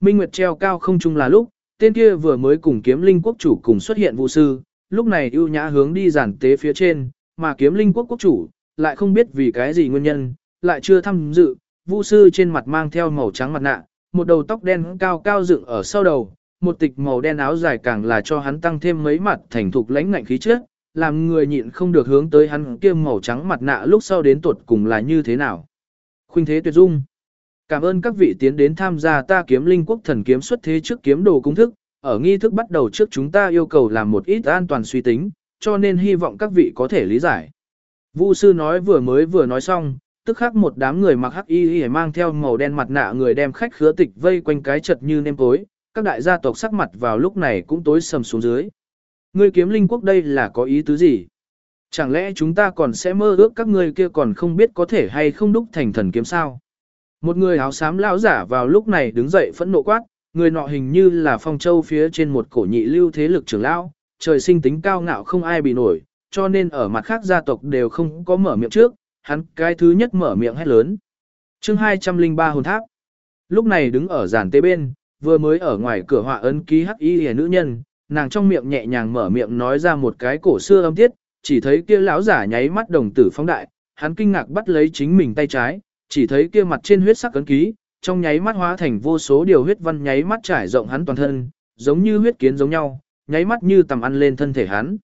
Minh Nguyệt treo cao không chung là lúc, tên kia vừa mới cùng kiếm linh quốc chủ cùng xuất hiện vụ sư, lúc này ưu nhã hướng đi giản tế phía trên, mà kiếm linh quốc quốc chủ, lại không biết vì cái gì nguyên nhân, lại chưa tham dự, vụ sư trên mặt mang theo màu trắng mặt nạ, một đầu tóc đen cao cao dựng ở sau đầu, một tịch màu đen áo dài càng là cho hắn tăng thêm mấy mặt thành thục lãnh ngạnh khí chất, làm người nhịn không được hướng tới hắn kia màu trắng mặt nạ lúc sau đến tuột cùng là như thế nào. Khuynh thế tuyệt dung. Cảm ơn các vị tiến đến tham gia ta kiếm linh quốc thần kiếm xuất thế trước kiếm đồ công thức, ở nghi thức bắt đầu trước chúng ta yêu cầu làm một ít an toàn suy tính, cho nên hy vọng các vị có thể lý giải. Vu sư nói vừa mới vừa nói xong, tức khắc một đám người mặc hắc y y mang theo màu đen mặt nạ người đem khách khứa tịch vây quanh cái chật như nêm tối, các đại gia tộc sắc mặt vào lúc này cũng tối sầm xuống dưới. Ngươi kiếm linh quốc đây là có ý tứ gì? Chẳng lẽ chúng ta còn sẽ mơ ước các ngươi kia còn không biết có thể hay không đúc thành thần kiếm sao? Một người áo xám lão giả vào lúc này đứng dậy phẫn nộ quát, người nọ hình như là phong châu phía trên một cổ nhị lưu thế lực trưởng lão, trời sinh tính cao ngạo không ai bị nổi, cho nên ở mặt khác gia tộc đều không có mở miệng trước, hắn cái thứ nhất mở miệng hét lớn. chương 203 hồn tháp. Lúc này đứng ở giàn tế bên, vừa mới ở ngoài cửa họa ấn ký hắc y hề nữ nhân, nàng trong miệng nhẹ nhàng mở miệng nói ra một cái cổ xưa âm tiết, chỉ thấy kia lão giả nháy mắt đồng tử phóng đại, hắn kinh ngạc bắt lấy chính mình tay trái, chỉ thấy kia mặt trên huyết sắc ấn ký, trong nháy mắt hóa thành vô số điều huyết văn nháy mắt trải rộng hắn toàn thân, giống như huyết kiến giống nhau, nháy mắt như tầm ăn lên thân thể hắn.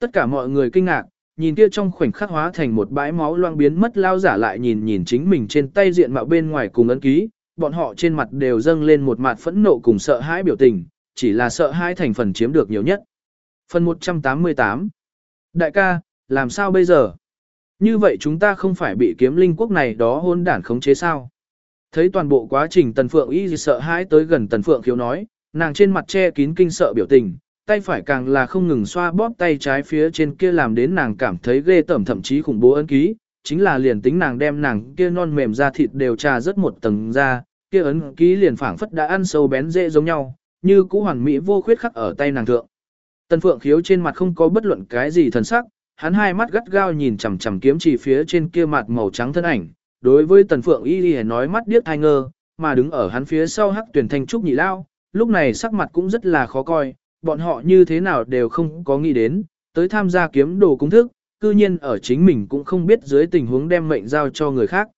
Tất cả mọi người kinh ngạc, nhìn kia trong khoảnh khắc hóa thành một bãi máu loang biến mất lao giả lại nhìn nhìn chính mình trên tay diện mạo bên ngoài cùng ấn ký, bọn họ trên mặt đều dâng lên một mặt phẫn nộ cùng sợ hãi biểu tình, chỉ là sợ hãi thành phần chiếm được nhiều nhất. Phần 188 Đại ca, làm sao bây giờ? Như vậy chúng ta không phải bị kiếm linh quốc này đó hôn đản khống chế sao? Thấy toàn bộ quá trình Tần Phượng y sợ hãi tới gần Tần Phượng khiếu nói, nàng trên mặt che kín kinh sợ biểu tình, tay phải càng là không ngừng xoa bóp tay trái phía trên kia làm đến nàng cảm thấy ghê tởm thậm chí khủng bố ấn ký, chính là liền tính nàng đem nàng kia non mềm da thịt đều trà rất một tầng ra, kia ấn ký liền phảng phất đã ăn sâu bén dễ giống nhau, như cũ hoàn mỹ vô khuyết khắc ở tay nàng thượng. Tần Phượng khiếu trên mặt không có bất luận cái gì thần sắc, hắn hai mắt gắt gao nhìn chằm chằm kiếm chỉ phía trên kia mặt màu trắng thân ảnh, đối với Tần Phượng y y nói mắt điếc hai ngơ, mà đứng ở hắn phía sau hắc tuyển thanh trúc nhị lao, lúc này sắc mặt cũng rất là khó coi, bọn họ như thế nào đều không có nghĩ đến, tới tham gia kiếm đồ cung thức, cư nhiên ở chính mình cũng không biết dưới tình huống đem mệnh giao cho người khác.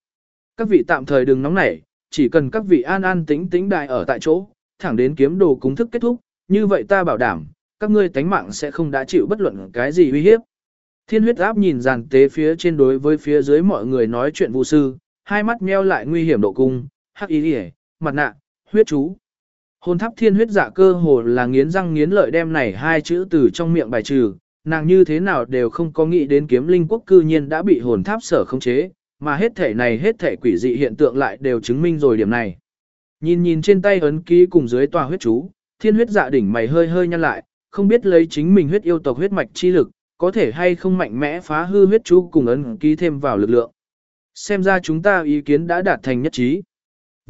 Các vị tạm thời đừng nóng nảy, chỉ cần các vị an an tĩnh tĩnh đại ở tại chỗ, thẳng đến kiếm đồ cung thức kết thúc, như vậy ta bảo đảm, các ngươi tánh mạng sẽ không đã chịu bất luận cái gì uy hiếp. Thiên huyết áp nhìn dàn tế phía trên đối với phía dưới mọi người nói chuyện vụ sư, hai mắt nheo lại nguy hiểm độ cung, hắc ý hề, mặt nạ, huyết chú. Hồn tháp thiên huyết dạ cơ hồ là nghiến răng nghiến lợi đem này hai chữ từ trong miệng bài trừ, nàng như thế nào đều không có nghĩ đến kiếm linh quốc cư nhiên đã bị hồn tháp sở khống chế, mà hết thể này hết thể quỷ dị hiện tượng lại đều chứng minh rồi điểm này. Nhìn nhìn trên tay ấn ký cùng dưới tòa huyết chú, thiên huyết dạ đỉnh mày hơi hơi nhăn lại, không biết lấy chính mình huyết yêu tộc huyết mạch chi lực, có thể hay không mạnh mẽ phá hư huyết chú cùng ấn ký thêm vào lực lượng. Xem ra chúng ta ý kiến đã đạt thành nhất trí.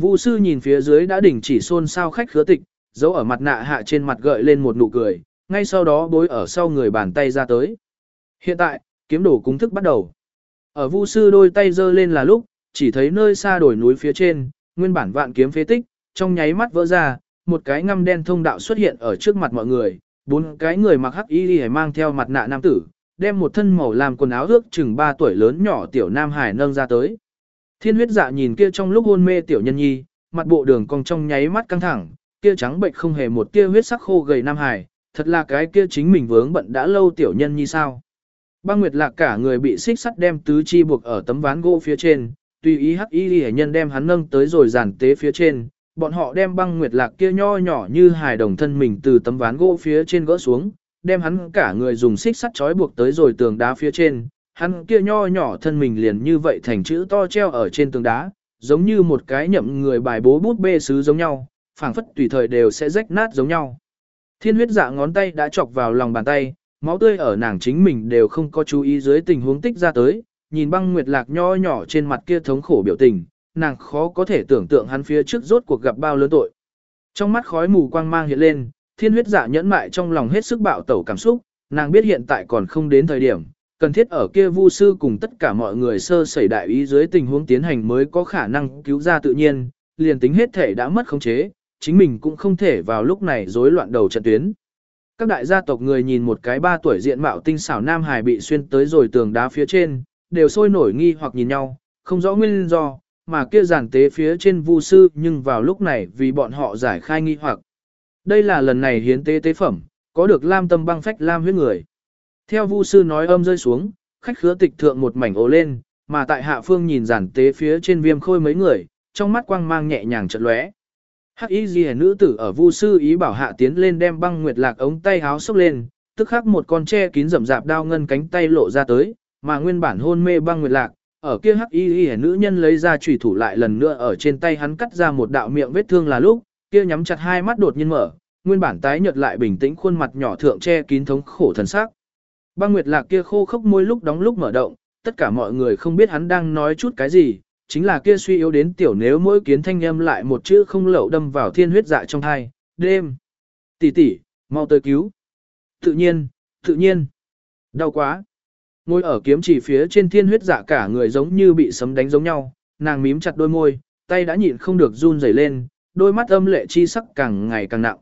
Vu sư nhìn phía dưới đã đỉnh chỉ xôn xao khách khứa tịch, dấu ở mặt nạ hạ trên mặt gợi lên một nụ cười, ngay sau đó bối ở sau người bàn tay ra tới. Hiện tại, kiếm đồ cúng thức bắt đầu. Ở vu sư đôi tay giơ lên là lúc, chỉ thấy nơi xa đồi núi phía trên, nguyên bản vạn kiếm phế tích, trong nháy mắt vỡ ra, một cái ngăm đen thông đạo xuất hiện ở trước mặt mọi người, bốn cái người mặc hắc y y mang theo mặt nạ nam tử, đem một thân màu làm quần áo ước chừng 3 tuổi lớn nhỏ tiểu nam hải nâng ra tới. Thiên huyết dạ nhìn kia trong lúc hôn mê tiểu nhân nhi, mặt bộ đường cong trong nháy mắt căng thẳng, kia trắng bệnh không hề một tia huyết sắc khô gầy nam hải, thật là cái kia chính mình vướng bận đã lâu tiểu nhân nhi sao. Băng Nguyệt Lạc cả người bị xích sắt đem tứ chi buộc ở tấm ván gỗ phía trên, tùy ý hắc y hệ nhân đem hắn nâng tới rồi giàn tế phía trên, bọn họ đem băng Nguyệt Lạc kia nho nhỏ như hài đồng thân mình từ tấm ván gỗ phía trên gỡ xuống, đem hắn cả người dùng xích sắt trói buộc tới rồi tường đá phía trên, hắn kia nho nhỏ thân mình liền như vậy thành chữ to treo ở trên tường đá, giống như một cái nhậm người bài bố bút bê sứ giống nhau, phảng phất tùy thời đều sẽ rách nát giống nhau. Thiên huyết dạ ngón tay đã chọc vào lòng bàn tay, máu tươi ở nàng chính mình đều không có chú ý dưới tình huống tích ra tới, nhìn băng nguyệt lạc nho nhỏ trên mặt kia thống khổ biểu tình, nàng khó có thể tưởng tượng hắn phía trước rốt cuộc gặp bao lớn tội. Trong mắt khói mù quang mang hiện lên, thiên huyết dạ nhẫn mại trong lòng hết sức bạo tẩu cảm xúc, nàng biết hiện tại còn không đến thời điểm, cần thiết ở kia vu sư cùng tất cả mọi người sơ sẩy đại ý dưới tình huống tiến hành mới có khả năng cứu ra tự nhiên, liền tính hết thể đã mất khống chế, chính mình cũng không thể vào lúc này rối loạn đầu trận tuyến. Các đại gia tộc người nhìn một cái ba tuổi diện mạo tinh xảo nam hài bị xuyên tới rồi tường đá phía trên, đều sôi nổi nghi hoặc nhìn nhau, không rõ nguyên do, mà kia giản tế phía trên vu sư nhưng vào lúc này vì bọn họ giải khai nghi hoặc. Đây là lần này hiến tế tế phẩm, có được lam tâm băng phách lam huyết người. Theo vu sư nói âm rơi xuống, khách khứa tịch thượng một mảnh ố lên, mà tại hạ phương nhìn giản tế phía trên viêm khôi mấy người, trong mắt quang mang nhẹ nhàng chợt lóe. Hắc y Liễu nữ tử ở vu sư ý bảo hạ tiến lên đem băng nguyệt lạc ống tay háo xốc lên, tức khắc một con tre kín rậm rạp đao ngân cánh tay lộ ra tới, mà nguyên bản hôn mê băng nguyệt lạc, ở kia hắc y Liễu nữ nhân lấy ra chủy thủ lại lần nữa ở trên tay hắn cắt ra một đạo miệng vết thương là lúc, kia nhắm chặt hai mắt đột nhiên mở, nguyên bản tái nhợt lại bình tĩnh khuôn mặt nhỏ thượng che kín thống khổ thần sắc. Băng Nguyệt Lạc kia khô khốc môi lúc đóng lúc mở động, tất cả mọi người không biết hắn đang nói chút cái gì, chính là kia suy yếu đến tiểu nếu mỗi kiến thanh âm lại một chữ không lậu đâm vào thiên huyết dạ trong hai, đêm. Tỷ tỷ, mau tới cứu. Tự nhiên, tự nhiên. Đau quá. Ngồi ở kiếm chỉ phía trên thiên huyết dạ cả người giống như bị sấm đánh giống nhau, nàng mím chặt đôi môi, tay đã nhịn không được run rẩy lên, đôi mắt âm lệ chi sắc càng ngày càng nặng.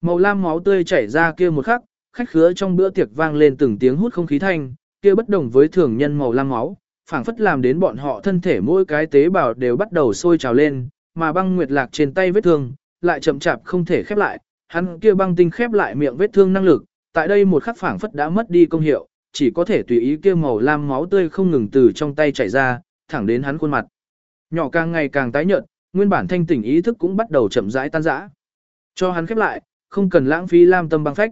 Màu lam máu tươi chảy ra kia một khắc, khách khứa trong bữa tiệc vang lên từng tiếng hút không khí thanh, kia bất đồng với thường nhân màu lam máu, phảng phất làm đến bọn họ thân thể mỗi cái tế bào đều bắt đầu sôi trào lên, mà băng nguyệt lạc trên tay vết thương, lại chậm chạp không thể khép lại, hắn kia băng tinh khép lại miệng vết thương năng lực, tại đây một khắc phảng phất đã mất đi công hiệu, chỉ có thể tùy ý kia màu lam máu tươi không ngừng từ trong tay chảy ra, thẳng đến hắn khuôn mặt. Nhỏ càng ngày càng tái nhợt, nguyên bản thanh tỉnh ý thức cũng bắt đầu chậm rãi tan rã. Cho hắn khép lại, không cần lãng phí lam tâm băng phách.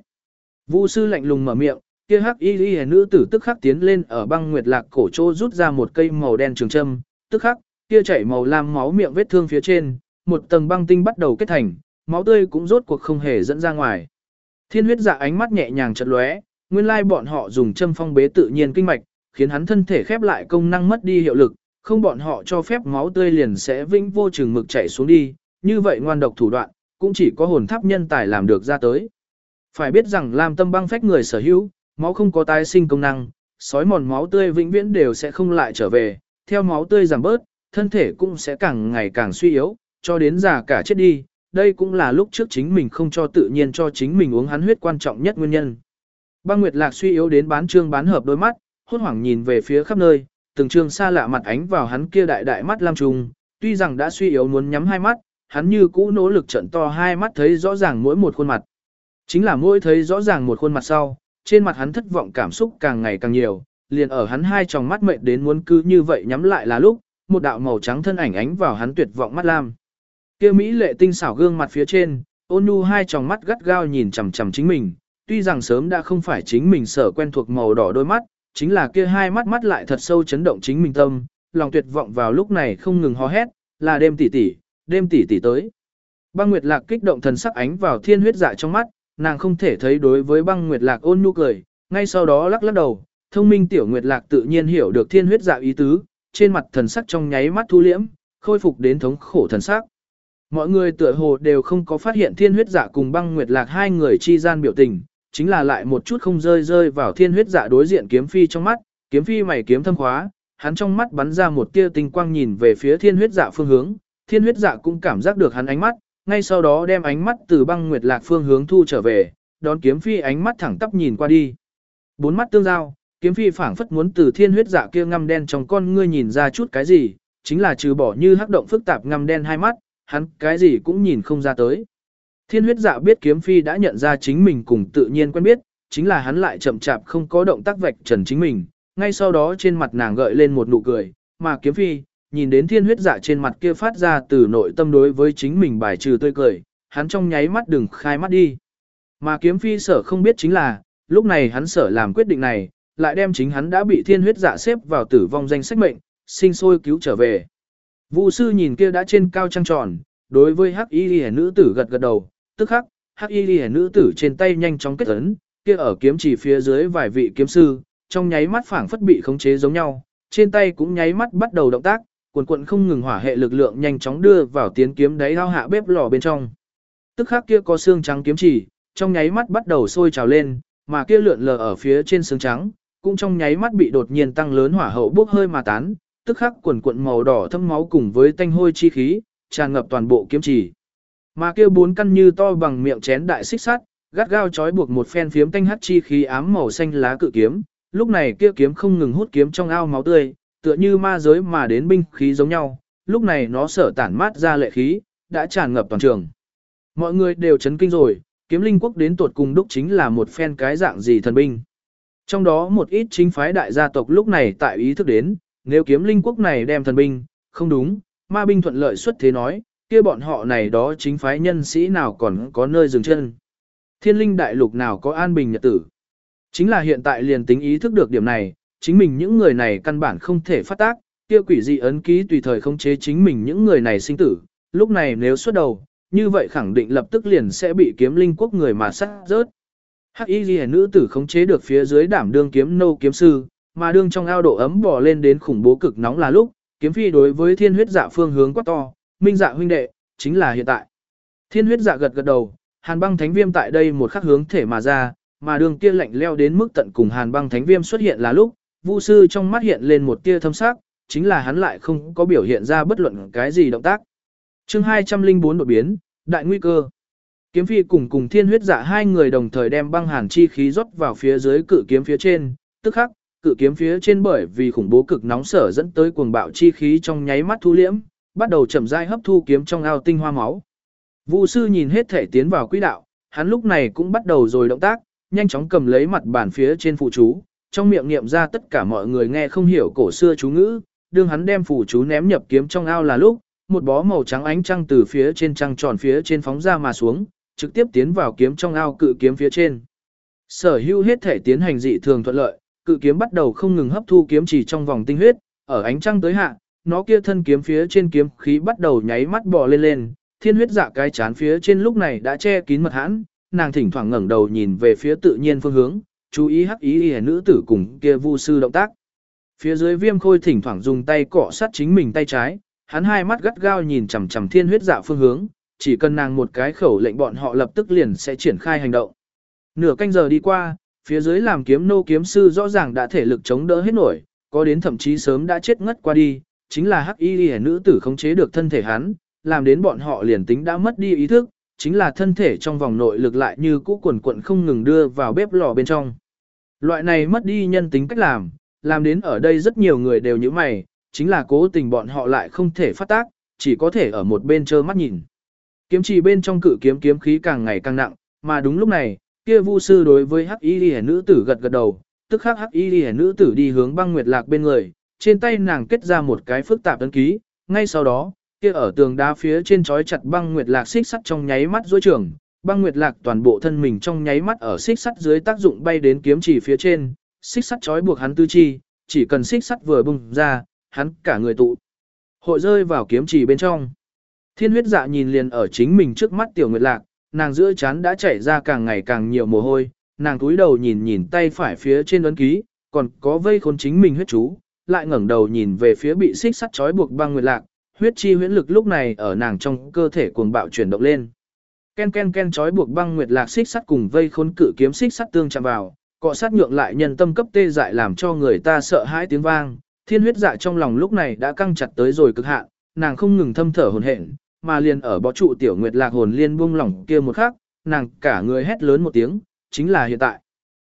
Vu sư lạnh lùng mở miệng, kia hắc y y nữ tử tức khắc tiến lên ở băng nguyệt lạc cổ chỗ rút ra một cây màu đen trường châm, tức khắc, kia chảy màu lam máu miệng vết thương phía trên, một tầng băng tinh bắt đầu kết thành, máu tươi cũng rốt cuộc không hề dẫn ra ngoài. Thiên huyết dạ ánh mắt nhẹ nhàng chợt lóe, nguyên lai bọn họ dùng châm phong bế tự nhiên kinh mạch, khiến hắn thân thể khép lại công năng mất đi hiệu lực, không bọn họ cho phép máu tươi liền sẽ vĩnh vô chừng mực chảy xuống đi, như vậy ngoan độc thủ đoạn, cũng chỉ có hồn tháp nhân tài làm được ra tới. Phải biết rằng làm tâm băng phách người sở hữu, máu không có tái sinh công năng, sói mòn máu tươi vĩnh viễn đều sẽ không lại trở về, theo máu tươi giảm bớt, thân thể cũng sẽ càng ngày càng suy yếu, cho đến già cả chết đi, đây cũng là lúc trước chính mình không cho tự nhiên cho chính mình uống hắn huyết quan trọng nhất nguyên nhân. Băng Nguyệt Lạc suy yếu đến bán trương bán hợp đôi mắt, hốt hoảng nhìn về phía khắp nơi, từng trương xa lạ mặt ánh vào hắn kia đại đại mắt lam trùng, tuy rằng đã suy yếu muốn nhắm hai mắt, hắn như cũ nỗ lực trận to hai mắt thấy rõ ràng mỗi một khuôn mặt. Chính là mỗi thấy rõ ràng một khuôn mặt sau, trên mặt hắn thất vọng cảm xúc càng ngày càng nhiều, liền ở hắn hai tròng mắt mệt đến muốn cứ như vậy nhắm lại là lúc, một đạo màu trắng thân ảnh ánh vào hắn tuyệt vọng mắt lam. Kia mỹ lệ tinh xảo gương mặt phía trên, ôn nhu hai tròng mắt gắt gao nhìn chằm chằm chính mình, tuy rằng sớm đã không phải chính mình sở quen thuộc màu đỏ đôi mắt, chính là kia hai mắt mắt lại thật sâu chấn động chính mình tâm, lòng tuyệt vọng vào lúc này không ngừng hò hét, là đêm tỷ tỷ, đêm tỷ tỷ tới. Băng Nguyệt Lạc kích động thần sắc ánh vào thiên huyết dạ trong mắt, nàng không thể thấy đối với băng Nguyệt Lạc ôn nhu cười, ngay sau đó lắc lắc đầu, thông minh tiểu Nguyệt Lạc tự nhiên hiểu được thiên huyết dạ ý tứ, trên mặt thần sắc trong nháy mắt thu liễm, khôi phục đến thống khổ thần sắc. Mọi người tựa hồ đều không có phát hiện thiên huyết dạ cùng băng Nguyệt Lạc hai người chi gian biểu tình, chính là lại một chút không rơi rơi vào thiên huyết dạ đối diện kiếm phi trong mắt, kiếm phi mày kiếm thâm khóa, hắn trong mắt bắn ra một tia tinh quang nhìn về phía thiên huyết dạ phương hướng, thiên huyết dạ cũng cảm giác được hắn ánh mắt, ngay sau đó đem ánh mắt từ băng nguyệt lạc phương hướng thu trở về, đón kiếm phi ánh mắt thẳng tắp nhìn qua đi. Bốn mắt tương giao, kiếm phi phảng phất muốn từ thiên huyết dạ kia ngăm đen trong con ngươi nhìn ra chút cái gì, chính là trừ bỏ như hắc động phức tạp ngăm đen hai mắt, hắn cái gì cũng nhìn không ra tới. Thiên huyết dạ biết kiếm phi đã nhận ra chính mình cùng tự nhiên quen biết, chính là hắn lại chậm chạp không có động tác vạch trần chính mình, ngay sau đó trên mặt nàng gợi lên một nụ cười, mà kiếm phi, nhìn đến thiên huyết dạ trên mặt kia phát ra từ nội tâm đối với chính mình bài trừ tươi cười, hắn trong nháy mắt đừng khai mắt đi. Mà kiếm phi sở không biết chính là, lúc này hắn sở làm quyết định này, lại đem chính hắn đã bị thiên huyết dạ xếp vào tử vong danh sách mệnh, sinh sôi cứu trở về. Vu sư nhìn kia đã trên cao trăng tròn, đối với hắc y ghi nữ tử gật gật đầu, tức khắc, hắc y ghi nữ tử trên tay nhanh chóng kết ấn, kia ở kiếm chỉ phía dưới vài vị kiếm sư, trong nháy mắt phảng phất bị khống chế giống nhau, trên tay cũng nháy mắt bắt đầu động tác, cuộn cuộn không ngừng hỏa hệ lực lượng nhanh chóng đưa vào tiến kiếm đáy ao hạ bếp lò bên trong. Tức khắc kia có xương trắng kiếm chỉ, trong nháy mắt bắt đầu sôi trào lên, mà kia lượn lờ ở phía trên xương trắng, cũng trong nháy mắt bị đột nhiên tăng lớn hỏa hậu bốc hơi mà tán, tức khắc cuộn cuộn màu đỏ thâm máu cùng với tanh hôi chi khí, tràn ngập toàn bộ kiếm chỉ. Mà kia bốn căn như to bằng miệng chén đại xích sắt, gắt gao trói buộc một phen phiếm tanh hắt chi khí ám màu xanh lá cự kiếm, lúc này kia kiếm không ngừng hút kiếm trong ao máu tươi, tựa như ma giới mà đến binh khí giống nhau, lúc này nó sở tản mát ra lệ khí, đã tràn ngập toàn trường. Mọi người đều chấn kinh rồi, kiếm linh quốc đến tuột cùng đúc chính là một phen cái dạng gì thần binh. Trong đó một ít chính phái đại gia tộc lúc này tại ý thức đến, nếu kiếm linh quốc này đem thần binh, không đúng, ma binh thuận lợi xuất thế nói, kia bọn họ này đó chính phái nhân sĩ nào còn có nơi dừng chân. Thiên linh đại lục nào có an bình nhật tử. Chính là hiện tại liền tính ý thức được điểm này, chính mình những người này căn bản không thể phát tác, kia quỷ dị ấn ký tùy thời khống chế chính mình những người này sinh tử, lúc này nếu xuất đầu, như vậy khẳng định lập tức liền sẽ bị kiếm linh quốc người mà sát rớt. Hắc y Liễu nữ tử khống chế được phía dưới đảm đương kiếm nô kiếm sư, mà đương trong ao độ ấm bò lên đến khủng bố cực nóng là lúc, kiếm phi đối với thiên huyết dạ phương hướng quá to, minh dạ huynh đệ, chính là hiện tại. Thiên huyết dạ gật gật đầu, hàn băng thánh viêm tại đây một khắc hướng thể mà ra, mà đường kia lạnh leo đến mức tận cùng hàn băng thánh viêm xuất hiện là lúc, Vu sư trong mắt hiện lên một tia thâm sắc, chính là hắn lại không có biểu hiện ra bất luận cái gì động tác. Chương 204 đột biến, đại nguy cơ. Kiếm phi cùng cùng thiên huyết dạ hai người đồng thời đem băng hàn chi khí rót vào phía dưới cự kiếm phía trên, tức khắc, cự kiếm phía trên bởi vì khủng bố cực nóng sở dẫn tới cuồng bạo chi khí trong nháy mắt thu liễm, bắt đầu chậm rãi hấp thu kiếm trong ao tinh hoa máu. Vu sư nhìn hết thể tiến vào quỹ đạo, hắn lúc này cũng bắt đầu rồi động tác, nhanh chóng cầm lấy mặt bàn phía trên phụ chú, trong miệng niệm ra tất cả mọi người nghe không hiểu cổ xưa chú ngữ, đương hắn đem phủ chú ném nhập kiếm trong ao là lúc, một bó màu trắng ánh trăng từ phía trên trăng tròn phía trên phóng ra mà xuống, trực tiếp tiến vào kiếm trong ao cự kiếm phía trên. Sở hữu hết thể tiến hành dị thường thuận lợi, cự kiếm bắt đầu không ngừng hấp thu kiếm chỉ trong vòng tinh huyết, ở ánh trăng tới hạ, nó kia thân kiếm phía trên kiếm khí bắt đầu nháy mắt bò lên lên, thiên huyết dạ cái chán phía trên lúc này đã che kín mật hãn, nàng thỉnh thoảng ngẩng đầu nhìn về phía tự nhiên phương hướng, chú ý hắc ý y nữ tử cùng kia vu sư động tác. Phía dưới viêm khôi thỉnh thoảng dùng tay cọ sát chính mình tay trái, hắn hai mắt gắt gao nhìn chằm chằm thiên huyết dạ phương hướng, chỉ cần nàng một cái khẩu lệnh bọn họ lập tức liền sẽ triển khai hành động. Nửa canh giờ đi qua, phía dưới làm kiếm nô kiếm sư rõ ràng đã thể lực chống đỡ hết nổi, có đến thậm chí sớm đã chết ngất qua đi, chính là hắc y y nữ tử khống chế được thân thể hắn, làm đến bọn họ liền tính đã mất đi ý thức, chính là thân thể trong vòng nội lực lại như cũ quần quận không ngừng đưa vào bếp lò bên trong. Loại này mất đi nhân tính cách làm, làm đến ở đây rất nhiều người đều như mày, chính là cố tình bọn họ lại không thể phát tác, chỉ có thể ở một bên trơ mắt nhìn. Kiếm chỉ bên trong cự kiếm kiếm khí càng ngày càng nặng, mà đúng lúc này, kia vu sư đối với hắc y liễu nữ tử gật gật đầu, tức khắc hắc y liễu nữ tử đi hướng băng nguyệt lạc bên người, trên tay nàng kết ra một cái phức tạp ấn ký, ngay sau đó, kia ở tường đá phía trên chói chặt băng nguyệt lạc xích sắt trong nháy mắt duỗi trường, băng nguyệt lạc toàn bộ thân mình trong nháy mắt ở xích sắt dưới tác dụng bay đến kiếm chỉ phía trên, xích sắt chói buộc hắn tư chi, chỉ cần xích sắt vừa bung ra, hắn cả người tụ hội rơi vào kiếm chỉ bên trong. Thiên huyết dạ nhìn liền ở chính mình trước mắt tiểu nguyệt lạc, nàng giữa chán đã chảy ra càng ngày càng nhiều mồ hôi, nàng túi đầu nhìn nhìn tay phải phía trên ấn ký, còn có vây khốn chính mình huyết chú, lại ngẩng đầu nhìn về phía bị xích sắt trói buộc băng nguyệt lạc, huyết chi huyễn lực lúc này ở nàng trong cơ thể cuồng bạo chuyển động lên. Ken ken ken chói buộc băng nguyệt lạc xích sắt cùng vây khốn cự kiếm xích sắt tương chạm vào, cọ sát nhượng lại nhân tâm cấp tê dại làm cho người ta sợ hãi tiếng vang. Thiên huyết dạ trong lòng lúc này đã căng chặt tới rồi cực hạn, nàng không ngừng thâm thở hồn hển, mà liền ở bó trụ tiểu nguyệt lạc hồn liên buông lỏng kia một khắc, nàng cả người hét lớn một tiếng, chính là hiện tại.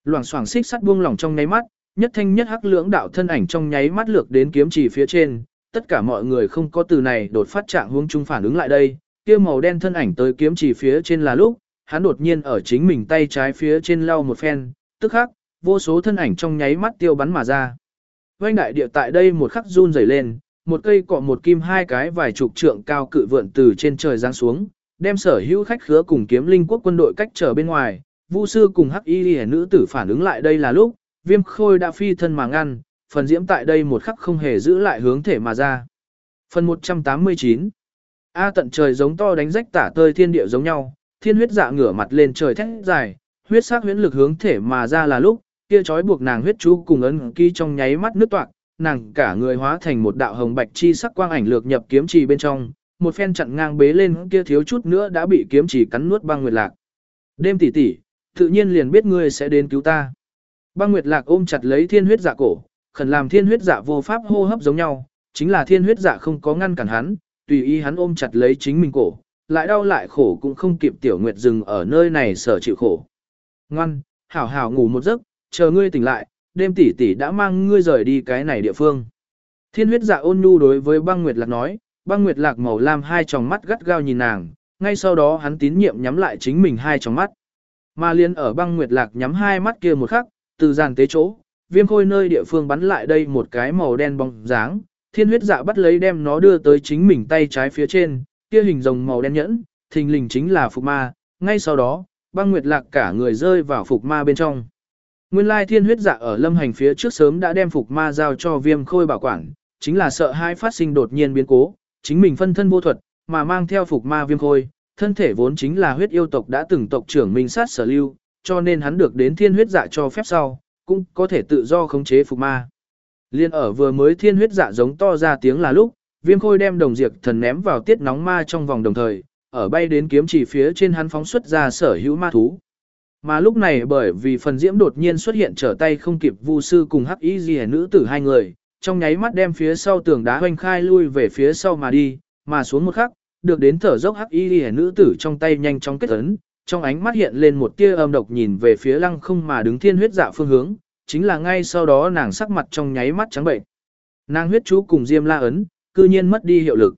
Loảng xoảng xích sắt buông lỏng trong nháy mắt, nhất thanh nhất hắc lưỡng đạo thân ảnh trong nháy mắt lược đến kiếm chỉ phía trên, tất cả mọi người không có từ này đột phát trạng hướng chung phản ứng lại đây, kia màu đen thân ảnh tới kiếm chỉ phía trên là lúc, hắn đột nhiên ở chính mình tay trái phía trên lau một phen, tức khắc, vô số thân ảnh trong nháy mắt tiêu bắn mà ra. Vành đại địa tại đây một khắc run rẩy lên, một cây cọ một kim hai cái vài chục trượng cao cự vượn từ trên trời giáng xuống, đem sở hữu khách khứa cùng kiếm linh quốc quân đội cách trở bên ngoài, Vu sư cùng Hắc Y Liễu nữ tử phản ứng lại đây là lúc, Viêm Khôi đã phi thân mà ngăn, phần diễm tại đây một khắc không hề giữ lại hướng thể mà ra. Phần 189 A tận trời giống to đánh rách tả tơi thiên địa giống nhau, thiên huyết dạ ngửa mặt lên trời thét dài, huyết sắc huyễn lực hướng thể mà ra là lúc, kia trói buộc nàng huyết chú cùng ấn ký trong nháy mắt nước toạc, nàng cả người hóa thành một đạo hồng bạch chi sắc quang ảnh lược nhập kiếm trì bên trong, một phen chặn ngang bế lên kia thiếu chút nữa đã bị kiếm trì cắn nuốt băng nguyệt lạc. Đêm tỷ tỷ, tự nhiên liền biết ngươi sẽ đến cứu ta. Băng nguyệt lạc ôm chặt lấy thiên huyết dạ cổ, khẩn làm thiên huyết dạ vô pháp hô hấp giống nhau, chính là thiên huyết dạ không có ngăn cản hắn, tùy ý hắn ôm chặt lấy chính mình cổ, lại đau lại khổ cũng không kịp tiểu nguyệt dừng ở nơi này sở chịu khổ. Ngoan, hảo hảo ngủ một giấc, chờ ngươi tỉnh lại, đêm tỷ tỷ đã mang ngươi rời đi cái này địa phương. Thiên huyết dạ ôn nhu đối với băng nguyệt lạc nói, băng nguyệt lạc màu lam hai tròng mắt gắt gao nhìn nàng, ngay sau đó hắn tín nhiệm nhắm lại chính mình hai tròng mắt. Mà liên ở băng nguyệt lạc nhắm hai mắt kia một khắc, từ giàn tế chỗ, viêm khôi nơi địa phương bắn lại đây một cái màu đen bóng dáng, thiên huyết dạ bắt lấy đem nó đưa tới chính mình tay trái phía trên, kia hình rồng màu đen nhẫn, thình lình chính là phục ma, ngay sau đó, băng nguyệt lạc cả người rơi vào phục ma bên trong. Nguyên lai thiên huyết dạ ở lâm hành phía trước sớm đã đem phục ma giao cho viêm khôi bảo quản, chính là sợ hai phát sinh đột nhiên biến cố, chính mình phân thân vô thuật, mà mang theo phục ma viêm khôi, thân thể vốn chính là huyết yêu tộc đã từng tộc trưởng minh sát sở lưu, cho nên hắn được đến thiên huyết dạ cho phép sau, cũng có thể tự do khống chế phục ma. Liên ở vừa mới thiên huyết dạ giống to ra tiếng là lúc, viêm khôi đem đồng diệt thần ném vào tiết nóng ma trong vòng đồng thời, ở bay đến kiếm chỉ phía trên hắn phóng xuất ra sở hữu ma thú. Mà lúc này bởi vì phần diễm đột nhiên xuất hiện trở tay không kịp vu sư cùng hắc y gì nữ tử hai người, trong nháy mắt đem phía sau tường đá hoanh khai lui về phía sau mà đi, mà xuống một khắc, được đến thở dốc hắc y gì nữ tử trong tay nhanh chóng kết ấn, trong ánh mắt hiện lên một tia âm độc nhìn về phía lăng không mà đứng thiên huyết dạ phương hướng, chính là ngay sau đó nàng sắc mặt trong nháy mắt trắng bệnh. Nàng huyết chú cùng diêm la ấn, cư nhiên mất đi hiệu lực.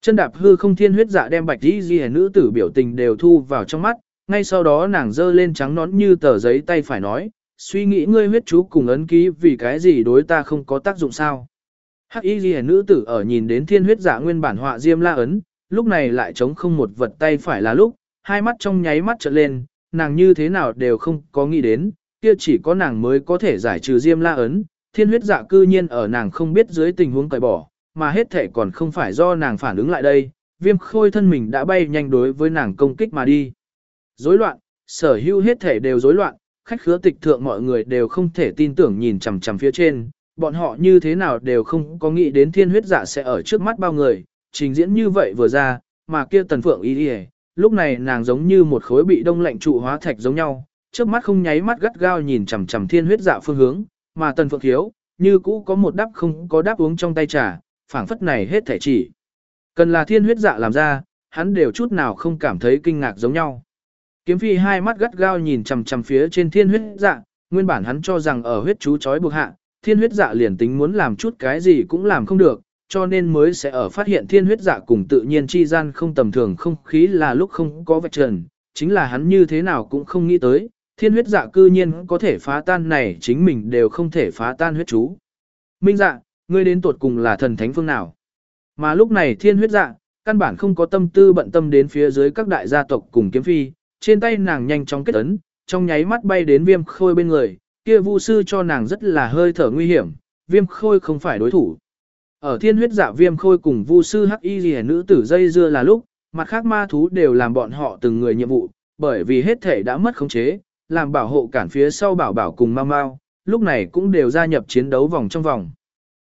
Chân đạp hư không thiên huyết dạ đem bạch y di nữ tử biểu tình đều thu vào trong mắt, ngay sau đó nàng giơ lên trắng nón như tờ giấy tay phải nói, suy nghĩ ngươi huyết chú cùng ấn ký vì cái gì đối ta không có tác dụng sao. Hắc y ghi nữ tử ở nhìn đến thiên huyết dạ nguyên bản họa diêm la ấn, lúc này lại chống không một vật tay phải là lúc, hai mắt trong nháy mắt trợn lên, nàng như thế nào đều không có nghĩ đến, kia chỉ có nàng mới có thể giải trừ diêm la ấn, thiên huyết dạ cư nhiên ở nàng không biết dưới tình huống cởi bỏ, mà hết thể còn không phải do nàng phản ứng lại đây, viêm khôi thân mình đã bay nhanh đối với nàng công kích mà đi. Rối loạn, sở hữu hết thể đều rối loạn, khách khứa tịch thượng mọi người đều không thể tin tưởng nhìn chằm chằm phía trên, bọn họ như thế nào đều không có nghĩ đến thiên huyết dạ sẽ ở trước mắt bao người, trình diễn như vậy vừa ra, mà kia tần phượng ý đi lúc này nàng giống như một khối bị đông lạnh trụ hóa thạch giống nhau, trước mắt không nháy mắt gắt gao nhìn chằm chằm thiên huyết dạ phương hướng, mà tần phượng thiếu, như cũ có một đáp không có đáp uống trong tay trà, phảng phất này hết thể chỉ. Cần là thiên huyết dạ làm ra, hắn đều chút nào không cảm thấy kinh ngạc giống nhau. Kiếm phi hai mắt gắt gao nhìn chằm chằm phía trên thiên huyết dạ, nguyên bản hắn cho rằng ở huyết chú chói buộc hạ, thiên huyết dạ liền tính muốn làm chút cái gì cũng làm không được, cho nên mới sẽ ở phát hiện thiên huyết dạ cùng tự nhiên chi gian không tầm thường không khí là lúc không có vạch trần, chính là hắn như thế nào cũng không nghĩ tới, thiên huyết dạ cư nhiên có thể phá tan này chính mình đều không thể phá tan huyết chú. Minh dạ, ngươi đến tuột cùng là thần thánh phương nào? Mà lúc này thiên huyết dạ, căn bản không có tâm tư bận tâm đến phía dưới các đại gia tộc cùng kiếm phi, trên tay nàng nhanh chóng kết ấn, trong nháy mắt bay đến viêm khôi bên người, kia vu sư cho nàng rất là hơi thở nguy hiểm, viêm khôi không phải đối thủ. Ở thiên huyết dạ viêm khôi cùng vu sư hắc y rìa nữ tử dây dưa là lúc, mặt khác ma thú đều làm bọn họ từng người nhiệm vụ, bởi vì hết thể đã mất khống chế, làm bảo hộ cản phía sau bảo bảo cùng mau mau, lúc này cũng đều gia nhập chiến đấu vòng trong vòng.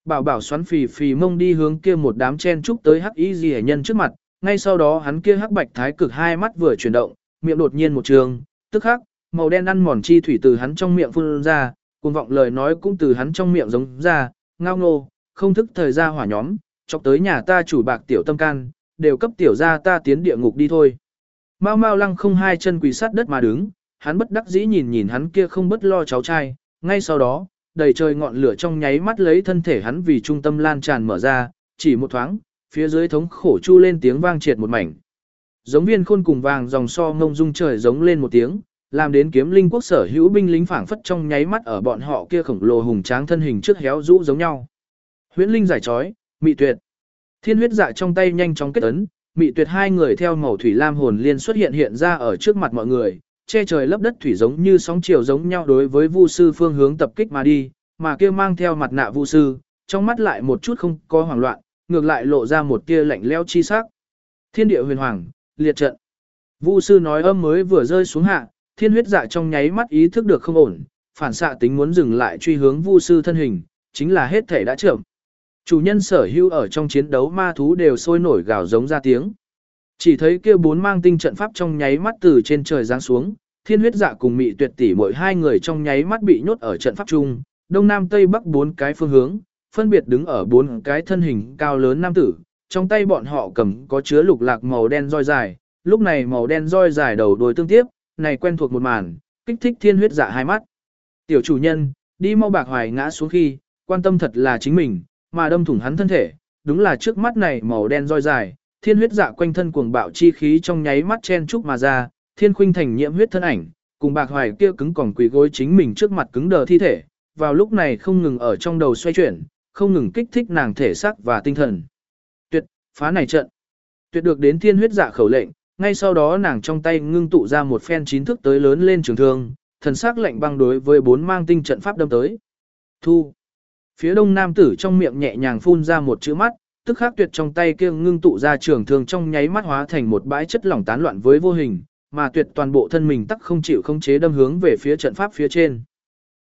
Bảo bảo xoắn phì phì mông đi hướng kia một đám chen trúc tới hắc y rìa nhân trước mặt, ngay sau đó hắn kia hắc bạch thái cực hai mắt vừa chuyển động, miệng đột nhiên một trường, tức khắc, màu đen ăn mòn chi thủy từ hắn trong miệng phun ra, cuồng vọng lời nói cũng từ hắn trong miệng giống ra, ngao ngô, không thức thời ra hỏa nhóm, chọc tới nhà ta chủ bạc tiểu tâm can, đều cấp tiểu ra ta tiến địa ngục đi thôi. Mao Mao lăng không hai chân quỳ sát đất mà đứng, hắn bất đắc dĩ nhìn nhìn hắn kia không bất lo cháu trai, ngay sau đó, đầy trời ngọn lửa trong nháy mắt lấy thân thể hắn vì trung tâm lan tràn mở ra, chỉ một thoáng, phía dưới thống khổ chu lên tiếng vang triệt một mảnh. Giống viên khôn cùng vàng dòng so ngông dung trời giống lên một tiếng, làm đến kiếm linh quốc sở hữu binh lính phảng phất trong nháy mắt ở bọn họ kia khổng lồ hùng tráng thân hình trước héo rũ giống nhau. Huyễn linh giải trói, mị tuyệt. Thiên huyết dạ trong tay nhanh chóng kết ấn, mị tuyệt hai người theo màu thủy lam hồn liên xuất hiện hiện ra ở trước mặt mọi người, che trời lấp đất thủy giống như sóng chiều giống nhau đối với vu sư phương hướng tập kích mà đi, mà kia mang theo mặt nạ vu sư, trong mắt lại một chút không có hoảng loạn, ngược lại lộ ra một tia lạnh lẽo chi sắc. Thiên địa huyền hoàng, liệt trận. Vu sư nói âm mới vừa rơi xuống hạ, thiên huyết dạ trong nháy mắt ý thức được không ổn, phản xạ tính muốn dừng lại truy hướng vu sư thân hình, chính là hết thể đã trưởng. Chủ nhân sở hữu ở trong chiến đấu ma thú đều sôi nổi gào giống ra tiếng. Chỉ thấy kia bốn mang tinh trận pháp trong nháy mắt từ trên trời giáng xuống, thiên huyết dạ cùng mị tuyệt tỷ mỗi hai người trong nháy mắt bị nhốt ở trận pháp chung, đông nam tây bắc bốn cái phương hướng, phân biệt đứng ở bốn cái thân hình cao lớn nam tử, trong tay bọn họ cầm có chứa lục lạc màu đen roi dài, lúc này màu đen roi dài đầu đuôi tương tiếp, này quen thuộc một màn, kích thích thiên huyết dạ hai mắt. Tiểu chủ nhân, đi mau bạc hoài ngã xuống khi, quan tâm thật là chính mình, mà đâm thủng hắn thân thể, đúng là trước mắt này màu đen roi dài, thiên huyết dạ quanh thân cuồng bạo chi khí trong nháy mắt chen trúc mà ra, thiên khuynh thành nhiễm huyết thân ảnh, cùng bạc hoài kia cứng còn quỳ gối chính mình trước mặt cứng đờ thi thể, vào lúc này không ngừng ở trong đầu xoay chuyển, không ngừng kích thích nàng thể xác và tinh thần. Tuyệt, phá này trận. Tuyệt được đến thiên huyết dạ khẩu lệnh, ngay sau đó nàng trong tay ngưng tụ ra một phen chín thức tới lớn lên trường thương, thần sắc lạnh băng đối với bốn mang tinh trận pháp đâm tới. Thu. Phía đông nam tử trong miệng nhẹ nhàng phun ra một chữ mắt, tức khắc tuyệt trong tay kia ngưng tụ ra trường thương trong nháy mắt hóa thành một bãi chất lỏng tán loạn với vô hình, mà tuyệt toàn bộ thân mình tắc không chịu không chế đâm hướng về phía trận pháp phía trên.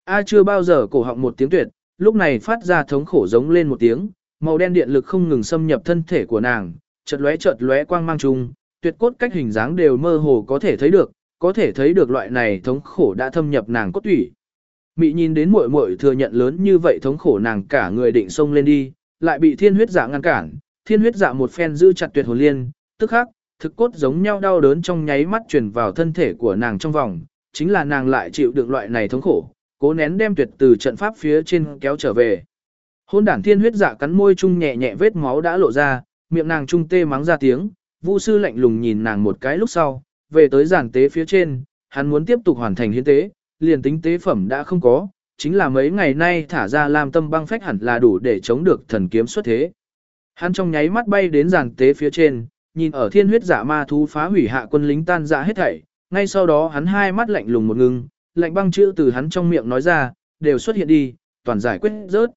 A chưa bao giờ cổ họng một tiếng tuyệt, lúc này phát ra thống khổ giống lên một tiếng, màu đen điện lực không ngừng xâm nhập thân thể của nàng, chợt lóe chợt lóe quang mang trùng, tuyệt cốt cách hình dáng đều mơ hồ có thể thấy được, có thể thấy được loại này thống khổ đã thâm nhập nàng cốt tủy. Mị nhìn đến muội muội thừa nhận lớn như vậy thống khổ nàng cả người định xông lên đi, lại bị thiên huyết dạ ngăn cản, thiên huyết dạ một phen giữ chặt tuyệt hồn liên, tức khắc, thực cốt giống nhau đau đớn trong nháy mắt truyền vào thân thể của nàng trong vòng, chính là nàng lại chịu đựng loại này thống khổ, cố nén đem tuyệt từ trận pháp phía trên kéo trở về. Hôn đản thiên huyết dạ cắn môi chung nhẹ nhẹ vết máu đã lộ ra, miệng nàng trung tê mắng ra tiếng, Vu sư lạnh lùng nhìn nàng một cái lúc sau, về tới giản tế phía trên, hắn muốn tiếp tục hoàn thành hiến tế, liền tính tế phẩm đã không có, chính là mấy ngày nay thả ra làm tâm băng phách hẳn là đủ để chống được thần kiếm xuất thế. Hắn trong nháy mắt bay đến giàn tế phía trên, nhìn ở thiên huyết giả ma thú phá hủy hạ quân lính tan ra hết thảy, ngay sau đó hắn hai mắt lạnh lùng một ngưng, lạnh băng chữ từ hắn trong miệng nói ra, đều xuất hiện đi, toàn giải quyết rớt.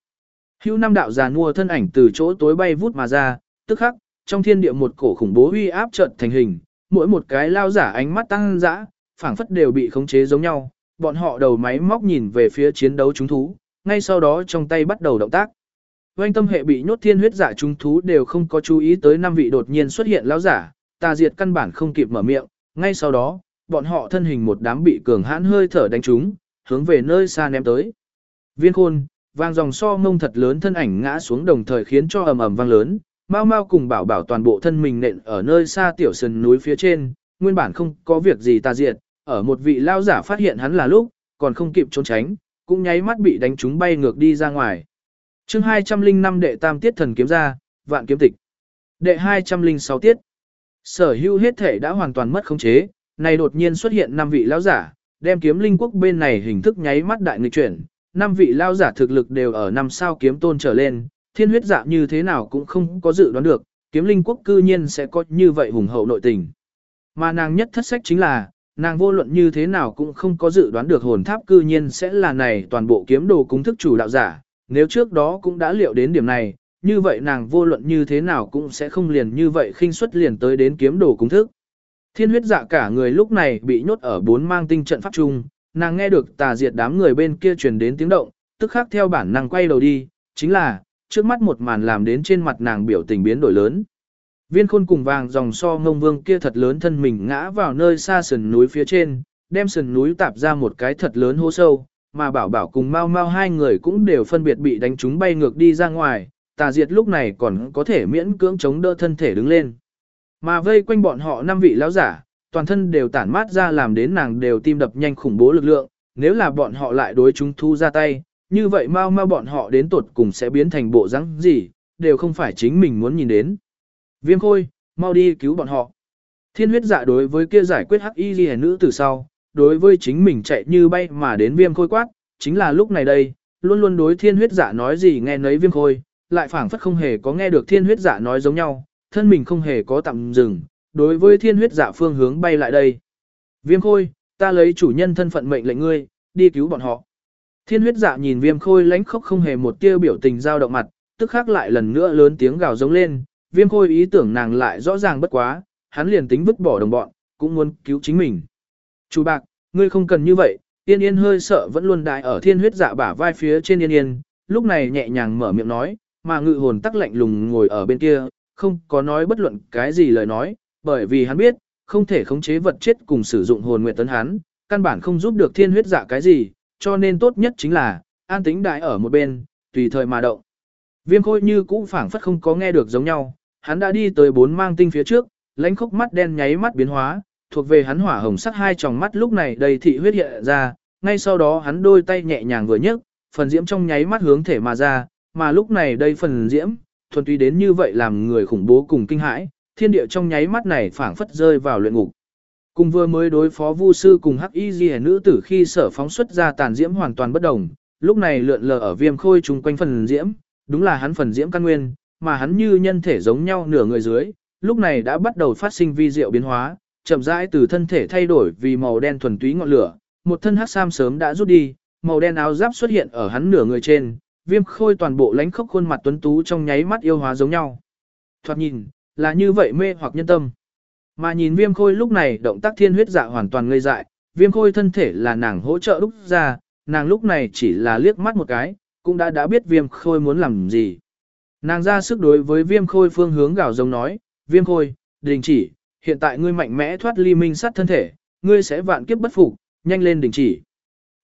Hưu năm đạo già mua thân ảnh từ chỗ tối bay vút mà ra, tức khắc, trong thiên địa một cổ khủng bố uy áp chợt thành hình, mỗi một cái lao giả ánh mắt tăng dã, phảng phất đều bị khống chế giống nhau, bọn họ đầu máy móc nhìn về phía chiến đấu chúng thú, ngay sau đó trong tay bắt đầu động tác. Oanh tâm hệ bị nhốt thiên huyết giả chúng thú đều không có chú ý tới năm vị đột nhiên xuất hiện lão giả, tà diệt căn bản không kịp mở miệng, ngay sau đó, bọn họ thân hình một đám bị cường hãn hơi thở đánh trúng, hướng về nơi xa ném tới. Viên khôn, vang dòng so mông thật lớn thân ảnh ngã xuống đồng thời khiến cho ầm ầm vang lớn, mau mau cùng bảo bảo toàn bộ thân mình nện ở nơi xa tiểu sườn núi phía trên, nguyên bản không có việc gì tà diệt, ở một vị lao giả phát hiện hắn là lúc, còn không kịp trốn tránh, cũng nháy mắt bị đánh trúng bay ngược đi ra ngoài. chương 205 đệ tam tiết thần kiếm ra, vạn kiếm tịch. Đệ 206 tiết. Sở hữu hết thể đã hoàn toàn mất khống chế, này đột nhiên xuất hiện năm vị lão giả, đem kiếm linh quốc bên này hình thức nháy mắt đại nghịch chuyển, năm vị lão giả thực lực đều ở năm sao kiếm tôn trở lên, thiên huyết dạ như thế nào cũng không có dự đoán được, kiếm linh quốc cư nhiên sẽ có như vậy hùng hậu nội tình. Mà nàng nhất thất sách chính là, nàng vô luận như thế nào cũng không có dự đoán được hồn tháp cư nhiên sẽ là này toàn bộ kiếm đồ cúng thức chủ đạo giả, nếu trước đó cũng đã liệu đến điểm này, như vậy nàng vô luận như thế nào cũng sẽ không liền như vậy khinh suất liền tới đến kiếm đồ cúng thức. Thiên huyết dạ cả người lúc này bị nhốt ở bốn mang tinh trận pháp chung, nàng nghe được tà diệt đám người bên kia truyền đến tiếng động, tức khắc theo bản năng quay đầu đi, chính là, trước mắt một màn làm đến trên mặt nàng biểu tình biến đổi lớn. Viên khôn cùng vàng dòng so ngông vương kia thật lớn thân mình ngã vào nơi xa sườn núi phía trên, đem sườn núi tạp ra một cái thật lớn hố sâu, mà bảo bảo cùng mau mau hai người cũng đều phân biệt bị đánh trúng bay ngược đi ra ngoài, tà diệt lúc này còn có thể miễn cưỡng chống đỡ thân thể đứng lên. Mà vây quanh bọn họ năm vị lão giả, toàn thân đều tản mát ra làm đến nàng đều tim đập nhanh khủng bố lực lượng, nếu là bọn họ lại đối chúng thu ra tay, như vậy mau mau bọn họ đến tột cùng sẽ biến thành bộ rắn gì, đều không phải chính mình muốn nhìn đến. Viêm khôi, mau đi cứu bọn họ. Thiên huyết dạ đối với kia giải quyết hắc y ghi nữ từ sau, đối với chính mình chạy như bay mà đến viêm khôi quát, chính là lúc này đây, luôn luôn đối thiên huyết dạ nói gì nghe nấy viêm khôi, lại phảng phất không hề có nghe được thiên huyết dạ nói giống nhau, thân mình không hề có tạm dừng, đối với thiên huyết dạ phương hướng bay lại đây. Viêm khôi, ta lấy chủ nhân thân phận mệnh lệnh ngươi, đi cứu bọn họ. Thiên huyết dạ nhìn viêm khôi lánh khóc không hề một tia biểu tình dao động mặt, tức khắc lại lần nữa lớn tiếng gào giống lên, viêm khôi ý tưởng nàng lại rõ ràng bất quá, hắn liền tính vứt bỏ đồng bọn, cũng muốn cứu chính mình. Chú bạc, ngươi không cần như vậy, yên yên hơi sợ vẫn luôn đại ở thiên huyết dạ bả vai phía trên yên yên, lúc này nhẹ nhàng mở miệng nói, mà ngự hồn tắc lạnh lùng ngồi ở bên kia, không có nói bất luận cái gì lời nói, bởi vì hắn biết, không thể khống chế vật chết cùng sử dụng hồn nguyện tấn hắn, căn bản không giúp được thiên huyết dạ cái gì, cho nên tốt nhất chính là, an tính đại ở một bên, tùy thời mà động. Viêm khôi như cũ phảng phất không có nghe được giống nhau, hắn đã đi tới bốn mang tinh phía trước, lãnh khốc mắt đen nháy mắt biến hóa, thuộc về hắn hỏa hồng sắc hai tròng mắt lúc này đầy thị huyết hiện ra, ngay sau đó hắn đôi tay nhẹ nhàng vừa nhấc, phần diễm trong nháy mắt hướng thể mà ra, mà lúc này đây phần diễm, thuần túy đến như vậy làm người khủng bố cùng kinh hãi, thiên địa trong nháy mắt này phảng phất rơi vào luyện ngục. Cùng vừa mới đối phó Vu sư cùng Hắc Y Liễu nữ tử khi sở phóng xuất ra tàn diễm hoàn toàn bất đồng, lúc này lượn lờ ở viêm khôi trùng quanh phần diễm, đúng là hắn phần diễm căn nguyên, mà hắn như nhân thể giống nhau nửa người dưới, lúc này đã bắt đầu phát sinh vi diệu biến hóa, chậm rãi từ thân thể thay đổi vì màu đen thuần túy ngọn lửa, một thân hắc sam sớm đã rút đi, màu đen áo giáp xuất hiện ở hắn nửa người trên, viêm khôi toàn bộ lánh khốc khuôn mặt tuấn tú trong nháy mắt yêu hóa giống nhau. Thoạt nhìn, là như vậy mê hoặc nhân tâm. Mà nhìn viêm khôi lúc này động tác thiên huyết dạ hoàn toàn ngây dại, viêm khôi thân thể là nàng hỗ trợ lúc ra, nàng lúc này chỉ là liếc mắt một cái, cũng đã đã biết viêm khôi muốn làm gì. Nàng ra sức đối với viêm khôi phương hướng gào giống nói, viêm khôi, đình chỉ, hiện tại ngươi mạnh mẽ thoát ly minh sát thân thể, ngươi sẽ vạn kiếp bất phục, nhanh lên đình chỉ.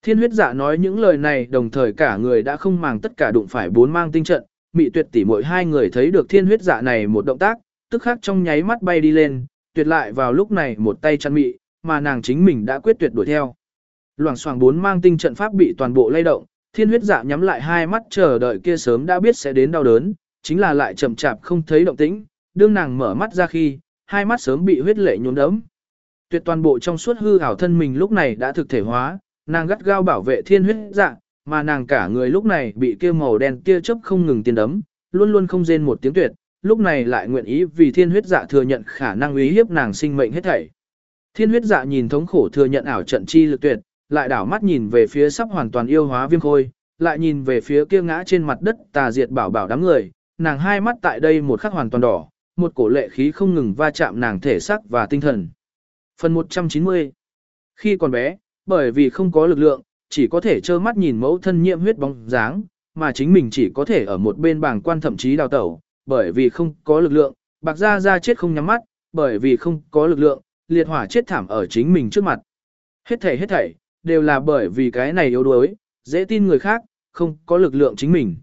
Thiên huyết dạ nói những lời này đồng thời cả người đã không màng tất cả đụng phải bốn mang tinh trận, mị tuyệt tỷ mỗi hai người thấy được thiên huyết dạ này một động tác, tức khắc trong nháy mắt bay đi lên, tuyệt lại vào lúc này một tay chăn mị, mà nàng chính mình đã quyết tuyệt đuổi theo. Loảng xoảng bốn mang tinh trận pháp bị toàn bộ lay động, thiên huyết dạ nhắm lại hai mắt chờ đợi kia sớm đã biết sẽ đến đau đớn, chính là lại chậm chạp không thấy động tĩnh, đương nàng mở mắt ra khi, hai mắt sớm bị huyết lệ nhuốm đẫm. Tuyệt toàn bộ trong suốt hư ảo thân mình lúc này đã thực thể hóa, nàng gắt gao bảo vệ thiên huyết dạ, mà nàng cả người lúc này bị kia màu đen kia chớp không ngừng tiến đấm, luôn luôn không rên một tiếng tuyệt, lúc này lại nguyện ý vì thiên huyết dạ thừa nhận khả năng uy hiếp nàng sinh mệnh hết thảy. Thiên huyết dạ nhìn thống khổ thừa nhận ảo trận chi lực tuyệt, lại đảo mắt nhìn về phía sắp hoàn toàn yêu hóa viêm khôi, lại nhìn về phía kia ngã trên mặt đất tà diệt bảo bảo đám người, nàng hai mắt tại đây một khắc hoàn toàn đỏ, một cổ lệ khí không ngừng va chạm nàng thể xác và tinh thần. Phần 190 Khi còn bé, bởi vì không có lực lượng, chỉ có thể trơ mắt nhìn mẫu thân nhiễm huyết bóng dáng, mà chính mình chỉ có thể ở một bên bảng quan thậm chí đào tẩu, bởi vì không có lực lượng, bạc ra ra chết không nhắm mắt, bởi vì không có lực lượng, liệt hỏa chết thảm ở chính mình trước mặt. Hết thảy hết thảy, đều là bởi vì cái này yếu đuối, dễ tin người khác, không có lực lượng chính mình.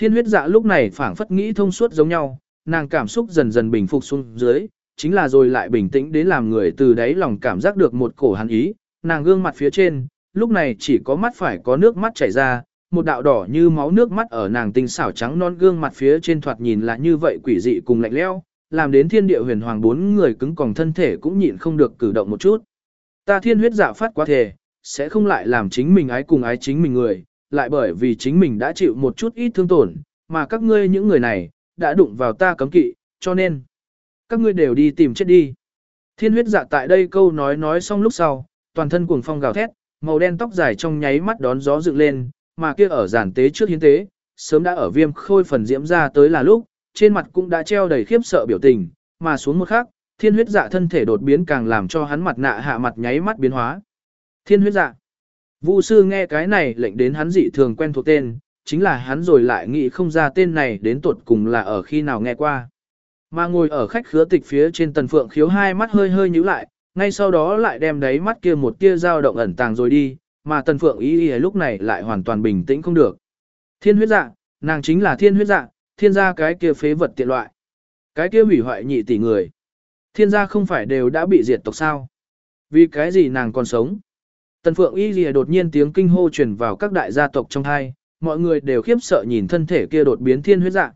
Thiên huyết dạ lúc này phảng phất nghĩ thông suốt giống nhau, nàng cảm xúc dần dần bình phục xuống dưới, chính là rồi lại bình tĩnh đến làm người từ đáy lòng cảm giác được một cổ hàn ý, nàng gương mặt phía trên, lúc này chỉ có mắt phải có nước mắt chảy ra, một đạo đỏ như máu nước mắt ở nàng tinh xảo trắng non gương mặt phía trên thoạt nhìn là như vậy quỷ dị cùng lạnh lẽo, làm đến thiên địa huyền hoàng bốn người cứng còng thân thể cũng nhịn không được cử động một chút. Ta thiên huyết dạ phát quá thể, sẽ không lại làm chính mình ái cùng ái chính mình người, lại bởi vì chính mình đã chịu một chút ít thương tổn, mà các ngươi những người này, đã đụng vào ta cấm kỵ, cho nên, các ngươi đều đi tìm chết đi. Thiên huyết dạ tại đây câu nói nói xong lúc sau, toàn thân cuồng phong gào thét, màu đen tóc dài trong nháy mắt đón gió dựng lên, mà kia ở giản tế trước hiến tế, sớm đã ở viêm khôi phần diễm ra tới là lúc, trên mặt cũng đã treo đầy khiếp sợ biểu tình, mà xuống một khắc, thiên huyết dạ thân thể đột biến càng làm cho hắn mặt nạ hạ mặt nháy mắt biến hóa. Thiên huyết dạ. Vu sư nghe cái này lệnh đến hắn dị thường quen thuộc tên, chính là hắn rồi lại nghĩ không ra tên này đến tuột cùng là ở khi nào nghe qua. Mà ngồi ở khách khứa tịch phía trên tần phượng khiếu hai mắt hơi hơi nhíu lại, ngay sau đó lại đem đáy mắt kia một tia dao động ẩn tàng rồi đi, mà tần phượng ý ý lúc này lại hoàn toàn bình tĩnh không được. Thiên huyết dạ, nàng chính là thiên huyết dạ, thiên gia cái kia phế vật tiện loại. Cái kia hủy hoại nhị tỷ người. Thiên gia không phải đều đã bị diệt tộc sao? Vì cái gì nàng còn sống? Tần Phượng Y Lìa đột nhiên tiếng kinh hô truyền vào các đại gia tộc trong hai, mọi người đều khiếp sợ nhìn thân thể kia đột biến thiên huyết dạ.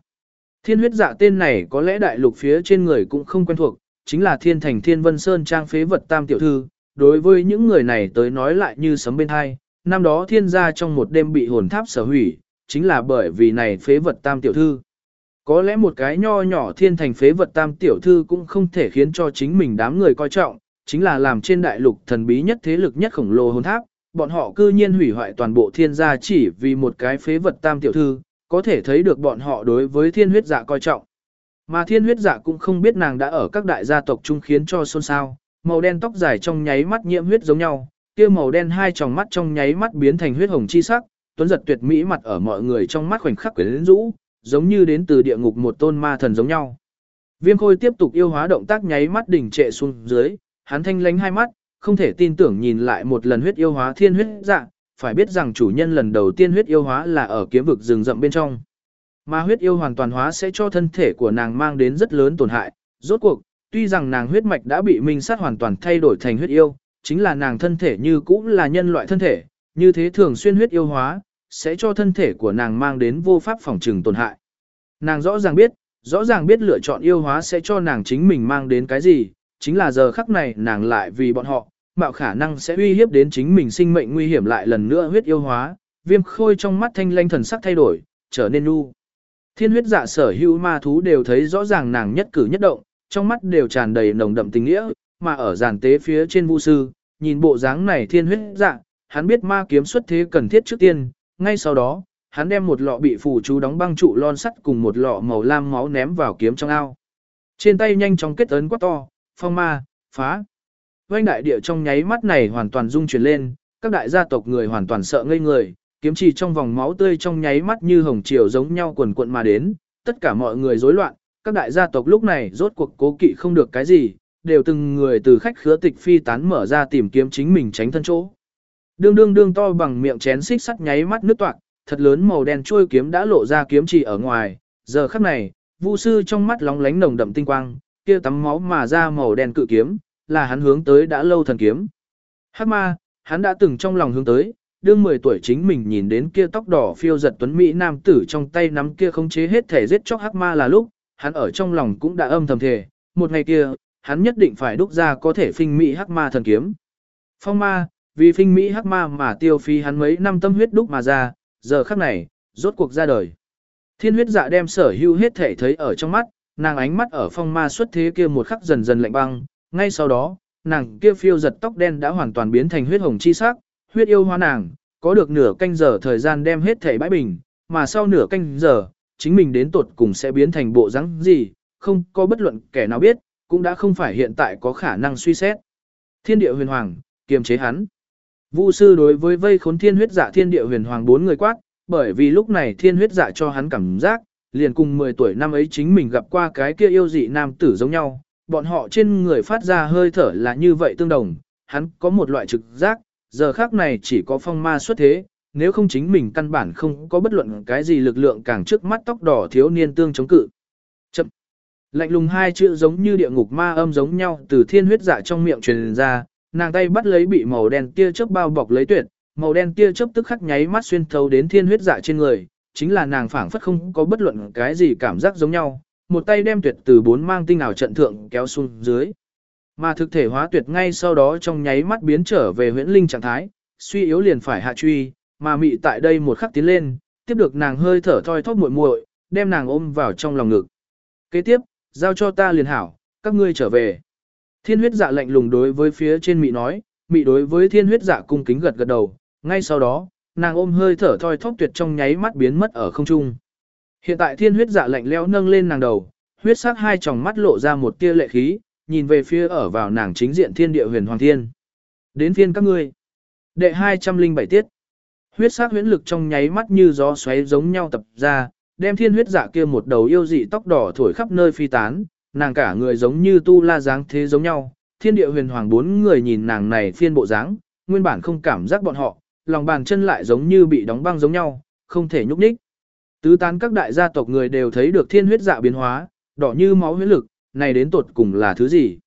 Thiên huyết dạ tên này có lẽ đại lục phía trên người cũng không quen thuộc, chính là thiên thành thiên vân sơn trang phế vật tam tiểu thư. Đối với những người này tới nói lại như sấm bên hai, năm đó thiên gia trong một đêm bị hồn tháp sở hủy, chính là bởi vì này phế vật tam tiểu thư. Có lẽ một cái nho nhỏ thiên thành phế vật tam tiểu thư cũng không thể khiến cho chính mình đám người coi trọng, chính là làm trên đại lục thần bí nhất thế lực nhất khổng lồ hồn tháp, bọn họ cư nhiên hủy hoại toàn bộ thiên gia chỉ vì một cái phế vật tam tiểu thư, có thể thấy được bọn họ đối với thiên huyết dạ coi trọng. Mà thiên huyết dạ cũng không biết nàng đã ở các đại gia tộc chung khiến cho xôn xao, màu đen tóc dài trong nháy mắt nhiễm huyết giống nhau, kia màu đen hai tròng mắt trong nháy mắt biến thành huyết hồng chi sắc, tuấn giật tuyệt mỹ mặt ở mọi người trong mắt khoảnh khắc quyến rũ, giống như đến từ địa ngục một tôn ma thần giống nhau. Viêm khôi tiếp tục yêu hóa động tác nháy mắt đỉnh trệ xuống dưới, hắn thanh lánh hai mắt, không thể tin tưởng nhìn lại một lần huyết yêu hóa thiên huyết dạ, phải biết rằng chủ nhân lần đầu tiên huyết yêu hóa là ở kiếm vực rừng rậm bên trong. Mà huyết yêu hoàn toàn hóa sẽ cho thân thể của nàng mang đến rất lớn tổn hại, rốt cuộc, tuy rằng nàng huyết mạch đã bị minh sát hoàn toàn thay đổi thành huyết yêu, chính là nàng thân thể như cũng là nhân loại thân thể, như thế thường xuyên huyết yêu hóa, sẽ cho thân thể của nàng mang đến vô pháp phòng trừng tổn hại. Nàng rõ ràng biết, rõ ràng biết lựa chọn yêu hóa sẽ cho nàng chính mình mang đến cái gì, chính là giờ khắc này nàng lại vì bọn họ, mạo khả năng sẽ uy hiếp đến chính mình sinh mệnh nguy hiểm lại lần nữa huyết yêu hóa, viêm khôi trong mắt thanh lanh thần sắc thay đổi, trở nên nu. Thiên huyết dạ sở hữu ma thú đều thấy rõ ràng nàng nhất cử nhất động, trong mắt đều tràn đầy nồng đậm tình nghĩa, mà ở giàn tế phía trên vu sư, nhìn bộ dáng này thiên huyết dạ, hắn biết ma kiếm xuất thế cần thiết trước tiên, ngay sau đó, hắn đem một lọ bị phù chú đóng băng trụ lon sắt cùng một lọ màu lam máu ném vào kiếm trong ao. Trên tay nhanh chóng kết ấn quá to, phong ma, phá. Vành đại địa trong nháy mắt này hoàn toàn rung chuyển lên, các đại gia tộc người hoàn toàn sợ ngây người, kiếm chỉ trong vòng máu tươi trong nháy mắt như hồng triều giống nhau quần cuộn mà đến, tất cả mọi người rối loạn, các đại gia tộc lúc này rốt cuộc cố kỵ không được cái gì, đều từng người từ khách khứa tịch phi tán mở ra tìm kiếm chính mình tránh thân chỗ. Đương đương đương to bằng miệng chén xích sắt nháy mắt nước toạc, thật lớn màu đen trôi kiếm đã lộ ra kiếm chỉ ở ngoài, giờ khắc này, Vu sư trong mắt lóng lánh nồng đậm tinh quang, kia tắm máu mà ra màu đen cự kiếm, là hắn hướng tới đã lâu thần kiếm. Hắc ma, hắn đã từng trong lòng hướng tới, đương 10 tuổi chính mình nhìn đến kia tóc đỏ phiêu giật tuấn mỹ nam tử trong tay nắm kia không chế hết thể giết chóc hắc ma là lúc, hắn ở trong lòng cũng đã âm thầm thề, một ngày kia, hắn nhất định phải đúc ra có thể phinh mỹ hắc ma thần kiếm. Phong ma, vì phinh mỹ hắc ma mà tiêu phí hắn mấy năm tâm huyết đúc mà ra, giờ khắc này, rốt cuộc ra đời. Thiên huyết dạ đem sở hưu hết thể thấy ở trong mắt, nàng ánh mắt ở phong ma xuất thế kia một khắc dần dần lạnh băng, ngay sau đó, nàng kia phiêu giật tóc đen đã hoàn toàn biến thành huyết hồng chi sắc, huyết yêu hoa nàng, có được nửa canh giờ thời gian đem hết thể bãi bình, mà sau nửa canh giờ, chính mình đến tột cùng sẽ biến thành bộ rắn gì, không có bất luận kẻ nào biết, cũng đã không phải hiện tại có khả năng suy xét. Thiên địa huyền hoàng, kiềm chế hắn. Vu sư đối với vây khốn thiên huyết dạ thiên địa huyền hoàng bốn người quát, bởi vì lúc này thiên huyết dạ cho hắn cảm giác, liền cùng 10 tuổi năm ấy chính mình gặp qua cái kia yêu dị nam tử giống nhau, bọn họ trên người phát ra hơi thở là như vậy tương đồng, hắn có một loại trực giác, giờ khác này chỉ có phong ma xuất thế, nếu không chính mình căn bản không có bất luận cái gì lực lượng càng trước mắt tóc đỏ thiếu niên tương chống cự. Chậm. Lạnh lùng hai chữ giống như địa ngục ma âm giống nhau từ thiên huyết dạ trong miệng truyền ra, nàng tay bắt lấy bị màu đen tia chớp bao bọc lấy tuyệt, màu đen tia chớp tức khắc nháy mắt xuyên thấu đến thiên huyết dạ trên người, chính là nàng phảng phất không có bất luận cái gì cảm giác giống nhau, một tay đem tuyệt từ bốn mang tinh ảo trận thượng kéo xuống dưới. Mà thực thể hóa tuyệt ngay sau đó trong nháy mắt biến trở về huyễn linh trạng thái, suy yếu liền phải hạ truy, mà mị tại đây một khắc tiến lên, tiếp được nàng hơi thở thoi thóp muội muội, đem nàng ôm vào trong lòng ngực. Kế tiếp, giao cho ta liền hảo, các ngươi trở về. Thiên huyết dạ lạnh lùng đối với phía trên mị nói, mị đối với thiên huyết dạ cung kính gật gật đầu, ngay sau đó, nàng ôm hơi thở thoi thóp tuyệt trong nháy mắt biến mất ở không trung. Hiện tại thiên huyết dạ lạnh leo nâng lên nàng đầu, huyết sắc hai tròng mắt lộ ra một tia lệ khí, nhìn về phía ở vào nàng chính diện thiên địa huyền hoàng thiên. Đến phiên các ngươi. Đệ 207 tiết. Huyết sắc huyễn lực trong nháy mắt như gió xoáy giống nhau tập ra, đem thiên huyết dạ kia một đầu yêu dị tóc đỏ thổi khắp nơi phi tán, nàng cả người giống như tu la dáng thế giống nhau. Thiên địa huyền hoàng bốn người nhìn nàng này phiên bộ dáng, nguyên bản không cảm giác bọn họ, lòng bàn chân lại giống như bị đóng băng giống nhau, không thể nhúc nhích. Tứ tán các đại gia tộc người đều thấy được thiên huyết dạ biến hóa, đỏ như máu huyết lực, này đến tột cùng là thứ gì?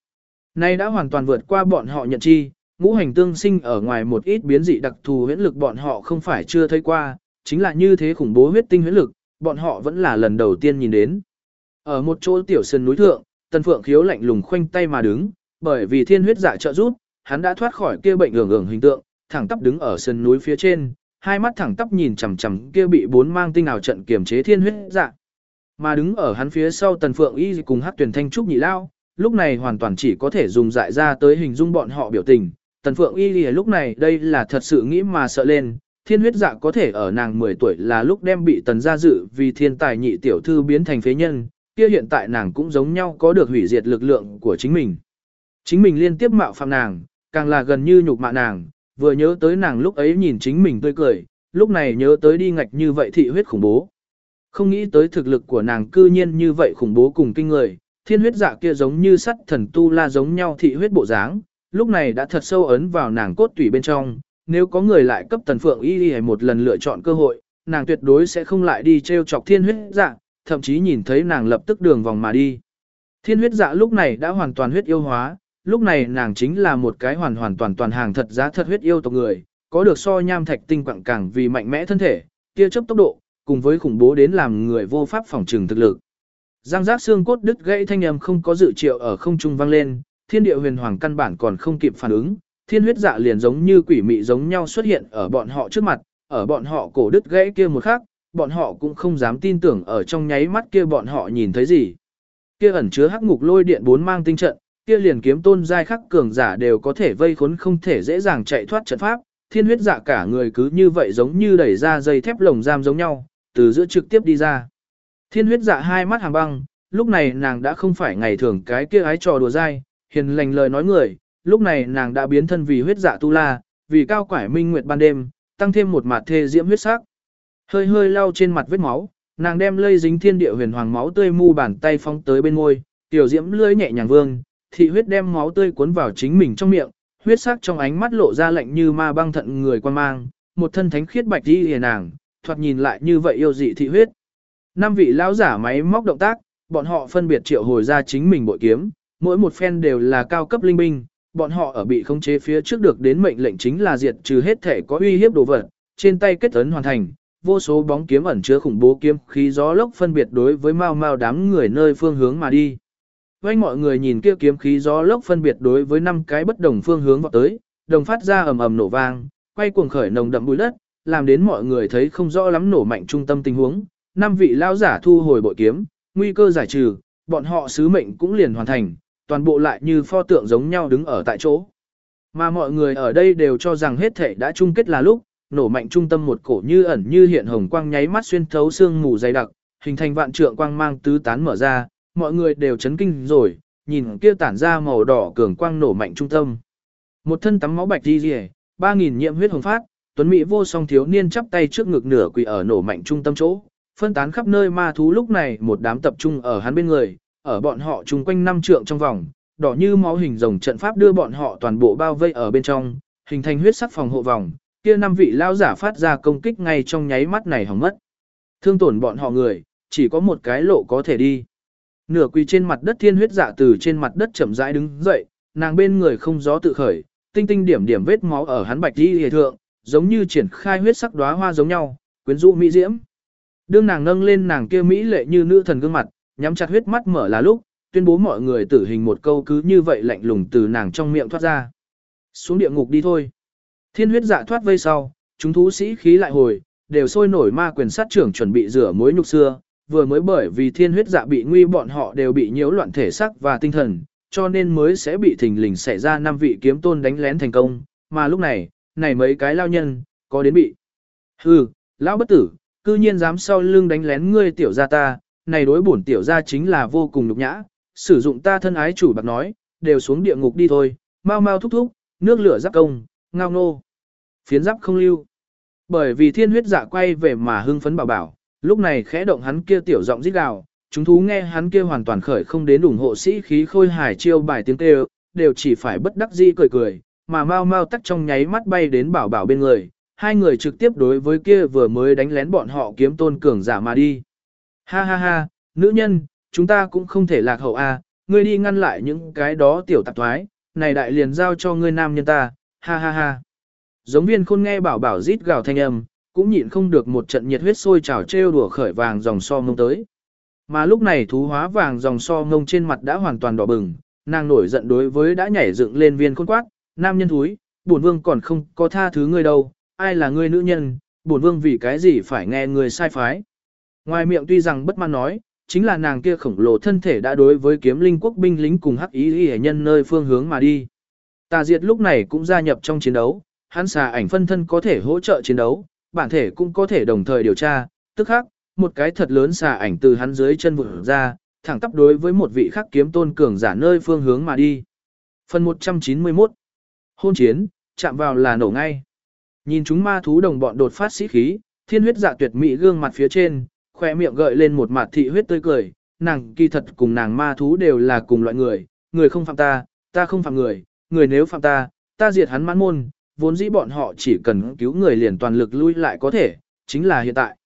Này đã hoàn toàn vượt qua bọn họ nhận chi, ngũ hành tương sinh ở ngoài một ít biến dị đặc thù huyết lực bọn họ không phải chưa thấy qua, chính là như thế khủng bố huyết tinh huyết lực, bọn họ vẫn là lần đầu tiên nhìn đến. Ở một chỗ tiểu sơn núi thượng, Tần Phượng khiếu lạnh lùng khoanh tay mà đứng, bởi vì thiên huyết dạ trợ giúp, hắn đã thoát khỏi kia bệnh ưởng ưởng hình tượng, thẳng tắp đứng ở sườn núi phía trên, hai mắt thẳng tắp nhìn chằm chằm kia bị bốn mang tinh nào trận kiểm chế thiên huyết dạ. Mà đứng ở hắn phía sau Tần Phượng Y cùng Hắc Tuyển Thanh trúc nhị lao, lúc này hoàn toàn chỉ có thể dùng dại ra tới hình dung bọn họ biểu tình. Tần Phượng Y lúc này đây là thật sự nghĩ mà sợ lên, thiên huyết dạ có thể ở nàng 10 tuổi là lúc đem bị tần gia dự vì thiên tài nhị tiểu thư biến thành phế nhân, kia hiện tại nàng cũng giống nhau có được hủy diệt lực lượng của chính mình. Chính mình liên tiếp mạo phạm nàng, càng là gần như nhục mạ nàng, vừa nhớ tới nàng lúc ấy nhìn chính mình tươi cười, lúc này nhớ tới đi ngạch như vậy thị huyết khủng bố. Không nghĩ tới thực lực của nàng cư nhiên như vậy khủng bố cùng kinh người, thiên huyết dạ kia giống như sắt thần tu la giống nhau thị huyết bộ dáng, lúc này đã thật sâu ấn vào nàng cốt tủy bên trong, nếu có người lại cấp tần phượng y y một lần lựa chọn cơ hội, nàng tuyệt đối sẽ không lại đi treo chọc thiên huyết dạ, thậm chí nhìn thấy nàng lập tức đường vòng mà đi. Thiên huyết dạ lúc này đã hoàn toàn huyết yêu hóa, lúc này nàng chính là một cái hoàn hoàn toàn toàn hàng thật giá thật huyết yêu tộc người, có được so nham thạch tinh quặng càng vì mạnh mẽ thân thể, kia chấp tốc độ, cùng với khủng bố đến làm người vô pháp phòng trừng thực lực. Giang giác xương cốt đứt gãy thanh âm không có dự triệu ở không trung vang lên, thiên địa huyền hoàng căn bản còn không kịp phản ứng, thiên huyết dạ liền giống như quỷ mị giống nhau xuất hiện ở bọn họ trước mặt, ở bọn họ cổ đứt gãy kia một khắc, bọn họ cũng không dám tin tưởng ở trong nháy mắt kia bọn họ nhìn thấy gì. Kia ẩn chứa hắc ngục lôi điện bốn mang tinh trận, kia liền kiếm tôn giai khắc cường giả đều có thể vây khốn không thể dễ dàng chạy thoát trận pháp, thiên huyết dạ cả người cứ như vậy giống như đẩy ra dây thép lồng giam giống nhau, từ giữa trực tiếp đi ra. Thiên huyết dạ hai mắt hàng băng, lúc này nàng đã không phải ngày thường cái kia ái trò đùa dai, hiền lành lời nói người, lúc này nàng đã biến thân vì huyết dạ tu la, vì cao quải minh nguyệt ban đêm, tăng thêm một mặt thê diễm huyết sắc. Hơi hơi lau trên mặt vết máu, nàng đem lây dính thiên địa huyền hoàng máu tươi mu bàn tay phóng tới bên môi, tiểu diễm lưỡi nhẹ nhàng vương, thị huyết đem máu tươi cuốn vào chính mình trong miệng, huyết sắc trong ánh mắt lộ ra lạnh như ma băng thận người quan mang, một thân thánh khiết bạch đi hề nàng, thoạt nhìn lại như vậy yêu dị thị huyết. Năm vị lão giả máy móc động tác, bọn họ phân biệt triệu hồi ra chính mình bội kiếm, mỗi một phen đều là cao cấp linh binh, bọn họ ở bị khống chế phía trước được đến mệnh lệnh chính là diệt trừ hết thể có uy hiếp đồ vật, trên tay kết ấn hoàn thành, vô số bóng kiếm ẩn chứa khủng bố kiếm khí gió lốc phân biệt đối với mau mau đám người nơi phương hướng mà đi. Quanh mọi người nhìn kia kiếm khí gió lốc phân biệt đối với năm cái bất đồng phương hướng vọt tới, đồng phát ra ầm ầm nổ vang, quay cuồng khởi nồng đậm bụi đất, làm đến mọi người thấy không rõ lắm nổ mạnh trung tâm tình huống. Năm vị lão giả thu hồi bội kiếm, nguy cơ giải trừ, bọn họ sứ mệnh cũng liền hoàn thành, toàn bộ lại như pho tượng giống nhau đứng ở tại chỗ. Mà mọi người ở đây đều cho rằng hết thể đã chung kết là lúc, nổ mạnh trung tâm một cổ như ẩn như hiện hồng quang nháy mắt xuyên thấu xương mù dày đặc, hình thành vạn trượng quang mang tứ tán mở ra, mọi người đều chấn kinh rồi, nhìn kia tản ra màu đỏ cường quang nổ mạnh trung tâm. Một thân tắm máu bạch đi rìa, ba nghìn nhiễm huyết hồng phát, tuấn mỹ vô song thiếu niên chắp tay trước ngực nửa quỳ ở nổ mạnh trung tâm chỗ, phân tán khắp nơi ma thú lúc này một đám tập trung ở hắn bên người, ở bọn họ chung quanh năm trượng trong vòng, đỏ như máu hình rồng trận pháp đưa bọn họ toàn bộ bao vây ở bên trong, hình thành huyết sắc phòng hộ vòng, kia năm vị lao giả phát ra công kích ngay trong nháy mắt này hỏng mất. Thương tổn bọn họ người, chỉ có một cái lộ có thể đi. Nửa quỳ trên mặt đất thiên huyết dạ từ trên mặt đất chậm rãi đứng dậy, nàng bên người không gió tự khởi, tinh tinh điểm điểm vết máu ở hắn bạch đi hề thượng, giống như triển khai huyết sắc đóa hoa giống nhau, quyến rũ mỹ diễm. Đương nàng nâng lên nàng kia mỹ lệ như nữ thần gương mặt, nhắm chặt huyết mắt mở là lúc, tuyên bố mọi người tử hình một câu cứ như vậy lạnh lùng từ nàng trong miệng thoát ra. Xuống địa ngục đi thôi. Thiên huyết dạ thoát vây sau, chúng thú sĩ khí lại hồi, đều sôi nổi ma quyền sát trưởng chuẩn bị rửa mối nhục xưa, vừa mới bởi vì thiên huyết dạ bị nguy bọn họ đều bị nhiễu loạn thể xác và tinh thần, cho nên mới sẽ bị thình lình xảy ra năm vị kiếm tôn đánh lén thành công, mà lúc này, này mấy cái lao nhân, có đến bị. Hừ, lão bất tử, cư nhiên dám sau lưng đánh lén ngươi tiểu gia ta, này đối bổn tiểu gia chính là vô cùng nhục nhã, sử dụng ta thân ái chủ bạc nói, đều xuống địa ngục đi thôi, mau mau thúc thúc, nước lửa giáp công, ngao nô. Phiến giáp không lưu. Bởi vì thiên huyết dạ quay về mà hưng phấn bảo bảo, lúc này khẽ động hắn kia tiểu giọng rít gào, chúng thú nghe hắn kia hoàn toàn khởi không đến ủng hộ sĩ khí khôi hài chiêu bài tiếng kêu, đều chỉ phải bất đắc dĩ cười cười, mà mau mau tắt trong nháy mắt bay đến bảo bảo bên người, hai người trực tiếp đối với kia vừa mới đánh lén bọn họ kiếm tôn cường giả mà đi. Ha ha ha, nữ nhân, chúng ta cũng không thể lạc hậu a, à, ngươi đi ngăn lại những cái đó tiểu tạp thoái, này đại liền giao cho ngươi nam nhân ta, ha ha ha. Giống viên khôn nghe bảo bảo rít gào thanh âm, cũng nhịn không được một trận nhiệt huyết sôi trào trêu đùa khởi vàng dòng so ngông tới. Mà lúc này thú hóa vàng dòng so ngông trên mặt đã hoàn toàn đỏ bừng, nàng nổi giận đối với đã nhảy dựng lên viên khôn quát, nam nhân thúi, bổn vương còn không có tha thứ ngươi đâu, ai là ngươi nữ nhân, bổn vương vì cái gì phải nghe người sai phái. Ngoài miệng tuy rằng bất mãn nói, chính là nàng kia khổng lồ thân thể đã đối với kiếm linh quốc binh lính cùng hắc ý y nhân nơi phương hướng mà đi. Tà Diệt lúc này cũng gia nhập trong chiến đấu, hắn xà ảnh phân thân có thể hỗ trợ chiến đấu, bản thể cũng có thể đồng thời điều tra, tức khắc, một cái thật lớn xà ảnh từ hắn dưới chân vụt ra, thẳng tắp đối với một vị khắc kiếm tôn cường giả nơi phương hướng mà đi. Phần 191 Hôn chiến, chạm vào là nổ ngay. Nhìn chúng ma thú đồng bọn đột phát sĩ khí, thiên huyết dạ tuyệt mỹ gương mặt phía trên, khoe miệng gợi lên một mặt thị huyết tươi cười, nàng kỳ thật cùng nàng ma thú đều là cùng loại người, người không phạm ta, ta không phạm người, người nếu phạm ta, ta diệt hắn mãn môn, vốn dĩ bọn họ chỉ cần cứu người liền toàn lực lui lại có thể, chính là hiện tại.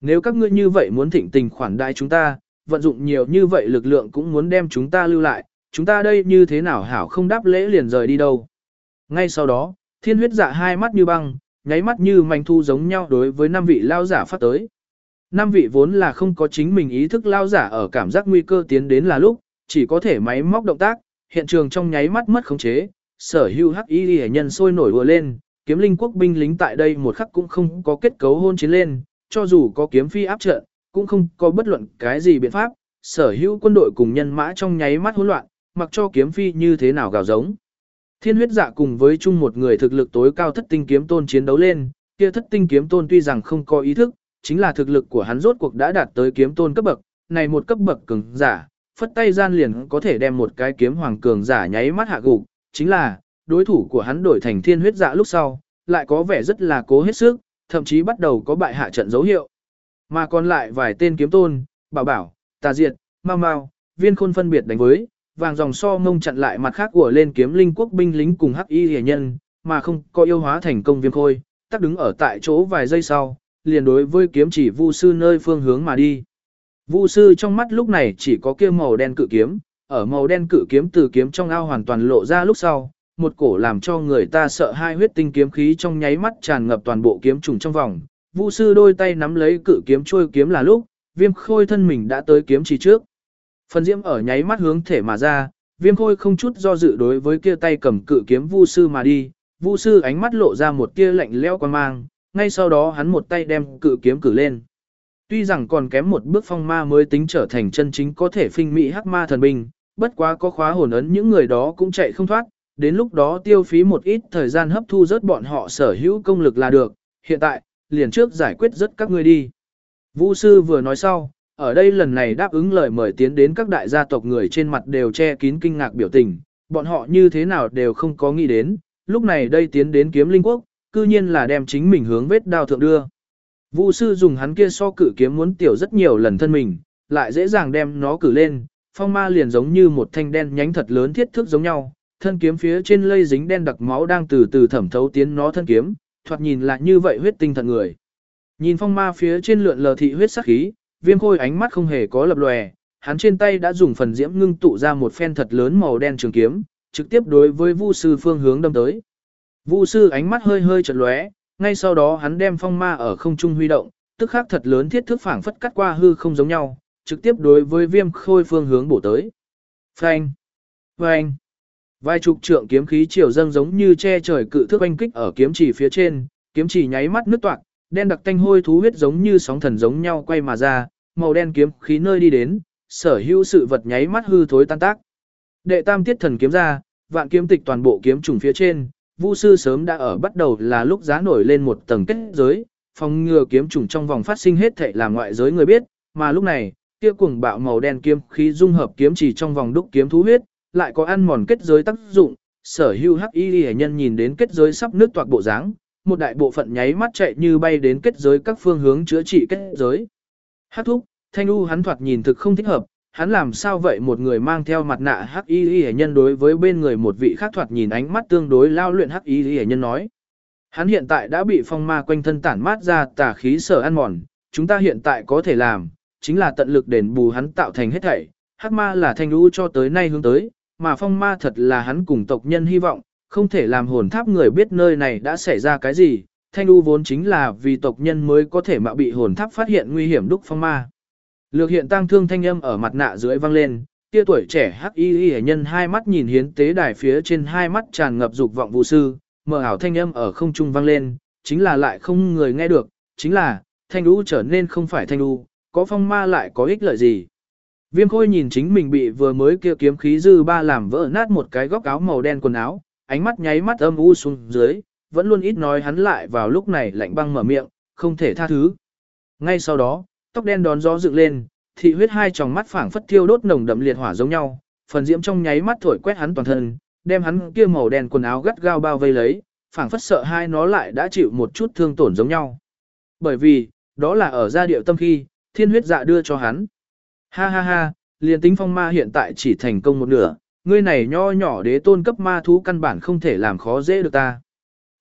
Nếu các ngươi như vậy muốn thịnh tình khoản đại chúng ta, vận dụng nhiều như vậy lực lượng cũng muốn đem chúng ta lưu lại, chúng ta đây như thế nào hảo không đáp lễ liền rời đi đâu. Ngay sau đó, thiên huyết dạ hai mắt như băng, nháy mắt như manh thu giống nhau đối với năm vị lao giả phát tới. Năm vị vốn là không có chính mình ý thức lao giả ở cảm giác nguy cơ tiến đến là lúc, chỉ có thể máy móc động tác, hiện trường trong nháy mắt mất khống chế, sở hữu hắc y hệ nhân sôi nổi vừa lên, kiếm linh quốc binh lính tại đây một khắc cũng không có kết cấu hôn chiến lên, cho dù có kiếm phi áp trận, cũng không có bất luận cái gì biện pháp, sở hữu quân đội cùng nhân mã trong nháy mắt hỗn loạn, mặc cho kiếm phi như thế nào gào giống. Thiên huyết dạ cùng với chung một người thực lực tối cao thất tinh kiếm tôn chiến đấu lên, kia thất tinh kiếm tôn tuy rằng không có ý thức, chính là thực lực của hắn rốt cuộc đã đạt tới kiếm tôn cấp bậc, này một cấp bậc cường giả, phất tay gian liền có thể đem một cái kiếm hoàng cường giả nháy mắt hạ gục, chính là, đối thủ của hắn đổi thành thiên huyết dạ lúc sau, lại có vẻ rất là cố hết sức, thậm chí bắt đầu có bại hạ trận dấu hiệu. Mà còn lại vài tên kiếm tôn, bảo bảo, tà diệt, mau mau, viên khôn phân biệt đánh với, vàng dòng so mông chặn lại mặt khác của lên kiếm linh quốc binh lính cùng hắc y hề nhân, mà không có yêu hóa thành công viêm khôi, tắc đứng ở tại chỗ vài giây sau, liền đối với kiếm chỉ vu sư nơi phương hướng mà đi. Vu sư trong mắt lúc này chỉ có kia màu đen cự kiếm, ở màu đen cự kiếm từ kiếm trong ao hoàn toàn lộ ra lúc sau, một cổ làm cho người ta sợ hai huyết tinh kiếm khí trong nháy mắt tràn ngập toàn bộ kiếm trùng trong vòng. Vu sư đôi tay nắm lấy cự kiếm trôi kiếm là lúc, viêm khôi thân mình đã tới kiếm chỉ trước. Phần diễm ở nháy mắt hướng thể mà ra, viêm khôi không chút do dự đối với kia tay cầm cự kiếm vu sư mà đi, vu sư ánh mắt lộ ra một tia lạnh lẽo quan mang, ngay sau đó hắn một tay đem cự kiếm cử lên. Tuy rằng còn kém một bước phong ma mới tính trở thành chân chính có thể phinh mỹ hắc ma thần binh, bất quá có khóa hồn ấn những người đó cũng chạy không thoát, đến lúc đó tiêu phí một ít thời gian hấp thu rớt bọn họ sở hữu công lực là được, hiện tại, liền trước giải quyết rớt các ngươi đi. Vu sư vừa nói sau, ở đây lần này đáp ứng lời mời tiến đến các đại gia tộc người trên mặt đều che kín kinh ngạc biểu tình, bọn họ như thế nào đều không có nghĩ đến, lúc này đây tiến đến kiếm linh quốc, cư nhiên là đem chính mình hướng vết đao thượng đưa. Vu sư dùng hắn kia so cử kiếm muốn tiểu rất nhiều lần thân mình, lại dễ dàng đem nó cử lên, phong ma liền giống như một thanh đen nhánh thật lớn thiết thước giống nhau, thân kiếm phía trên lây dính đen đặc máu đang từ từ thẩm thấu tiến nó thân kiếm, thoạt nhìn lại như vậy huyết tinh thần người. Nhìn phong ma phía trên lượn lờ thị huyết sắc khí, viêm khôi ánh mắt không hề có lập lòe, hắn trên tay đã dùng phần diễm ngưng tụ ra một phen thật lớn màu đen trường kiếm, trực tiếp đối với Vu sư phương hướng đâm tới. Vu sư ánh mắt hơi hơi chợt lóe, ngay sau đó hắn đem phong ma ở không trung huy động, tức khắc thật lớn thiết thước phảng phất cắt qua hư không giống nhau, trực tiếp đối với viêm khôi phương hướng bổ tới. Phanh! Phanh! Vài chục trượng kiếm khí chiều dâng giống như che trời cự thước oanh kích ở kiếm chỉ phía trên, kiếm chỉ nháy mắt nứt toạc, đen đặc tanh hôi thú huyết giống như sóng thần giống nhau quay mà ra, màu đen kiếm khí nơi đi đến, sở hữu sự vật nháy mắt hư thối tan tác. Đệ tam tiết thần kiếm ra, vạn kiếm tịch toàn bộ kiếm trùng phía trên, Vu sư sớm đã ở bắt đầu là lúc giá nổi lên một tầng kết giới, phòng ngừa kiếm trùng trong vòng phát sinh hết thảy là ngoại giới người biết, mà lúc này, kia cuồng bạo màu đen kiếm khí dung hợp kiếm chỉ trong vòng đúc kiếm thú huyết, lại có ăn mòn kết giới tác dụng, sở hữu hắc y hệ nhân nhìn đến kết giới sắp nước toạc bộ dáng, một đại bộ phận nháy mắt chạy như bay đến kết giới các phương hướng chữa trị kết giới. Hắc thúc, thanh u hắn thoạt nhìn thực không thích hợp, hắn làm sao vậy một người mang theo mặt nạ hắc y hệ nhân đối với bên người một vị khác thoạt nhìn ánh mắt tương đối lao luyện hắc y hệ nhân nói. Hắn hiện tại đã bị phong ma quanh thân tản mát ra tà khí sở ăn mòn, chúng ta hiện tại có thể làm, chính là tận lực đền bù hắn tạo thành hết thảy. Hắc ma là thanh u cho tới nay hướng tới, mà phong ma thật là hắn cùng tộc nhân hy vọng, không thể làm hồn tháp người biết nơi này đã xảy ra cái gì. Thanh u vốn chính là vì tộc nhân mới có thể mà bị hồn tháp phát hiện nguy hiểm đúc phong ma. Lược hiện tăng thương thanh âm ở mặt nạ dưới vang lên, kia tuổi trẻ hắc y y nhân hai mắt nhìn hiến tế đài phía trên hai mắt tràn ngập dục vọng vụ sư, mở ảo thanh âm ở không trung vang lên, chính là lại không người nghe được, chính là, thanh u trở nên không phải thanh u, có phong ma lại có ích lợi gì. Viêm khôi nhìn chính mình bị vừa mới kia kiếm khí dư ba làm vỡ nát một cái góc áo màu đen quần áo, ánh mắt nháy mắt âm u xuống dưới, vẫn luôn ít nói hắn lại vào lúc này lạnh băng mở miệng, không thể tha thứ. Ngay sau đó, tóc đen đón gió dựng lên, thị huyết hai tròng mắt phảng phất thiêu đốt nồng đậm liệt hỏa giống nhau, phần diễm trong nháy mắt thổi quét hắn toàn thân, đem hắn kia màu đen quần áo gắt gao bao vây lấy, phảng phất sợ hai nó lại đã chịu một chút thương tổn giống nhau. Bởi vì, đó là ở gia điệu tâm khi, thiên huyết dạ đưa cho hắn. Ha ha ha, liền tính phong ma hiện tại chỉ thành công một nửa, ngươi này nho nhỏ đế tôn cấp ma thú căn bản không thể làm khó dễ được ta.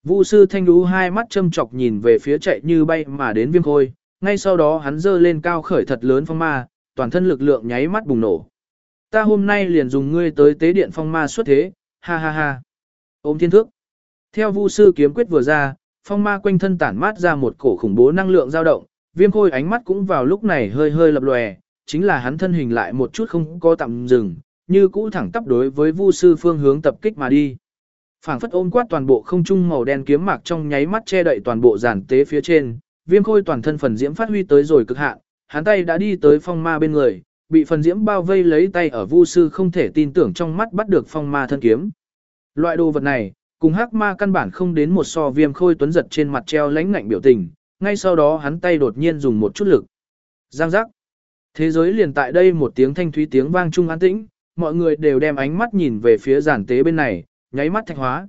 Vu sư thanh đú hai mắt châm chọc nhìn về phía chạy như bay mà đến viêm khôi, ngay sau đó hắn giơ lên cao khởi thật lớn phong ma, toàn thân lực lượng nháy mắt bùng nổ. Ta hôm nay liền dùng ngươi tới tế điện phong ma xuất thế, ha ha ha. Ôm thiên thước. Theo vu sư kiếm quyết vừa ra, phong ma quanh thân tản mát ra một cổ khủng bố năng lượng dao động, viêm khôi ánh mắt cũng vào lúc này hơi hơi lập lòe, chính là hắn thân hình lại một chút không có tạm dừng, như cũ thẳng tắp đối với vu sư phương hướng tập kích mà đi. Phảng phất ôm quát toàn bộ không trung màu đen kiếm mạc trong nháy mắt che đậy toàn bộ giàn tế phía trên, viêm khôi toàn thân phần diễm phát huy tới rồi cực hạn, hắn tay đã đi tới phong ma bên người, bị phần diễm bao vây lấy tay ở vu sư không thể tin tưởng trong mắt bắt được phong ma thân kiếm. Loại đồ vật này, cùng hắc ma căn bản không đến một so viêm khôi tuấn giật trên mặt treo lãnh ngạnh biểu tình, ngay sau đó hắn tay đột nhiên dùng một chút lực. Giang giác. Thế giới liền tại đây một tiếng thanh thúy tiếng vang trung an tĩnh, mọi người đều đem ánh mắt nhìn về phía giản tế bên này, nháy mắt thanh hóa.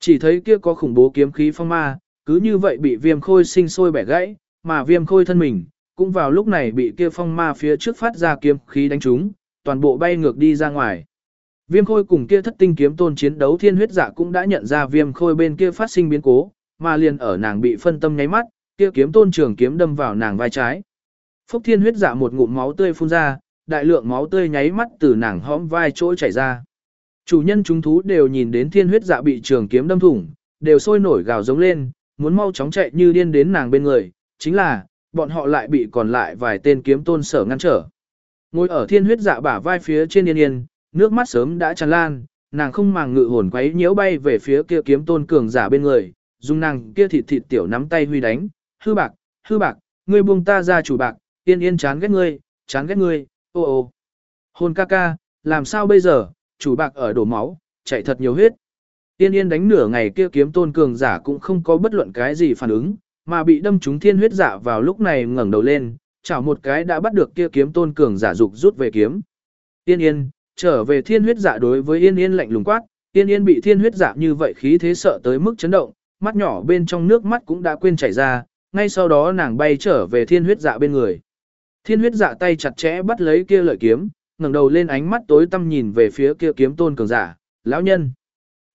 Chỉ thấy kia có khủng bố kiếm khí phong ma, cứ như vậy bị viêm khôi sinh sôi bẻ gãy, mà viêm khôi thân mình, cũng vào lúc này bị kia phong ma phía trước phát ra kiếm khí đánh trúng, toàn bộ bay ngược đi ra ngoài. Viêm khôi cùng kia thất tinh kiếm tôn chiến đấu thiên huyết giả cũng đã nhận ra viêm khôi bên kia phát sinh biến cố, mà liền ở nàng bị phân tâm nháy mắt, kia kiếm tôn trường kiếm đâm vào nàng vai trái. Phúc thiên huyết dạ một ngụm máu tươi phun ra, đại lượng máu tươi nháy mắt từ nàng hõm vai chỗ chảy ra. Chủ nhân chúng thú đều nhìn đến thiên huyết dạ bị trường kiếm đâm thủng, đều sôi nổi gào giống lên, muốn mau chóng chạy như điên đến nàng bên người, chính là, bọn họ lại bị còn lại vài tên kiếm tôn sở ngăn trở. Ngồi ở thiên huyết dạ bả vai phía trên yên yên, nước mắt sớm đã tràn lan, nàng không màng ngự hồn quấy nhiễu bay về phía kia kiếm tôn cường giả bên người, dùng nàng kia thịt thịt tiểu nắm tay huy đánh, hư bạc, hư bạc, ngươi buông ta ra chủ bạc, yên yên chán ghét ngươi, chán ghét ngươi, ô ô. hôn ca ca, làm sao bây giờ, chủ bạc ở đổ máu, chạy thật nhiều huyết. Yên yên đánh nửa ngày kia kiếm tôn cường giả cũng không có bất luận cái gì phản ứng, mà bị đâm trúng thiên huyết giả vào lúc này ngẩng đầu lên, chảo một cái đã bắt được kia kiếm tôn cường giả dục rút về kiếm. Yên yên, trở về thiên huyết giả đối với yên yên lạnh lùng quát, yên yên bị thiên huyết giả như vậy khí thế sợ tới mức chấn động, mắt nhỏ bên trong nước mắt cũng đã quên chảy ra, ngay sau đó nàng bay trở về thiên huyết dạ bên người. Thiên huyết dạ tay chặt chẽ bắt lấy kia lợi kiếm, ngẩng đầu lên ánh mắt tối tăm nhìn về phía kia kiếm tôn cường giả, lão nhân.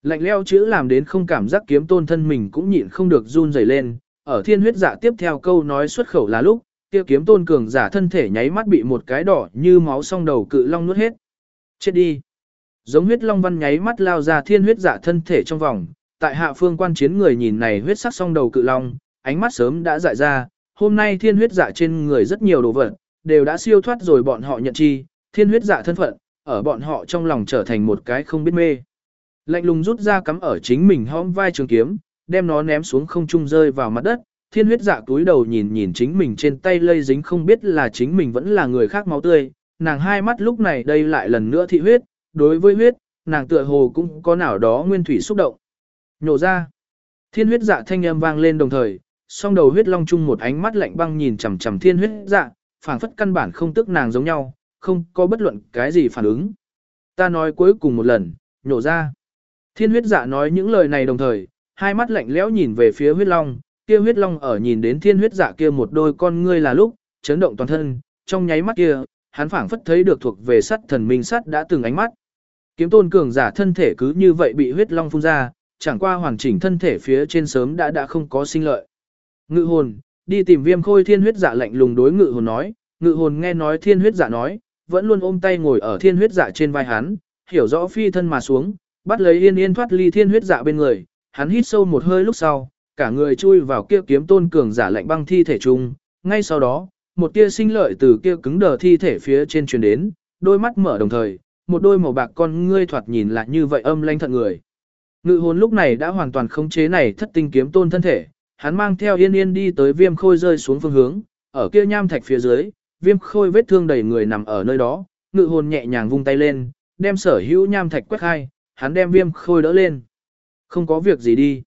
Lạnh leo chữ làm đến không cảm giác kiếm tôn thân mình cũng nhịn không được run rẩy lên, ở thiên huyết dạ tiếp theo câu nói xuất khẩu là lúc, kia kiếm tôn cường giả thân thể nháy mắt bị một cái đỏ như máu song đầu cự long nuốt hết. Chết đi. Giống huyết long văn nháy mắt lao ra thiên huyết dạ thân thể trong vòng, tại hạ phương quan chiến người nhìn này huyết sắc song đầu cự long, ánh mắt sớm đã dại ra, hôm nay thiên huyết dạ trên người rất nhiều đồ vật, đều đã siêu thoát rồi bọn họ nhận chi, thiên huyết dạ thân phận, ở bọn họ trong lòng trở thành một cái không biết mê. Lạnh lùng rút ra cắm ở chính mình hõm vai trường kiếm, đem nó ném xuống không trung rơi vào mặt đất, thiên huyết dạ túi đầu nhìn nhìn chính mình trên tay lây dính không biết là chính mình vẫn là người khác máu tươi, nàng hai mắt lúc này đây lại lần nữa thị huyết, đối với huyết, nàng tựa hồ cũng có nào đó nguyên thủy xúc động. Nhổ ra, thiên huyết dạ thanh âm vang lên đồng thời, song đầu huyết long chung một ánh mắt lạnh băng nhìn chằm chằm thiên huyết dạ, phảng phất căn bản không tức nàng giống nhau, không có bất luận cái gì phản ứng. Ta nói cuối cùng một lần, nhổ ra. Thiên huyết dạ nói những lời này đồng thời, hai mắt lạnh lẽo nhìn về phía huyết long, kia huyết long ở nhìn đến thiên huyết dạ kia một đôi con ngươi là lúc, chấn động toàn thân, trong nháy mắt kia, hắn phảng phất thấy được thuộc về sắt thần minh sắt đã từng ánh mắt. Kiếm tôn cường giả thân thể cứ như vậy bị huyết long phun ra, chẳng qua hoàn chỉnh thân thể phía trên sớm đã đã không có sinh lợi. Ngự hồn, đi tìm viêm khôi thiên huyết dạ lạnh lùng đối ngự hồn nói, ngự hồn nghe nói thiên huyết dạ nói, vẫn luôn ôm tay ngồi ở thiên huyết dạ trên vai hắn, hiểu rõ phi thân mà xuống, bắt lấy yên yên thoát ly thiên huyết dạ bên người, hắn hít sâu một hơi lúc sau, cả người chui vào kia kiếm tôn cường giả lạnh băng thi thể chung, ngay sau đó, một tia sinh lợi từ kia cứng đờ thi thể phía trên truyền đến, đôi mắt mở đồng thời, một đôi màu bạc con ngươi thoạt nhìn lại như vậy âm lanh thận người. Ngự hồn lúc này đã hoàn toàn khống chế này thất tinh kiếm tôn thân thể, hắn mang theo yên yên đi tới viêm khôi rơi xuống phương hướng, ở kia nham thạch phía dưới, viêm khôi vết thương đầy người nằm ở nơi đó, ngự hồn nhẹ nhàng vung tay lên, đem sở hữu nham thạch quét khai, hắn đem viêm khôi đỡ lên. Không có việc gì đi.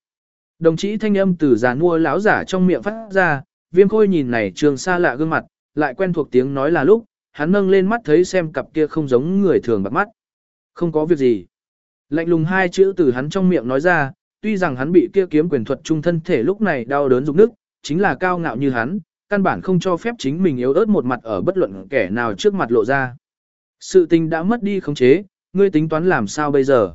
Đồng chí thanh âm từ già mua lão giả trong miệng phát ra, viêm khôi nhìn này trường xa lạ gương mặt, lại quen thuộc tiếng nói là lúc, hắn nâng lên mắt thấy xem cặp kia không giống người thường bạc mắt. Không có việc gì. Lạnh lùng hai chữ từ hắn trong miệng nói ra, tuy rằng hắn bị kia kiếm quyền thuật trung thân thể lúc này đau đớn rụng nước, chính là cao ngạo như hắn, căn bản không cho phép chính mình yếu ớt một mặt ở bất luận kẻ nào trước mặt lộ ra. Sự tình đã mất đi khống chế, ngươi tính toán làm sao bây giờ?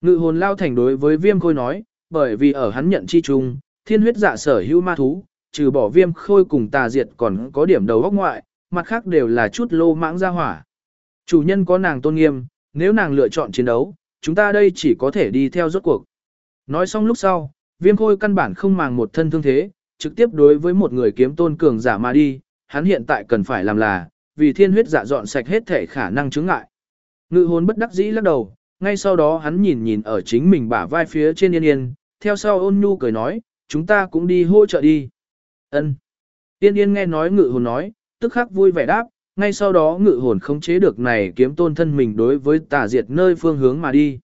Ngự hồn lao thành đối với viêm khôi nói, bởi vì ở hắn nhận chi trung, thiên huyết dạ sở hữu ma thú, trừ bỏ viêm khôi cùng tà diệt còn có điểm đầu góc ngoại, mặt khác đều là chút lô mãng ra hỏa. Chủ nhân có nàng tôn nghiêm, nếu nàng lựa chọn chiến đấu, chúng ta đây chỉ có thể đi theo rốt cuộc. Nói xong lúc sau, viêm khôi căn bản không màng một thân thương thế, trực tiếp đối với một người kiếm tôn cường giả mà đi, hắn hiện tại cần phải làm là, vì thiên huyết dạ dọn sạch hết thể khả năng chứng ngại. Ngự hồn bất đắc dĩ lắc đầu, ngay sau đó hắn nhìn nhìn ở chính mình bả vai phía trên yên yên, theo sau ôn nhu cười nói, chúng ta cũng đi hỗ trợ đi. ân Yên yên nghe nói ngự hồn nói, tức khắc vui vẻ đáp, ngay sau đó ngự hồn không chế được này kiếm tôn thân mình đối với tà diệt nơi phương hướng mà đi.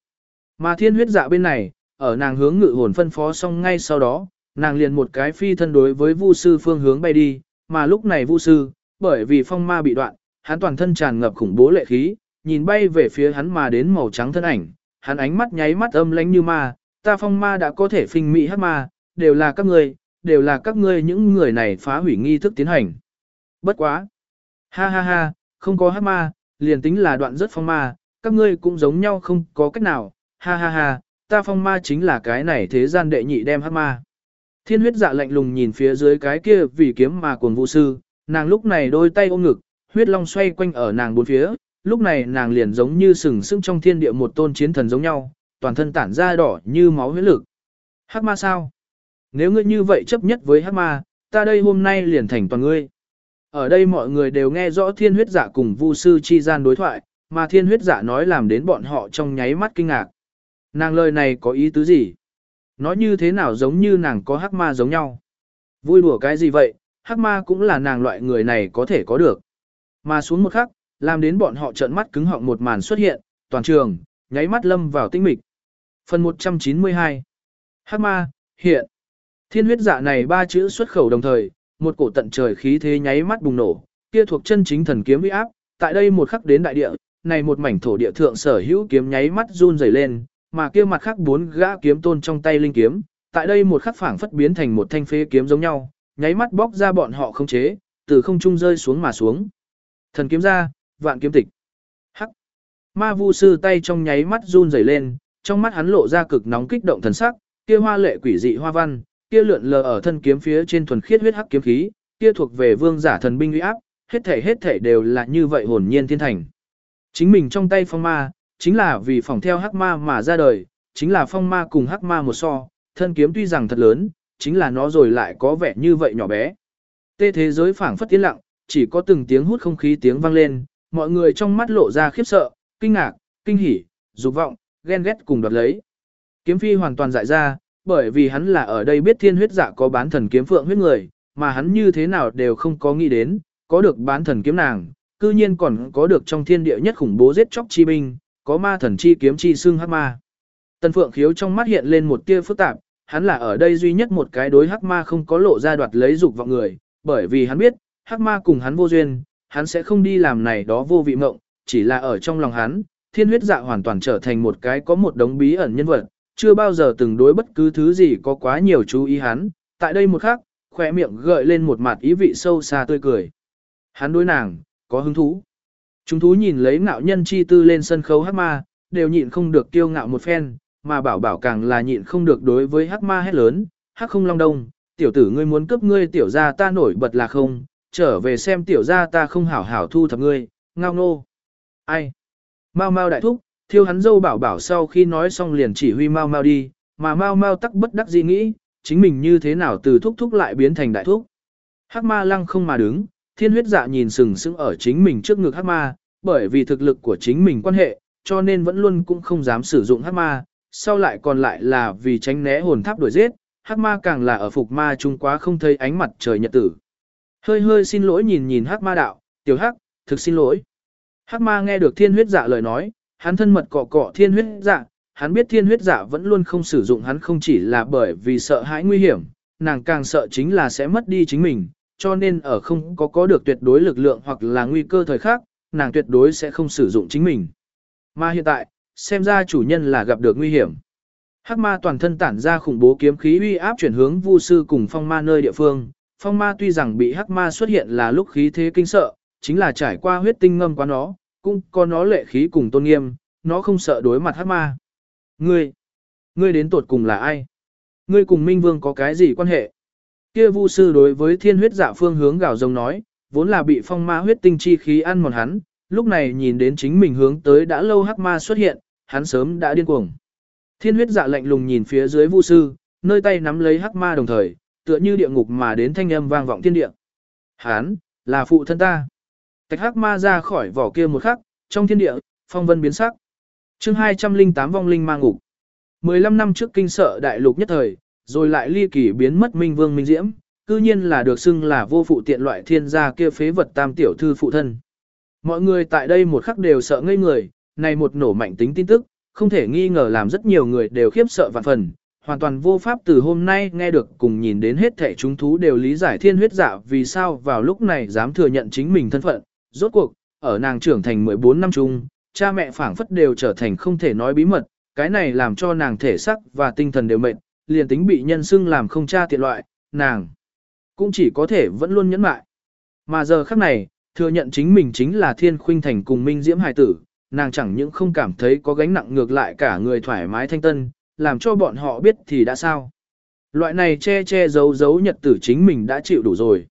Mà thiên huyết dạ bên này, ở nàng hướng ngự hồn phân phó xong ngay sau đó, nàng liền một cái phi thân đối với vu sư phương hướng bay đi, mà lúc này vu sư, bởi vì phong ma bị đoạn, hắn toàn thân tràn ngập khủng bố lệ khí, nhìn bay về phía hắn mà đến màu trắng thân ảnh, hắn ánh mắt nháy mắt âm lãnh như ma, ta phong ma đã có thể phình mị hắc ma, đều là các ngươi, đều là các ngươi những người này phá hủy nghi thức tiến hành. Bất quá. Ha ha ha, không có hắc ma, liền tính là đoạn rất phong ma, các ngươi cũng giống nhau không có cách nào, ha ha ha, ta phong ma chính là cái này thế gian đệ nhị đem hắc ma. Thiên huyết dạ lạnh lùng nhìn phía dưới cái kia vì kiếm mà cuồng vũ sư, nàng lúc này đôi tay ôm ngực, huyết long xoay quanh ở nàng bốn phía, lúc này nàng liền giống như sừng sững trong thiên địa một tôn chiến thần giống nhau, toàn thân tản ra đỏ như máu huyết lực. Hắc ma sao? Nếu ngươi như vậy chấp nhất với hắc ma, ta đây hôm nay liền thành toàn ngươi. Ở đây mọi người đều nghe rõ thiên huyết giả cùng vu sư chi gian đối thoại, mà thiên huyết giả nói làm đến bọn họ trong nháy mắt kinh ngạc. Nàng lời này có ý tứ gì? Nói như thế nào giống như nàng có hắc ma giống nhau? Vui đùa cái gì vậy, hắc ma cũng là nàng loại người này có thể có được. Mà xuống một khắc, làm đến bọn họ trợn mắt cứng họng một màn xuất hiện, toàn trường, nháy mắt lâm vào tinh mịch. Phần 192 Hắc ma, hiện. Thiên huyết dạ này ba chữ xuất khẩu đồng thời, một cổ tận trời khí thế nháy mắt bùng nổ, kia thuộc chân chính thần kiếm uy áp, tại đây một khắc đến đại địa, này một mảnh thổ địa thượng sở hữu kiếm nháy mắt run rẩy lên, mà kia mặt khác bốn gã kiếm tôn trong tay linh kiếm, tại đây một khắc phảng phất biến thành một thanh phế kiếm giống nhau, nháy mắt bóc ra bọn họ không chế, từ không trung rơi xuống mà xuống. Thần kiếm ra, vạn kiếm tịch. Hắc. Ma vu sư tay trong nháy mắt run rẩy lên, trong mắt hắn lộ ra cực nóng kích động thần sắc, kia hoa lệ quỷ dị hoa văn, kia lượn lờ ở thân kiếm phía trên thuần khiết huyết hắc kiếm khí, kia thuộc về vương giả thần binh uy áp, hết thể hết thể đều là như vậy hồn nhiên thiên thành. Chính mình trong tay phong ma, chính là vì phòng theo hắc ma mà ra đời, chính là phong ma cùng hắc ma một so, thân kiếm tuy rằng thật lớn, chính là nó rồi lại có vẻ như vậy nhỏ bé. Tê thế giới phảng phất tiến lặng, chỉ có từng tiếng hút không khí tiếng vang lên, mọi người trong mắt lộ ra khiếp sợ, kinh ngạc, kinh hỉ, dục vọng, ghen ghét cùng đoạt lấy. Kiếm phi hoàn toàn dại ra, bởi vì hắn là ở đây biết thiên huyết dạ có bán thần kiếm phượng huyết người, mà hắn như thế nào đều không có nghĩ đến, có được bán thần kiếm nàng, cư nhiên còn có được trong thiên địa nhất khủng bố giết chóc chi binh, có ma thần chi kiếm chi xương hắc ma. Tần Phượng Khiếu trong mắt hiện lên một tia phức tạp, hắn là ở đây duy nhất một cái đối hắc ma không có lộ ra đoạt lấy dục vọng người, bởi vì hắn biết, hắc ma cùng hắn vô duyên, hắn sẽ không đi làm này đó vô vị mộng, chỉ là ở trong lòng hắn, thiên huyết dạ hoàn toàn trở thành một cái có một đống bí ẩn nhân vật, chưa bao giờ từng đối bất cứ thứ gì có quá nhiều chú ý hắn, tại đây một khắc, khỏe miệng gợi lên một mặt ý vị sâu xa tươi cười. Hắn đối nàng, có hứng thú. Chúng thú nhìn lấy ngạo nhân chi tư lên sân khấu hắc ma, đều nhịn không được kiêu ngạo một phen, mà bảo bảo càng là nhịn không được đối với hắc ma hét lớn, hắc không long đông, tiểu tử ngươi muốn cướp ngươi tiểu gia ta nổi bật là không, trở về xem tiểu gia ta không hảo hảo thu thập ngươi, ngao nô. Ai? Mau mau đại thúc, thiêu hắn dâu bảo bảo sau khi nói xong liền chỉ huy mau mau đi, mà mau mau tắc bất đắc dĩ nghĩ, chính mình như thế nào từ thúc thúc lại biến thành đại thúc. Hắc ma lăng không mà đứng, thiên huyết dạ nhìn sừng sững ở chính mình trước ngực hắc ma, bởi vì thực lực của chính mình quan hệ, cho nên vẫn luôn cũng không dám sử dụng hắc ma, sau lại còn lại là vì tránh né hồn tháp đuổi giết, hắc ma càng là ở phục ma trung quá không thấy ánh mặt trời nhật tử. Hơi hơi xin lỗi nhìn nhìn hắc ma đạo, tiểu hắc, thực xin lỗi. Hắc ma nghe được thiên huyết dạ lời nói, hắn thân mật cọ cọ thiên huyết dạ, hắn biết thiên huyết dạ vẫn luôn không sử dụng hắn không chỉ là bởi vì sợ hãi nguy hiểm, nàng càng sợ chính là sẽ mất đi chính mình, cho nên ở không có có được tuyệt đối lực lượng hoặc là nguy cơ thời khắc, nàng tuyệt đối sẽ không sử dụng chính mình. Mà hiện tại, xem ra chủ nhân là gặp được nguy hiểm. Hắc ma toàn thân tản ra khủng bố kiếm khí uy áp chuyển hướng vu sư cùng phong ma nơi địa phương. Phong ma tuy rằng bị hắc ma xuất hiện là lúc khí thế kinh sợ, chính là trải qua huyết tinh ngâm qua nó, cũng có nó lệ khí cùng tôn nghiêm, nó không sợ đối mặt hắc ma. Ngươi, ngươi đến tột cùng là ai? Ngươi cùng Minh Vương có cái gì quan hệ? Kia Vu sư đối với Thiên Huyết Dạ phương hướng gào rồng nói, vốn là bị phong ma huyết tinh chi khí ăn mòn hắn, lúc này nhìn đến chính mình hướng tới đã lâu hắc ma xuất hiện, hắn sớm đã điên cuồng. Thiên huyết dạ lạnh lùng nhìn phía dưới Vu sư, nơi tay nắm lấy hắc ma đồng thời, tựa như địa ngục mà đến thanh âm vang vọng thiên địa. Hắn, là phụ thân ta. Tạch hắc ma ra khỏi vỏ kia một khắc, trong thiên địa, phong vân biến sắc. chương 208 vong linh ma ngục. 15 năm trước kinh sợ đại lục nhất thời, rồi lại ly kỳ biến mất minh vương minh diễm, cư nhiên là được xưng là vô phụ tiện loại thiên gia kia phế vật tam tiểu thư phụ thân. Mọi người tại đây một khắc đều sợ ngây người, này một nổ mạnh tính tin tức, không thể nghi ngờ làm rất nhiều người đều khiếp sợ vạn phần, hoàn toàn vô pháp từ hôm nay nghe được cùng nhìn đến hết thể chúng thú đều lý giải thiên huyết giả vì sao vào lúc này dám thừa nhận chính mình thân phận. Rốt cuộc, ở nàng trưởng thành 14 năm chung, cha mẹ phảng phất đều trở thành không thể nói bí mật, cái này làm cho nàng thể sắc và tinh thần đều mệt, liền tính bị nhân xưng làm không cha tiện loại, nàng cũng chỉ có thể vẫn luôn nhẫn mại. Mà giờ khắc này, thừa nhận chính mình chính là thiên khuynh thành cùng minh diễm hài tử, nàng chẳng những không cảm thấy có gánh nặng ngược lại cả người thoải mái thanh tân, làm cho bọn họ biết thì đã sao. Loại này che che giấu giấu nhật tử chính mình đã chịu đủ rồi.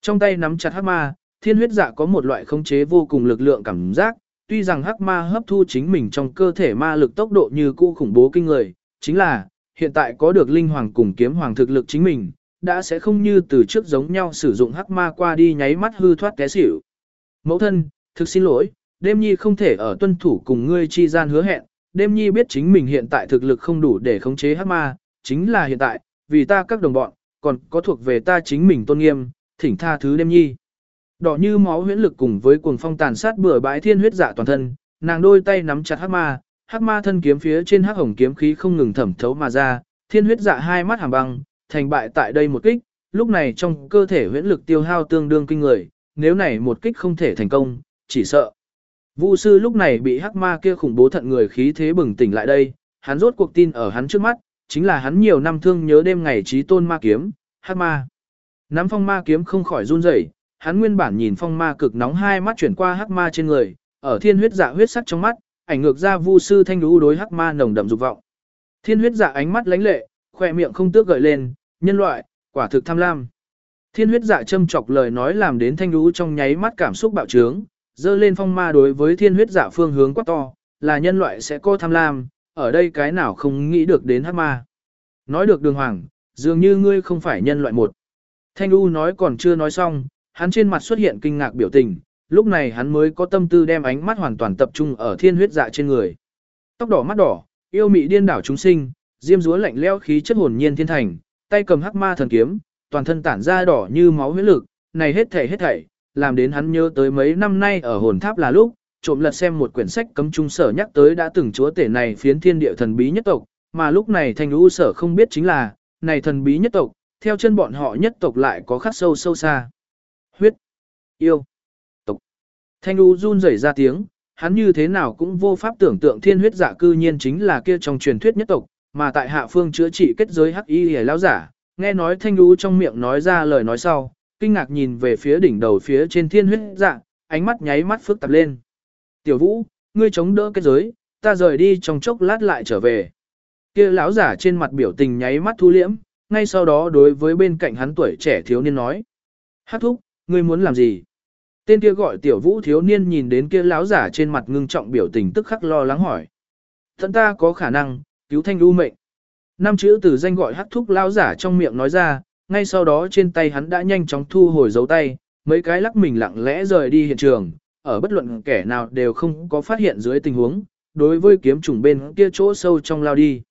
Trong tay nắm chặt hắc ma, thiên huyết dạ có một loại khống chế vô cùng lực lượng cảm giác, tuy rằng hắc ma hấp thu chính mình trong cơ thể ma lực tốc độ như cũ khủng bố kinh người, chính là, hiện tại có được linh hoàng cùng kiếm hoàng thực lực chính mình, đã sẽ không như từ trước giống nhau sử dụng hắc ma qua đi nháy mắt hư thoát té xỉu. Mẫu thân, thực xin lỗi, đêm nhi không thể ở tuân thủ cùng ngươi chi gian hứa hẹn, đêm nhi biết chính mình hiện tại thực lực không đủ để khống chế hắc ma, chính là hiện tại, vì ta các đồng bọn, còn có thuộc về ta chính mình tôn nghiêm, thỉnh tha thứ đêm nhi. Đỏ như máu huyễn lực cùng với cuồng phong tàn sát bừa bãi thiên huyết dạ toàn thân, nàng đôi tay nắm chặt hắc ma, hắc ma thân kiếm phía trên hắc hồng kiếm khí không ngừng thẩm thấu mà ra, thiên huyết dạ hai mắt hàm băng, thành bại tại đây một kích, lúc này trong cơ thể huyễn lực tiêu hao tương đương kinh người, nếu này một kích không thể thành công, chỉ sợ. Vu sư lúc này bị hắc ma kia khủng bố thận người khí thế bừng tỉnh lại đây, hắn rốt cuộc tin ở hắn trước mắt, chính là hắn nhiều năm thương nhớ đêm ngày trí tôn ma kiếm, hắc ma. Nắm phong ma kiếm không khỏi run rẩy, hắn nguyên bản nhìn phong ma cực nóng hai mắt chuyển qua hắc ma trên người, ở thiên huyết dạ huyết sắc trong mắt, ảnh ngược ra vu sư thanh đú đối hắc ma nồng đậm dục vọng. Thiên huyết dạ ánh mắt lánh lệ, khoe miệng không tước gợi lên, nhân loại, quả thực tham lam. Thiên huyết dạ châm chọc lời nói làm đến thanh đú trong nháy mắt cảm xúc bạo trướng, dơ lên phong ma đối với thiên huyết dạ phương hướng quá to, là nhân loại sẽ có tham lam, ở đây cái nào không nghĩ được đến hắc ma. Nói được đường hoàng, dường như ngươi không phải nhân loại một. Thanh lũ nói còn chưa nói xong, hắn trên mặt xuất hiện kinh ngạc biểu tình, lúc này hắn mới có tâm tư đem ánh mắt hoàn toàn tập trung ở thiên huyết dạ trên người. Tóc đỏ mắt đỏ, yêu mị điên đảo chúng sinh, diêm dúa lạnh leo khí chất hồn nhiên thiên thành, tay cầm hắc ma thần kiếm, toàn thân tản ra đỏ như máu huyết lực, này hết thảy hết thảy, làm đến hắn nhớ tới mấy năm nay ở hồn tháp là lúc, trộm lật xem một quyển sách cấm trung sở nhắc tới đã từng chúa tể này phiến thiên địa thần bí nhất tộc, mà lúc này thanh u sở không biết chính là, này thần bí nhất tộc, theo chân bọn họ nhất tộc lại có khắc sâu sâu xa. Huyết, yêu. Thanh u run rẩy ra tiếng, hắn như thế nào cũng vô pháp tưởng tượng thiên huyết dạ cư nhiên chính là kia trong truyền thuyết nhất tộc, mà tại hạ phương chữa trị kết giới hắc y hề lao giả, nghe nói thanh u trong miệng nói ra lời nói sau, kinh ngạc nhìn về phía đỉnh đầu phía trên thiên huyết dạ, ánh mắt nháy mắt phức tạp lên. Tiểu vũ, ngươi chống đỡ kết giới, ta rời đi trong chốc lát lại trở về. Kia lão giả trên mặt biểu tình nháy mắt thu liễm, ngay sau đó đối với bên cạnh hắn tuổi trẻ thiếu niên nói. Hát thúc, ngươi muốn làm gì? Tên kia gọi tiểu vũ thiếu niên nhìn đến kia lão giả trên mặt ngưng trọng biểu tình tức khắc lo lắng hỏi. Thận ta có khả năng, cứu thanh lưu mệnh. Năm chữ từ danh gọi hắc thúc lão giả trong miệng nói ra, ngay sau đó trên tay hắn đã nhanh chóng thu hồi dấu tay, mấy cái lắc mình lặng lẽ rời đi hiện trường, ở bất luận kẻ nào đều không có phát hiện dưới tình huống, đối với kiếm trùng bên kia chỗ sâu trong lao đi.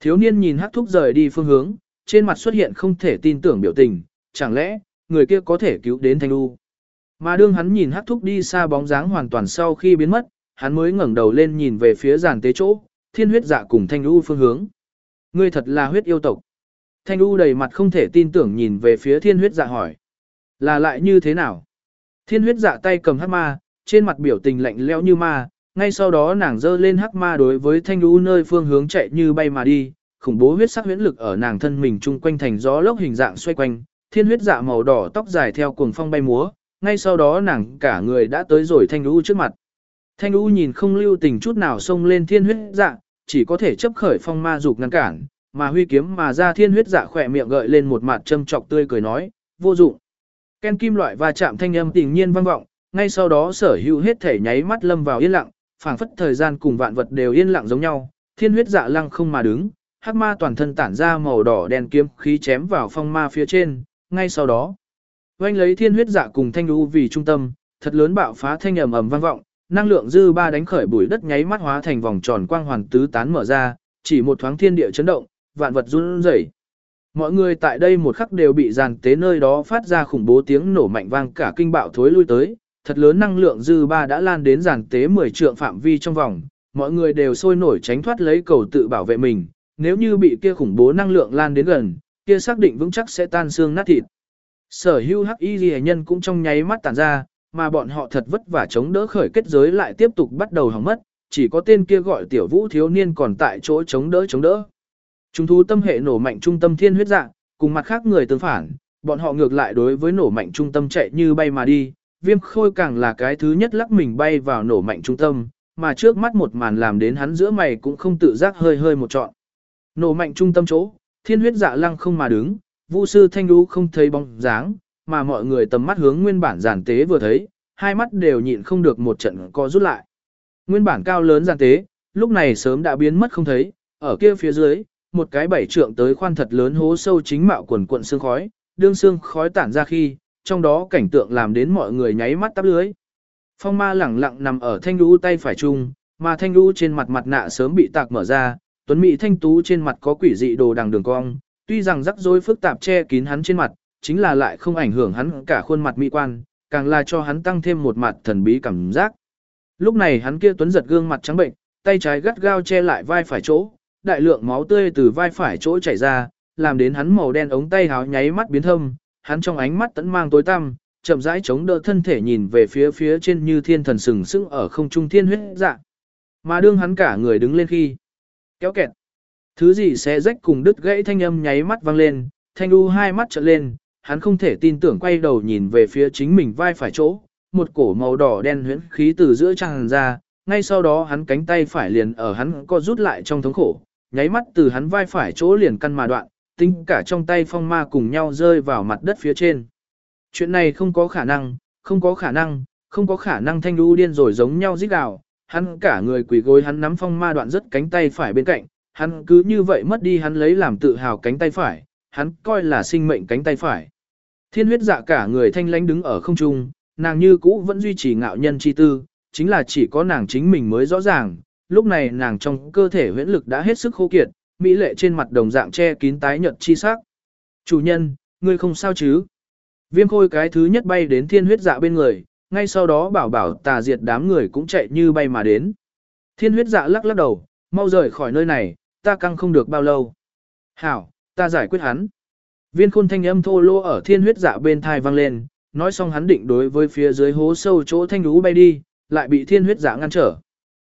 Thiếu niên nhìn hắc thúc rời đi phương hướng, trên mặt xuất hiện không thể tin tưởng biểu tình, chẳng lẽ, người kia có thể cứu đến Thanh U. Mà đương hắn nhìn hắc thúc đi xa bóng dáng hoàn toàn sau khi biến mất, hắn mới ngẩng đầu lên nhìn về phía giàn tế chỗ, thiên huyết dạ cùng Thanh U phương hướng. Ngươi thật là huyết yêu tộc. Thanh U đầy mặt không thể tin tưởng nhìn về phía thiên huyết dạ hỏi. Là lại như thế nào? Thiên huyết dạ tay cầm hắc ma, trên mặt biểu tình lạnh lẽo như ma, ngay sau đó nàng dơ lên hắc ma đối với thanh U nơi phương hướng chạy như bay mà đi, khủng bố huyết sắc huyễn lực ở nàng thân mình chung quanh thành gió lốc hình dạng xoay quanh, thiên huyết dạ màu đỏ tóc dài theo cuồng phong bay múa, ngay sau đó nàng cả người đã tới rồi thanh U trước mặt. Thanh U nhìn không lưu tình chút nào xông lên thiên huyết dạ, chỉ có thể chấp khởi phong ma dục ngăn cản, mà huy kiếm mà ra thiên huyết dạ khỏe miệng gợi lên một mặt châm chọc tươi cười nói, vô dụng. Ken kim loại va chạm thanh âm tình nhiên vang vọng, ngay sau đó sở hữu hết thể nháy mắt lâm vào yên lặng, phảng phất thời gian cùng vạn vật đều yên lặng giống nhau, thiên huyết dạ lăng không mà đứng, hắc ma toàn thân tản ra màu đỏ đen kiếm khí chém vào phong ma phía trên, ngay sau đó, oanh lấy thiên huyết dạ cùng thanh u vì trung tâm, thật lớn bạo phá thanh ầm ầm vang vọng, năng lượng dư ba đánh khởi bụi đất nháy mắt hóa thành vòng tròn quang hoàn tứ tán mở ra, chỉ một thoáng thiên địa chấn động, vạn vật run rẩy. Mọi người tại đây một khắc đều bị giàn tế nơi đó phát ra khủng bố tiếng nổ mạnh vang cả kinh bạo thối lui tới, thật lớn năng lượng dư ba đã lan đến giàn tế 10 trượng phạm vi trong vòng, mọi người đều sôi nổi tránh thoát lấy cầu tự bảo vệ mình, nếu như bị kia khủng bố năng lượng lan đến gần, kia xác định vững chắc sẽ tan xương nát thịt. Sở hưu hắc y ghi nhân cũng trong nháy mắt tàn ra, mà bọn họ thật vất vả chống đỡ khởi kết giới lại tiếp tục bắt đầu hỏng mất, chỉ có tên kia gọi tiểu vũ thiếu niên còn tại chỗ chống đỡ chống đỡ. Chúng thú tâm hệ nổ mạnh trung tâm thiên huyết dạng, cùng mặt khác người tương phản, bọn họ ngược lại đối với nổ mạnh trung tâm chạy như bay mà đi, viêm khôi càng là cái thứ nhất lắc mình bay vào nổ mạnh trung tâm, mà trước mắt một màn làm đến hắn giữa mày cũng không tự giác hơi hơi một trọn. Nổ mạnh trung tâm chỗ, thiên huyết dạ lăng không mà đứng, Vu sư thanh Đũ không thấy bóng dáng, mà mọi người tầm mắt hướng nguyên bản giản tế vừa thấy, hai mắt đều nhịn không được một trận co rút lại. Nguyên bản cao lớn giản tế, lúc này sớm đã biến mất không thấy, ở kia phía dưới, một cái bảy trượng tới khoan thật lớn hố sâu chính mạo quần cuộn xương khói, đương xương khói tản ra khi, trong đó cảnh tượng làm đến mọi người nháy mắt tắp lưới. Phong ma lẳng lặng nằm ở thanh đu tay phải chung, mà thanh đu trên mặt mặt nạ sớm bị tạc mở ra, tuấn mỹ thanh tú trên mặt có quỷ dị đồ đằng đường cong, tuy rằng rắc rối phức tạp che kín hắn trên mặt, chính là lại không ảnh hưởng hắn cả khuôn mặt mỹ quan, càng là cho hắn tăng thêm một mặt thần bí cảm giác. Lúc này hắn kia tuấn giật gương mặt trắng bệnh, tay trái gắt gao che lại vai phải chỗ, đại lượng máu tươi từ vai phải chỗ chảy ra, làm đến hắn màu đen ống tay háo nháy mắt biến thâm, hắn trong ánh mắt tẫn mang tối tăm, chậm rãi chống đỡ thân thể nhìn về phía phía trên như thiên thần sừng sững ở không trung thiên huyết dạ. Mà đương hắn cả người đứng lên khi, kéo kẹt. Thứ gì sẽ rách cùng đứt gãy thanh âm nháy mắt vang lên, thanh u hai mắt trợn lên, hắn không thể tin tưởng quay đầu nhìn về phía chính mình vai phải chỗ, một cổ màu đỏ đen huyễn khí từ giữa tràn ra, ngay sau đó hắn cánh tay phải liền ở hắn co rút lại trong thống khổ, nháy mắt từ hắn vai phải chỗ liền căn mà đoạn, tính cả trong tay phong ma cùng nhau rơi vào mặt đất phía trên. Chuyện này không có khả năng, không có khả năng, không có khả năng thanh đu điên rồi giống nhau rít gào, hắn cả người quỳ gối hắn nắm phong ma đoạn rất cánh tay phải bên cạnh, hắn cứ như vậy mất đi hắn lấy làm tự hào cánh tay phải, hắn coi là sinh mệnh cánh tay phải. Thiên huyết dạ cả người thanh lãnh đứng ở không trung, nàng như cũ vẫn duy trì ngạo nhân chi tư, chính là chỉ có nàng chính mình mới rõ ràng, lúc này nàng trong cơ thể huyễn lực đã hết sức khô kiệt, mỹ lệ trên mặt đồng dạng che kín tái nhợt chi sắc. Chủ nhân, ngươi không sao chứ? Viêm khôi cái thứ nhất bay đến thiên huyết dạ bên người, ngay sau đó bảo bảo tà diệt đám người cũng chạy như bay mà đến. Thiên huyết dạ lắc lắc đầu, mau rời khỏi nơi này, ta căng không được bao lâu. Hảo, ta giải quyết hắn. Viên khôn thanh âm thô lô ở thiên huyết dạ bên thai vang lên, nói xong hắn định đối với phía dưới hố sâu chỗ thanh đú bay đi, lại bị thiên huyết dạ ngăn trở.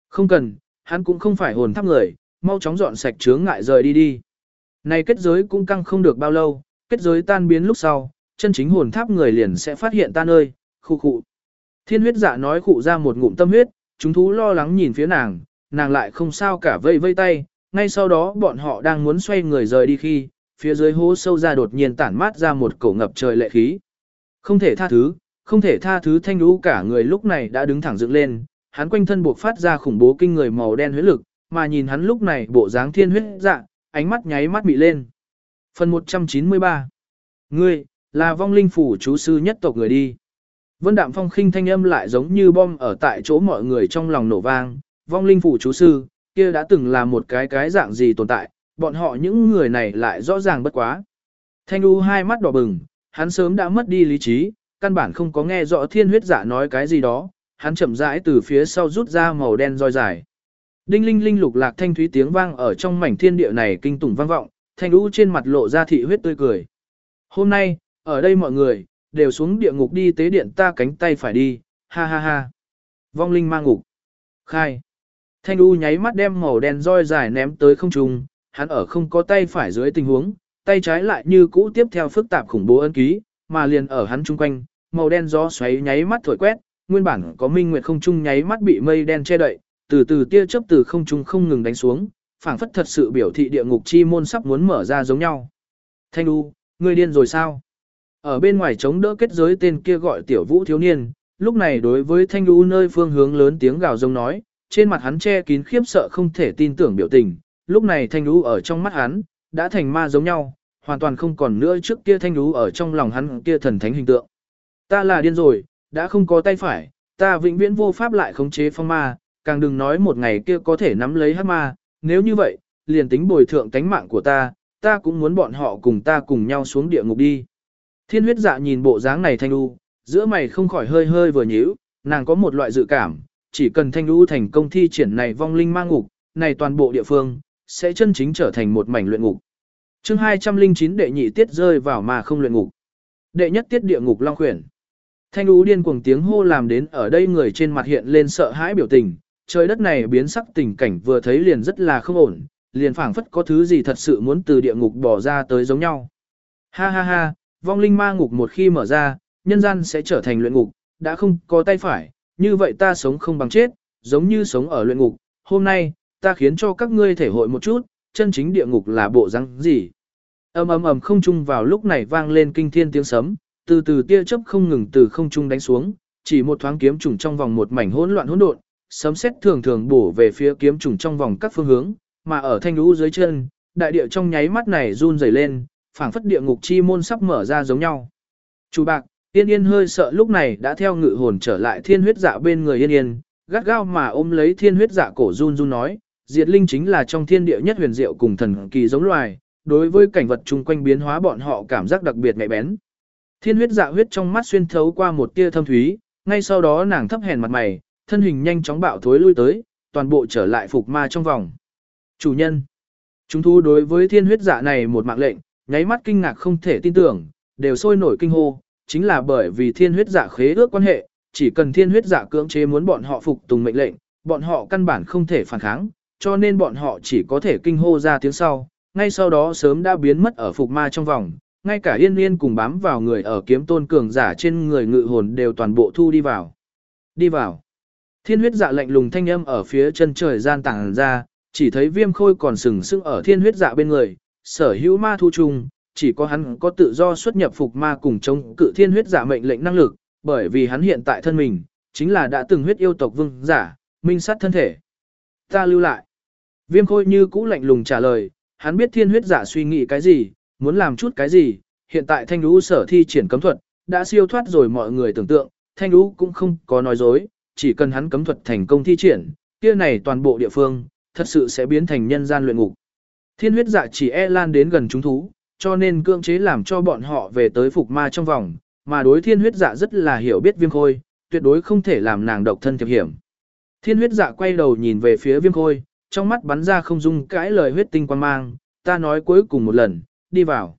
Không cần, hắn cũng không phải hồn tháp người, mau chóng dọn sạch chướng ngại rời đi đi. Này kết giới cũng căng không được bao lâu, kết giới tan biến lúc sau, chân chính hồn tháp người liền sẽ phát hiện ta nơi, khu khụ. Thiên huyết dạ nói khụ ra một ngụm tâm huyết, chúng thú lo lắng nhìn phía nàng, nàng lại không sao cả vây vây tay, ngay sau đó bọn họ đang muốn xoay người rời đi khi, phía dưới hố sâu ra đột nhiên tản mát ra một cổ ngập trời lệ khí. Không thể tha thứ, không thể tha thứ thanh lũ cả người lúc này đã đứng thẳng dựng lên, hắn quanh thân buộc phát ra khủng bố kinh người màu đen huyết lực, mà nhìn hắn lúc này bộ dáng thiên huyết dạ, ánh mắt nháy mắt bị lên. Phần 193 Ngươi, là vong linh phủ chú sư nhất tộc người đi. Vân đạm phong khinh thanh âm lại giống như bom ở tại chỗ mọi người trong lòng nổ vang, vong linh phủ chú sư, kia đã từng là một cái cái dạng gì tồn tại, bọn họ những người này lại rõ ràng bất quá. Thanh U hai mắt đỏ bừng, hắn sớm đã mất đi lý trí, căn bản không có nghe rõ thiên huyết giả nói cái gì đó, hắn chậm rãi từ phía sau rút ra màu đen roi dài. Đinh linh linh lục lạc thanh thúy tiếng vang ở trong mảnh thiên địa này kinh tủng vang vọng, thanh U trên mặt lộ ra thị huyết tươi cười. Hôm nay, ở đây mọi người, đều xuống địa ngục đi tế điện ta cánh tay phải đi, ha ha ha. Vong linh mang ngục. Khai. Thanh U nháy mắt đem màu đen roi dài ném tới không trung, hắn ở không có tay phải dưới tình huống, tay trái lại như cũ tiếp theo phức tạp khủng bố ân ký, mà liền ở hắn chung quanh, màu đen gió xoáy nháy mắt thổi quét, nguyên bản có minh nguyệt không trung nháy mắt bị mây đen che đậy, từ từ tia chớp từ không trung không ngừng đánh xuống, phảng phất thật sự biểu thị địa ngục chi môn sắp muốn mở ra giống nhau. Thanh U, ngươi điên rồi sao? Ở bên ngoài chống đỡ kết giới tên kia gọi tiểu vũ thiếu niên, lúc này đối với Thanh U nơi phương hướng lớn tiếng gào rống nói, trên mặt hắn che kín khiếp sợ không thể tin tưởng biểu tình, lúc này thanh lũ ở trong mắt hắn, đã thành ma giống nhau, hoàn toàn không còn nữa trước kia thanh lũ ở trong lòng hắn kia thần thánh hình tượng. Ta là điên rồi, đã không có tay phải, ta vĩnh viễn vô pháp lại khống chế phong ma, càng đừng nói một ngày kia có thể nắm lấy hát ma, nếu như vậy, liền tính bồi thượng tánh mạng của ta, ta cũng muốn bọn họ cùng ta cùng nhau xuống địa ngục đi. Thiên huyết dạ nhìn bộ dáng này thanh lũ, giữa mày không khỏi hơi hơi vừa nhíu, nàng có một loại dự cảm, chỉ cần thanh lũ thành công thi triển này vong linh mang ngục, này toàn bộ địa phương, sẽ chân chính trở thành một mảnh luyện ngục. chương 209 đệ nhị tiết rơi vào mà không luyện ngục. Đệ nhất tiết địa ngục long khuyển. Thanh lũ điên cuồng tiếng hô làm đến ở đây người trên mặt hiện lên sợ hãi biểu tình, trời đất này biến sắc tình cảnh vừa thấy liền rất là không ổn, liền phảng phất có thứ gì thật sự muốn từ địa ngục bỏ ra tới giống nhau. Ha ha ha, vong linh ma ngục một khi mở ra, nhân gian sẽ trở thành luyện ngục, đã không có tay phải, như vậy ta sống không bằng chết, giống như sống ở luyện ngục, hôm nay, ta khiến cho các ngươi thể hội một chút, chân chính địa ngục là bộ răng gì. Ầm ầm ầm không trung vào lúc này vang lên kinh thiên tiếng sấm, từ từ tia chớp không ngừng từ không trung đánh xuống, chỉ một thoáng kiếm trùng trong vòng một mảnh hỗn loạn hỗn độn, sấm sét thường thường bổ về phía kiếm trùng trong vòng các phương hướng, mà ở thanh lũ dưới chân, đại địa trong nháy mắt này run rẩy lên, phảng phất địa ngục chi môn sắp mở ra giống nhau. Chủ bạc, Yên Yên hơi sợ lúc này đã theo ngự hồn trở lại thiên huyết dạ bên người Yên Yên, gắt gao mà ôm lấy thiên huyết dạ cổ run run nói, diệt linh chính là trong thiên địa nhất huyền diệu cùng thần kỳ giống loài, đối với cảnh vật chung quanh biến hóa bọn họ cảm giác đặc biệt nhạy bén. Thiên huyết dạ huyết trong mắt xuyên thấu qua một tia thâm thúy, ngay sau đó nàng thấp hèn mặt mày, thân hình nhanh chóng bạo thối lui tới, toàn bộ trở lại phục ma trong vòng. Chủ nhân, chúng thu đối với thiên huyết dạ này một mạng lệnh, nháy mắt kinh ngạc không thể tin tưởng, đều sôi nổi kinh hô, chính là bởi vì thiên huyết giả khế ước quan hệ, chỉ cần thiên huyết giả cưỡng chế muốn bọn họ phục tùng mệnh lệnh, bọn họ căn bản không thể phản kháng, cho nên bọn họ chỉ có thể kinh hô ra tiếng sau, ngay sau đó sớm đã biến mất ở phục ma trong vòng, ngay cả yên yên cùng bám vào người ở kiếm tôn cường giả trên người ngự hồn đều toàn bộ thu đi vào. Đi vào. Thiên huyết dạ lạnh lùng thanh âm ở phía chân trời gian tàng ra, chỉ thấy viêm khôi còn sừng sững ở thiên huyết dạ bên người, sở hữu ma thu trùng, chỉ có hắn có tự do xuất nhập phục ma cùng chống cự thiên huyết giả mệnh lệnh năng lực, bởi vì hắn hiện tại thân mình, chính là đã từng huyết yêu tộc vương giả, minh sát thân thể. Ta lưu lại. Viêm khôi như cũ lạnh lùng trả lời, hắn biết thiên huyết giả suy nghĩ cái gì, muốn làm chút cái gì, hiện tại thanh lũ sở thi triển cấm thuật, đã siêu thoát rồi mọi người tưởng tượng, thanh lũ cũng không có nói dối, chỉ cần hắn cấm thuật thành công thi triển, kia này toàn bộ địa phương, thật sự sẽ biến thành nhân gian luyện ngục. Thiên huyết dạ chỉ e lan đến gần chúng thú, cho nên cưỡng chế làm cho bọn họ về tới phục ma trong vòng, mà đối thiên huyết dạ rất là hiểu biết viêm khôi, tuyệt đối không thể làm nàng độc thân thiệp hiểm. Thiên huyết dạ quay đầu nhìn về phía viêm khôi, trong mắt bắn ra không dung cãi lời huyết tinh quan mang, ta nói cuối cùng một lần, đi vào.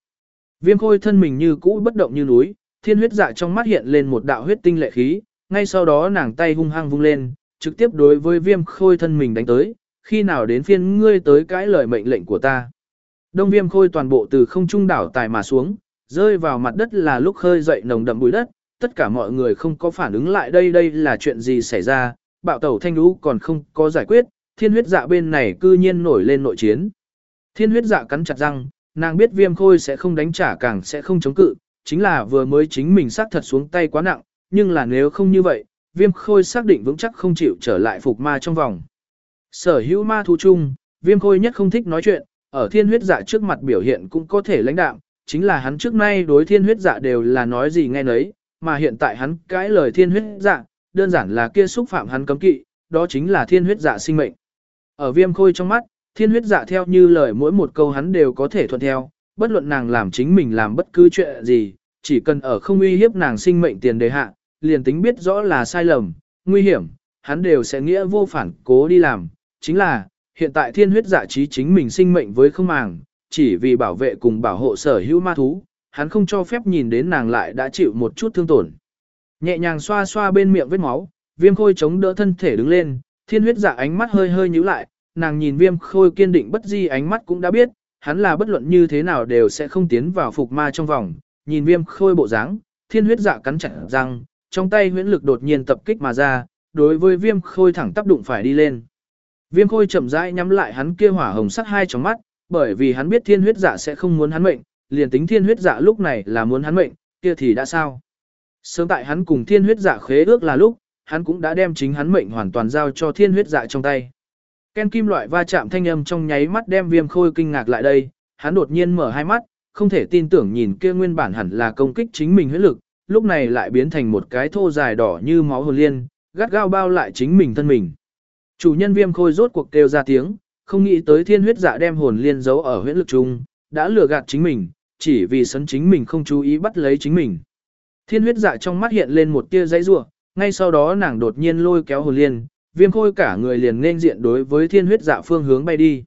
Viêm khôi thân mình như cũ bất động như núi, thiên huyết dạ trong mắt hiện lên một đạo huyết tinh lệ khí, ngay sau đó nàng tay hung hăng vung lên, trực tiếp đối với viêm khôi thân mình đánh tới, khi nào đến phiên ngươi tới cãi lời mệnh lệnh của ta. Đông viêm khôi toàn bộ từ không trung đảo tài mà xuống, rơi vào mặt đất là lúc khơi dậy nồng đậm bụi đất, tất cả mọi người không có phản ứng lại đây đây là chuyện gì xảy ra, bạo tẩu thanh lũ còn không có giải quyết, thiên huyết dạ bên này cư nhiên nổi lên nội chiến. Thiên huyết dạ cắn chặt răng, nàng biết viêm khôi sẽ không đánh trả càng sẽ không chống cự, chính là vừa mới chính mình xác thật xuống tay quá nặng, nhưng là nếu không như vậy, viêm khôi xác định vững chắc không chịu trở lại phục ma trong vòng. Sở hữu ma thú chung, viêm khôi nhất không thích nói chuyện, ở thiên huyết dạ trước mặt biểu hiện cũng có thể lãnh đạm, chính là hắn trước nay đối thiên huyết dạ đều là nói gì nghe nấy, mà hiện tại hắn cãi lời thiên huyết dạ, đơn giản là kia xúc phạm hắn cấm kỵ, đó chính là thiên huyết dạ sinh mệnh. Ở viêm khôi trong mắt, thiên huyết dạ theo như lời mỗi một câu hắn đều có thể thuận theo, bất luận nàng làm chính mình làm bất cứ chuyện gì, chỉ cần ở không uy hiếp nàng sinh mệnh tiền đề hạ, liền tính biết rõ là sai lầm, nguy hiểm, hắn đều sẽ nghĩa vô phản cố đi làm, chính là, hiện tại thiên huyết dạ trí chính mình sinh mệnh với không màng, chỉ vì bảo vệ cùng bảo hộ sở hữu ma thú, hắn không cho phép nhìn đến nàng lại đã chịu một chút thương tổn. Nhẹ nhàng xoa xoa bên miệng vết máu, viêm khôi chống đỡ thân thể đứng lên, thiên huyết dạ ánh mắt hơi hơi nhíu lại, nàng nhìn viêm khôi kiên định bất di ánh mắt cũng đã biết, hắn là bất luận như thế nào đều sẽ không tiến vào phục ma trong vòng, nhìn viêm khôi bộ dáng, thiên huyết dạ cắn chặt răng, trong tay huyễn lực đột nhiên tập kích mà ra, đối với viêm khôi thẳng tác đụng phải đi lên. Viêm khôi chậm rãi nhắm lại hắn kia hỏa hồng sắc hai trong mắt, bởi vì hắn biết thiên huyết dạ sẽ không muốn hắn mệnh, liền tính thiên huyết dạ lúc này là muốn hắn mệnh, kia thì đã sao. Sớm tại hắn cùng thiên huyết dạ khế ước là lúc, hắn cũng đã đem chính hắn mệnh hoàn toàn giao cho thiên huyết dạ trong tay. Ken kim loại va chạm thanh âm trong nháy mắt đem viêm khôi kinh ngạc lại đây, hắn đột nhiên mở hai mắt, không thể tin tưởng nhìn kia nguyên bản hẳn là công kích chính mình huyết lực, lúc này lại biến thành một cái thô dài đỏ như máu hồn liên, gắt gao bao lại chính mình thân mình. Chủ nhân viêm khôi rốt cuộc kêu ra tiếng, không nghĩ tới thiên huyết dạ đem hồn liên giấu ở huyết lực trung, đã lừa gạt chính mình, chỉ vì sấn chính mình không chú ý bắt lấy chính mình. Thiên huyết dạ trong mắt hiện lên một tia dãy rủa, ngay sau đó nàng đột nhiên lôi kéo hồn liên, viêm khôi cả người liền nên diện đối với thiên huyết dạ phương hướng bay đi.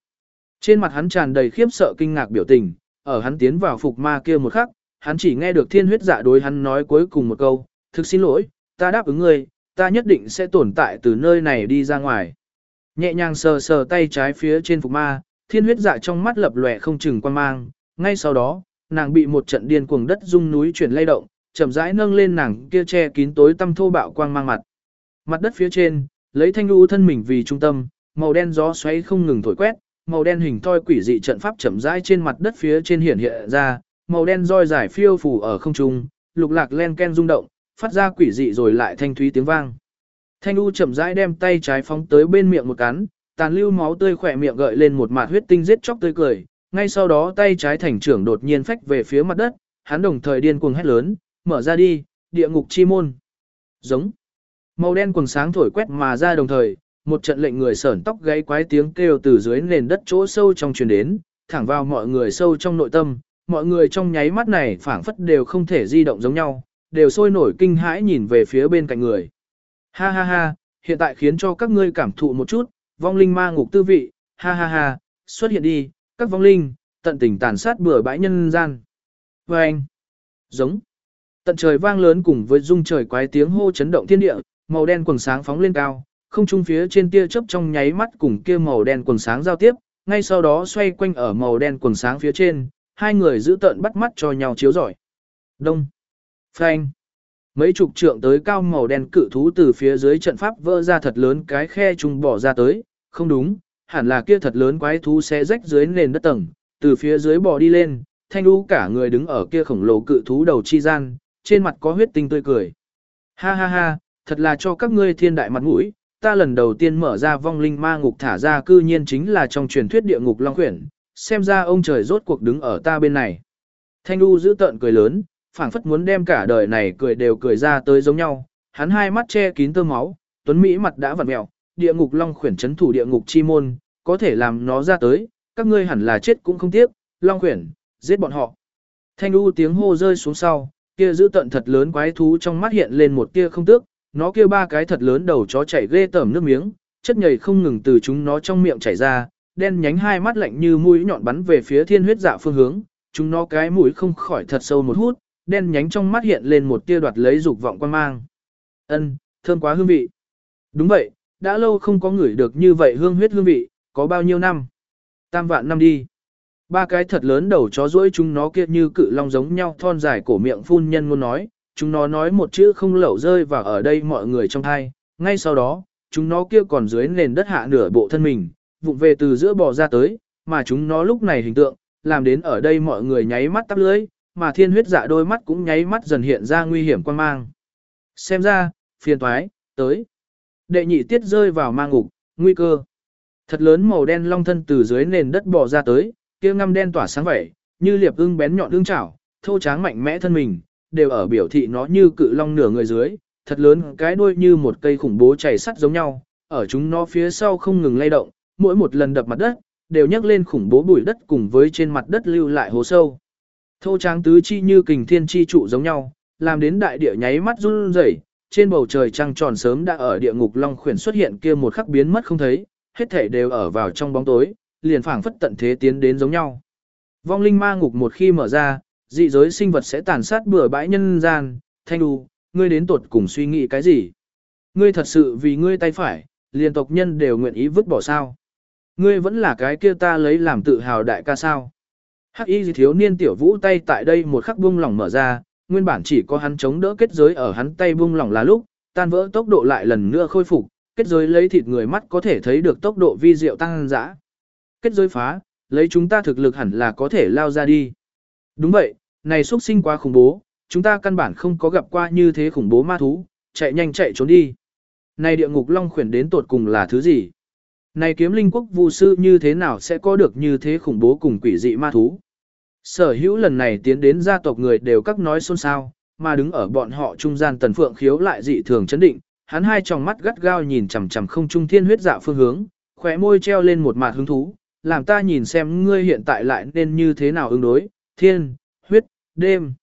Trên mặt hắn tràn đầy khiếp sợ kinh ngạc biểu tình, ở hắn tiến vào phục ma kia một khắc, hắn chỉ nghe được thiên huyết dạ đối hắn nói cuối cùng một câu, thực xin lỗi, ta đáp ứng ngươi, ta nhất định sẽ tồn tại từ nơi này đi ra ngoài. Nhẹ nhàng sờ sờ tay trái phía trên phục ma, thiên huyết dạ trong mắt lập lòe không chừng quan mang, ngay sau đó, nàng bị một trận điên cuồng đất rung núi chuyển lay động, chậm rãi nâng lên nàng kia che kín tối tăm thô bạo quang mang mặt. Mặt đất phía trên, lấy thanh lưu thân mình vì trung tâm, màu đen gió xoáy không ngừng thổi quét, màu đen hình thoi quỷ dị trận pháp chậm rãi trên mặt đất phía trên hiển hiện ra, màu đen roi dài phiêu phù ở không trung, lục lạc len ken rung động, phát ra quỷ dị rồi lại thanh thúy tiếng vang. Thanh U chậm rãi đem tay trái phóng tới bên miệng một cắn, tàn lưu máu tươi khỏe miệng gợi lên một mạt huyết tinh giết chóc tươi cười, ngay sau đó tay trái thành trưởng đột nhiên phách về phía mặt đất, hắn đồng thời điên cuồng hét lớn, mở ra đi, địa ngục chi môn. Giống. Màu đen quần sáng thổi quét mà ra đồng thời, một trận lệnh người sởn tóc gáy quái tiếng kêu từ dưới nền đất chỗ sâu trong truyền đến, thẳng vào mọi người sâu trong nội tâm, mọi người trong nháy mắt này phảng phất đều không thể di động giống nhau, đều sôi nổi kinh hãi nhìn về phía bên cạnh người. Ha ha ha, hiện tại khiến cho các ngươi cảm thụ một chút, vong linh ma ngục tư vị, ha ha ha, xuất hiện đi, các vong linh, tận tình tàn sát bừa bãi nhân gian. Và anh, giống, tận trời vang lớn cùng với rung trời quái tiếng hô chấn động thiên địa, màu đen quần sáng phóng lên cao, không trung phía trên tia chớp trong nháy mắt cùng kia màu đen quần sáng giao tiếp, ngay sau đó xoay quanh ở màu đen quần sáng phía trên, hai người giữ tận bắt mắt cho nhau chiếu rọi. Đông, phanh, mấy chục trượng tới cao màu đen cự thú từ phía dưới trận pháp vỡ ra thật lớn cái khe trùng bỏ ra tới, không đúng, hẳn là kia thật lớn quái thú sẽ rách dưới nền đất tầng, từ phía dưới bò đi lên, thanh đu cả người đứng ở kia khổng lồ cự thú đầu chi gian, trên mặt có huyết tinh tươi cười. Ha ha ha, thật là cho các ngươi thiên đại mặt mũi, ta lần đầu tiên mở ra vong linh ma ngục thả ra cư nhiên chính là trong truyền thuyết địa ngục long quyển. xem ra ông trời rốt cuộc đứng ở ta bên này. Thanh đu giữ tợn cười lớn, phảng phất muốn đem cả đời này cười đều cười ra tới giống nhau, hắn hai mắt che kín tơ máu, tuấn Mỹ mặt đã vặn mèo, địa ngục long khuyển chấn thủ địa ngục chi môn, có thể làm nó ra tới, các ngươi hẳn là chết cũng không tiếc, long khuyển, giết bọn họ. Thanh u tiếng hô rơi xuống sau, kia giữ tận thật lớn quái thú trong mắt hiện lên một tia không tước, nó kia ba cái thật lớn đầu chó chảy ghê tởm nước miếng, chất nhầy không ngừng từ chúng nó trong miệng chảy ra, đen nhánh hai mắt lạnh như mũi nhọn bắn về phía thiên huyết dạ phương hướng, chúng nó cái mũi không khỏi thật sâu một hút, đen nhánh trong mắt hiện lên một tia đoạt lấy dục vọng quan mang. Ân, thơm quá hương vị. Đúng vậy, đã lâu không có ngửi được như vậy hương huyết hương vị, có bao nhiêu năm? Tam vạn năm đi. Ba cái thật lớn đầu chó rỗi chúng nó kia như cự long giống nhau thon dài cổ miệng phun nhân ngôn nói, chúng nó nói một chữ không lẩu rơi vào ở đây mọi người trong thai, ngay sau đó, chúng nó kia còn dưới nền đất hạ nửa bộ thân mình, vụng về từ giữa bò ra tới, mà chúng nó lúc này hình tượng, làm đến ở đây mọi người nháy mắt tắp lưới, mà thiên huyết dạ đôi mắt cũng nháy mắt dần hiện ra nguy hiểm quan mang. Xem ra, phiền toái, tới. Đệ nhị tiết rơi vào mang ngục, nguy cơ. Thật lớn màu đen long thân từ dưới nền đất bò ra tới, kia ngăm đen tỏa sáng vẻ, như liệp ưng bén nhọn ương chảo, thô tráng mạnh mẽ thân mình, đều ở biểu thị nó như cự long nửa người dưới, thật lớn cái đuôi như một cây khủng bố chảy sắt giống nhau, ở chúng nó phía sau không ngừng lay động, mỗi một lần đập mặt đất, đều nhấc lên khủng bố bụi đất cùng với trên mặt đất lưu lại hố sâu. Thô tráng tứ chi như kình thiên chi trụ giống nhau, làm đến đại địa nháy mắt run rẩy, trên bầu trời trăng tròn sớm đã ở địa ngục long khuyển xuất hiện kia một khắc biến mất không thấy, hết thể đều ở vào trong bóng tối, liền phảng phất tận thế tiến đến giống nhau. Vong linh ma ngục một khi mở ra, dị giới sinh vật sẽ tàn sát bừa bãi nhân gian, thanh đu, ngươi đến tuột cùng suy nghĩ cái gì? Ngươi thật sự vì ngươi tay phải, liền tộc nhân đều nguyện ý vứt bỏ sao? Ngươi vẫn là cái kia ta lấy làm tự hào đại ca sao? Hắc y thiếu niên tiểu vũ tay tại đây một khắc buông lỏng mở ra, nguyên bản chỉ có hắn chống đỡ kết giới ở hắn tay buông lỏng là lúc, tan vỡ tốc độ lại lần nữa khôi phục, kết giới lấy thịt người mắt có thể thấy được tốc độ vi diệu tăng dã. Kết giới phá, lấy chúng ta thực lực hẳn là có thể lao ra đi. Đúng vậy, này xuất sinh quá khủng bố, chúng ta căn bản không có gặp qua như thế khủng bố ma thú, chạy nhanh chạy trốn đi. Này địa ngục long khuyển đến tột cùng là thứ gì? Này kiếm linh quốc vu sư như thế nào sẽ có được như thế khủng bố cùng quỷ dị ma thú? Sở hữu lần này tiến đến gia tộc người đều các nói xôn xao, mà đứng ở bọn họ trung gian tần phượng khiếu lại dị thường chấn định, hắn hai tròng mắt gắt gao nhìn chằm chằm không trung thiên huyết dạ phương hướng, khóe môi treo lên một mặt hứng thú, làm ta nhìn xem ngươi hiện tại lại nên như thế nào ứng đối, thiên, huyết, đêm.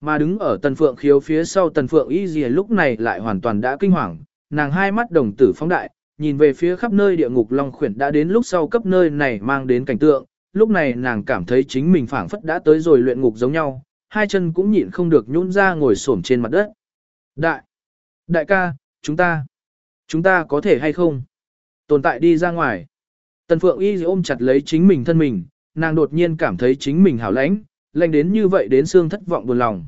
Mà đứng ở tần phượng khiếu phía sau tần phượng y gì lúc này lại hoàn toàn đã kinh hoàng, nàng hai mắt đồng tử phóng đại, nhìn về phía khắp nơi địa ngục long khuyển đã đến lúc sau cấp nơi này mang đến cảnh tượng, lúc này nàng cảm thấy chính mình phảng phất đã tới rồi luyện ngục giống nhau, hai chân cũng nhịn không được nhún ra ngồi xổm trên mặt đất. Đại, đại ca, chúng ta, chúng ta có thể hay không? Tồn tại đi ra ngoài. Tần Phượng Y ôm chặt lấy chính mình thân mình, nàng đột nhiên cảm thấy chính mình hảo lãnh, lạnh đến như vậy đến xương thất vọng buồn lòng.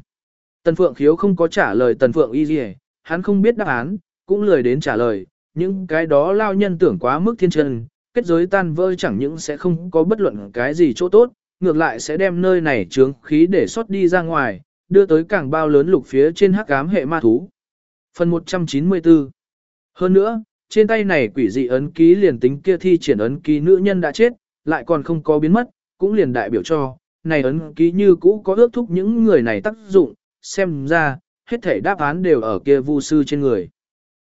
Tần Phượng khiếu không có trả lời Tần Phượng Y gì, hắn không biết đáp án, cũng lười đến trả lời, những cái đó lao nhân tưởng quá mức thiên chân, kết giới tan vỡ chẳng những sẽ không có bất luận cái gì chỗ tốt, ngược lại sẽ đem nơi này trướng khí để xót đi ra ngoài, đưa tới càng bao lớn lục phía trên hắc ám hệ ma thú. Phần 194 Hơn nữa, trên tay này quỷ dị ấn ký liền tính kia thi triển ấn ký nữ nhân đã chết, lại còn không có biến mất, cũng liền đại biểu cho, này ấn ký như cũ có ước thúc những người này tác dụng, xem ra, hết thể đáp án đều ở kia vu sư trên người.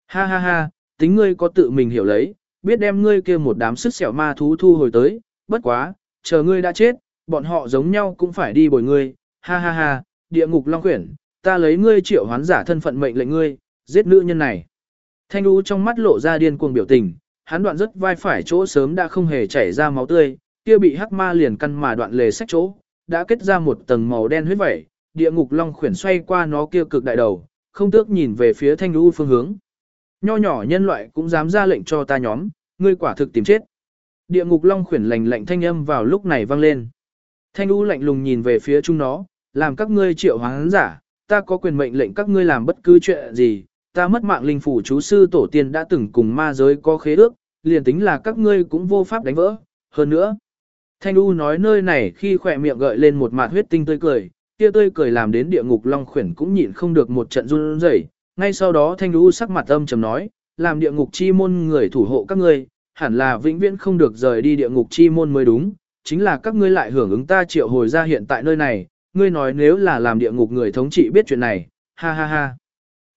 Ha ha ha, tính ngươi có tự mình hiểu lấy, biết đem ngươi kia một đám sức xẻo ma thú thu hồi tới, bất quá, chờ ngươi đã chết, bọn họ giống nhau cũng phải đi bồi ngươi, ha ha ha, địa ngục long quyển, ta lấy ngươi triệu hoán giả thân phận mệnh lệnh ngươi, giết nữ nhân này. Thanh đu trong mắt lộ ra điên cuồng biểu tình, hắn đoạn rất vai phải chỗ sớm đã không hề chảy ra máu tươi, kia bị hắc ma liền căn mà đoạn lề sách chỗ, đã kết ra một tầng màu đen huyết vẩy, địa ngục long khuyển xoay qua nó kia cực đại đầu, không tước nhìn về phía thanh đu phương hướng. Nho nhỏ nhân loại cũng dám ra lệnh cho ta nhóm, ngươi quả thực tìm chết. Địa ngục long khuyển lạnh lạnh thanh âm vào lúc này vang lên. Thanh U lạnh lùng nhìn về phía chúng nó, làm các ngươi triệu hoán giả, ta có quyền mệnh lệnh các ngươi làm bất cứ chuyện gì, ta mất mạng linh phủ chú sư tổ tiên đã từng cùng ma giới có khế ước, liền tính là các ngươi cũng vô pháp đánh vỡ, hơn nữa. Thanh U nói nơi này khi khỏe miệng gợi lên một mạt huyết tinh tươi cười, kia tươi cười làm đến địa ngục long khuyển cũng nhịn không được một trận run rẩy. Ngay sau đó Thanh U sắc mặt âm trầm nói, làm địa ngục chi môn người thủ hộ các ngươi, hẳn là vĩnh viễn không được rời đi địa ngục chi môn mới đúng, chính là các ngươi lại hưởng ứng ta triệu hồi ra hiện tại nơi này, ngươi nói nếu là làm địa ngục người thống trị biết chuyện này, ha ha ha.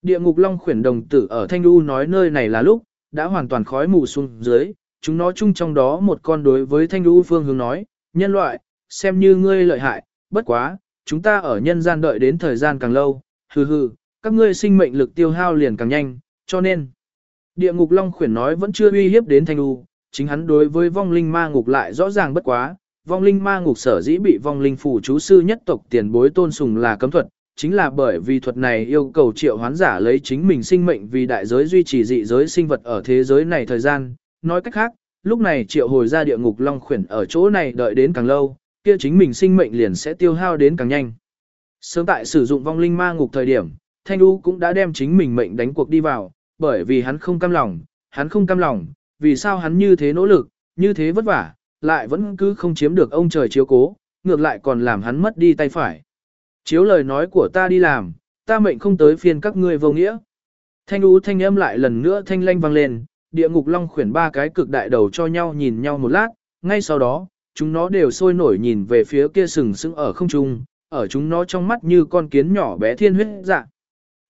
Địa ngục long khuyển đồng tử ở Thanh U nói nơi này là lúc, đã hoàn toàn khói mù xuống dưới, chúng nó chung trong đó một con đối với Thanh U phương hướng nói, nhân loại, xem như ngươi lợi hại, bất quá, chúng ta ở nhân gian đợi đến thời gian càng lâu, hừ hừ, các ngươi sinh mệnh lực tiêu hao liền càng nhanh, cho nên, địa ngục long khuyển nói vẫn chưa uy hiếp đến Thanh U, chính hắn đối với vong linh ma ngục lại rõ ràng bất quá, vong linh ma ngục sở dĩ bị vong linh phủ chú sư nhất tộc tiền bối tôn sùng là cấm thuật, chính là bởi vì thuật này yêu cầu triệu hoán giả lấy chính mình sinh mệnh vì đại giới duy trì dị giới sinh vật ở thế giới này thời gian. Nói cách khác, lúc này triệu hồi ra địa ngục long khuyển ở chỗ này đợi đến càng lâu, kia chính mình sinh mệnh liền sẽ tiêu hao đến càng nhanh. Sớm tại sử dụng vong linh ma ngục thời điểm, Thanh U cũng đã đem chính mình mệnh đánh cuộc đi vào, bởi vì hắn không cam lòng, hắn không cam lòng, vì sao hắn như thế nỗ lực, như thế vất vả, lại vẫn cứ không chiếm được ông trời chiếu cố, ngược lại còn làm hắn mất đi tay phải. Chiếu lời nói của ta đi làm, ta mệnh không tới phiên các ngươi vô nghĩa. Thanh U thanh âm lại lần nữa thanh lanh vang lên, địa ngục long khuyển ba cái cực đại đầu cho nhau nhìn nhau một lát, ngay sau đó, chúng nó đều sôi nổi nhìn về phía kia sừng sững ở không trung, ở chúng nó trong mắt như con kiến nhỏ bé thiên huyết dạ.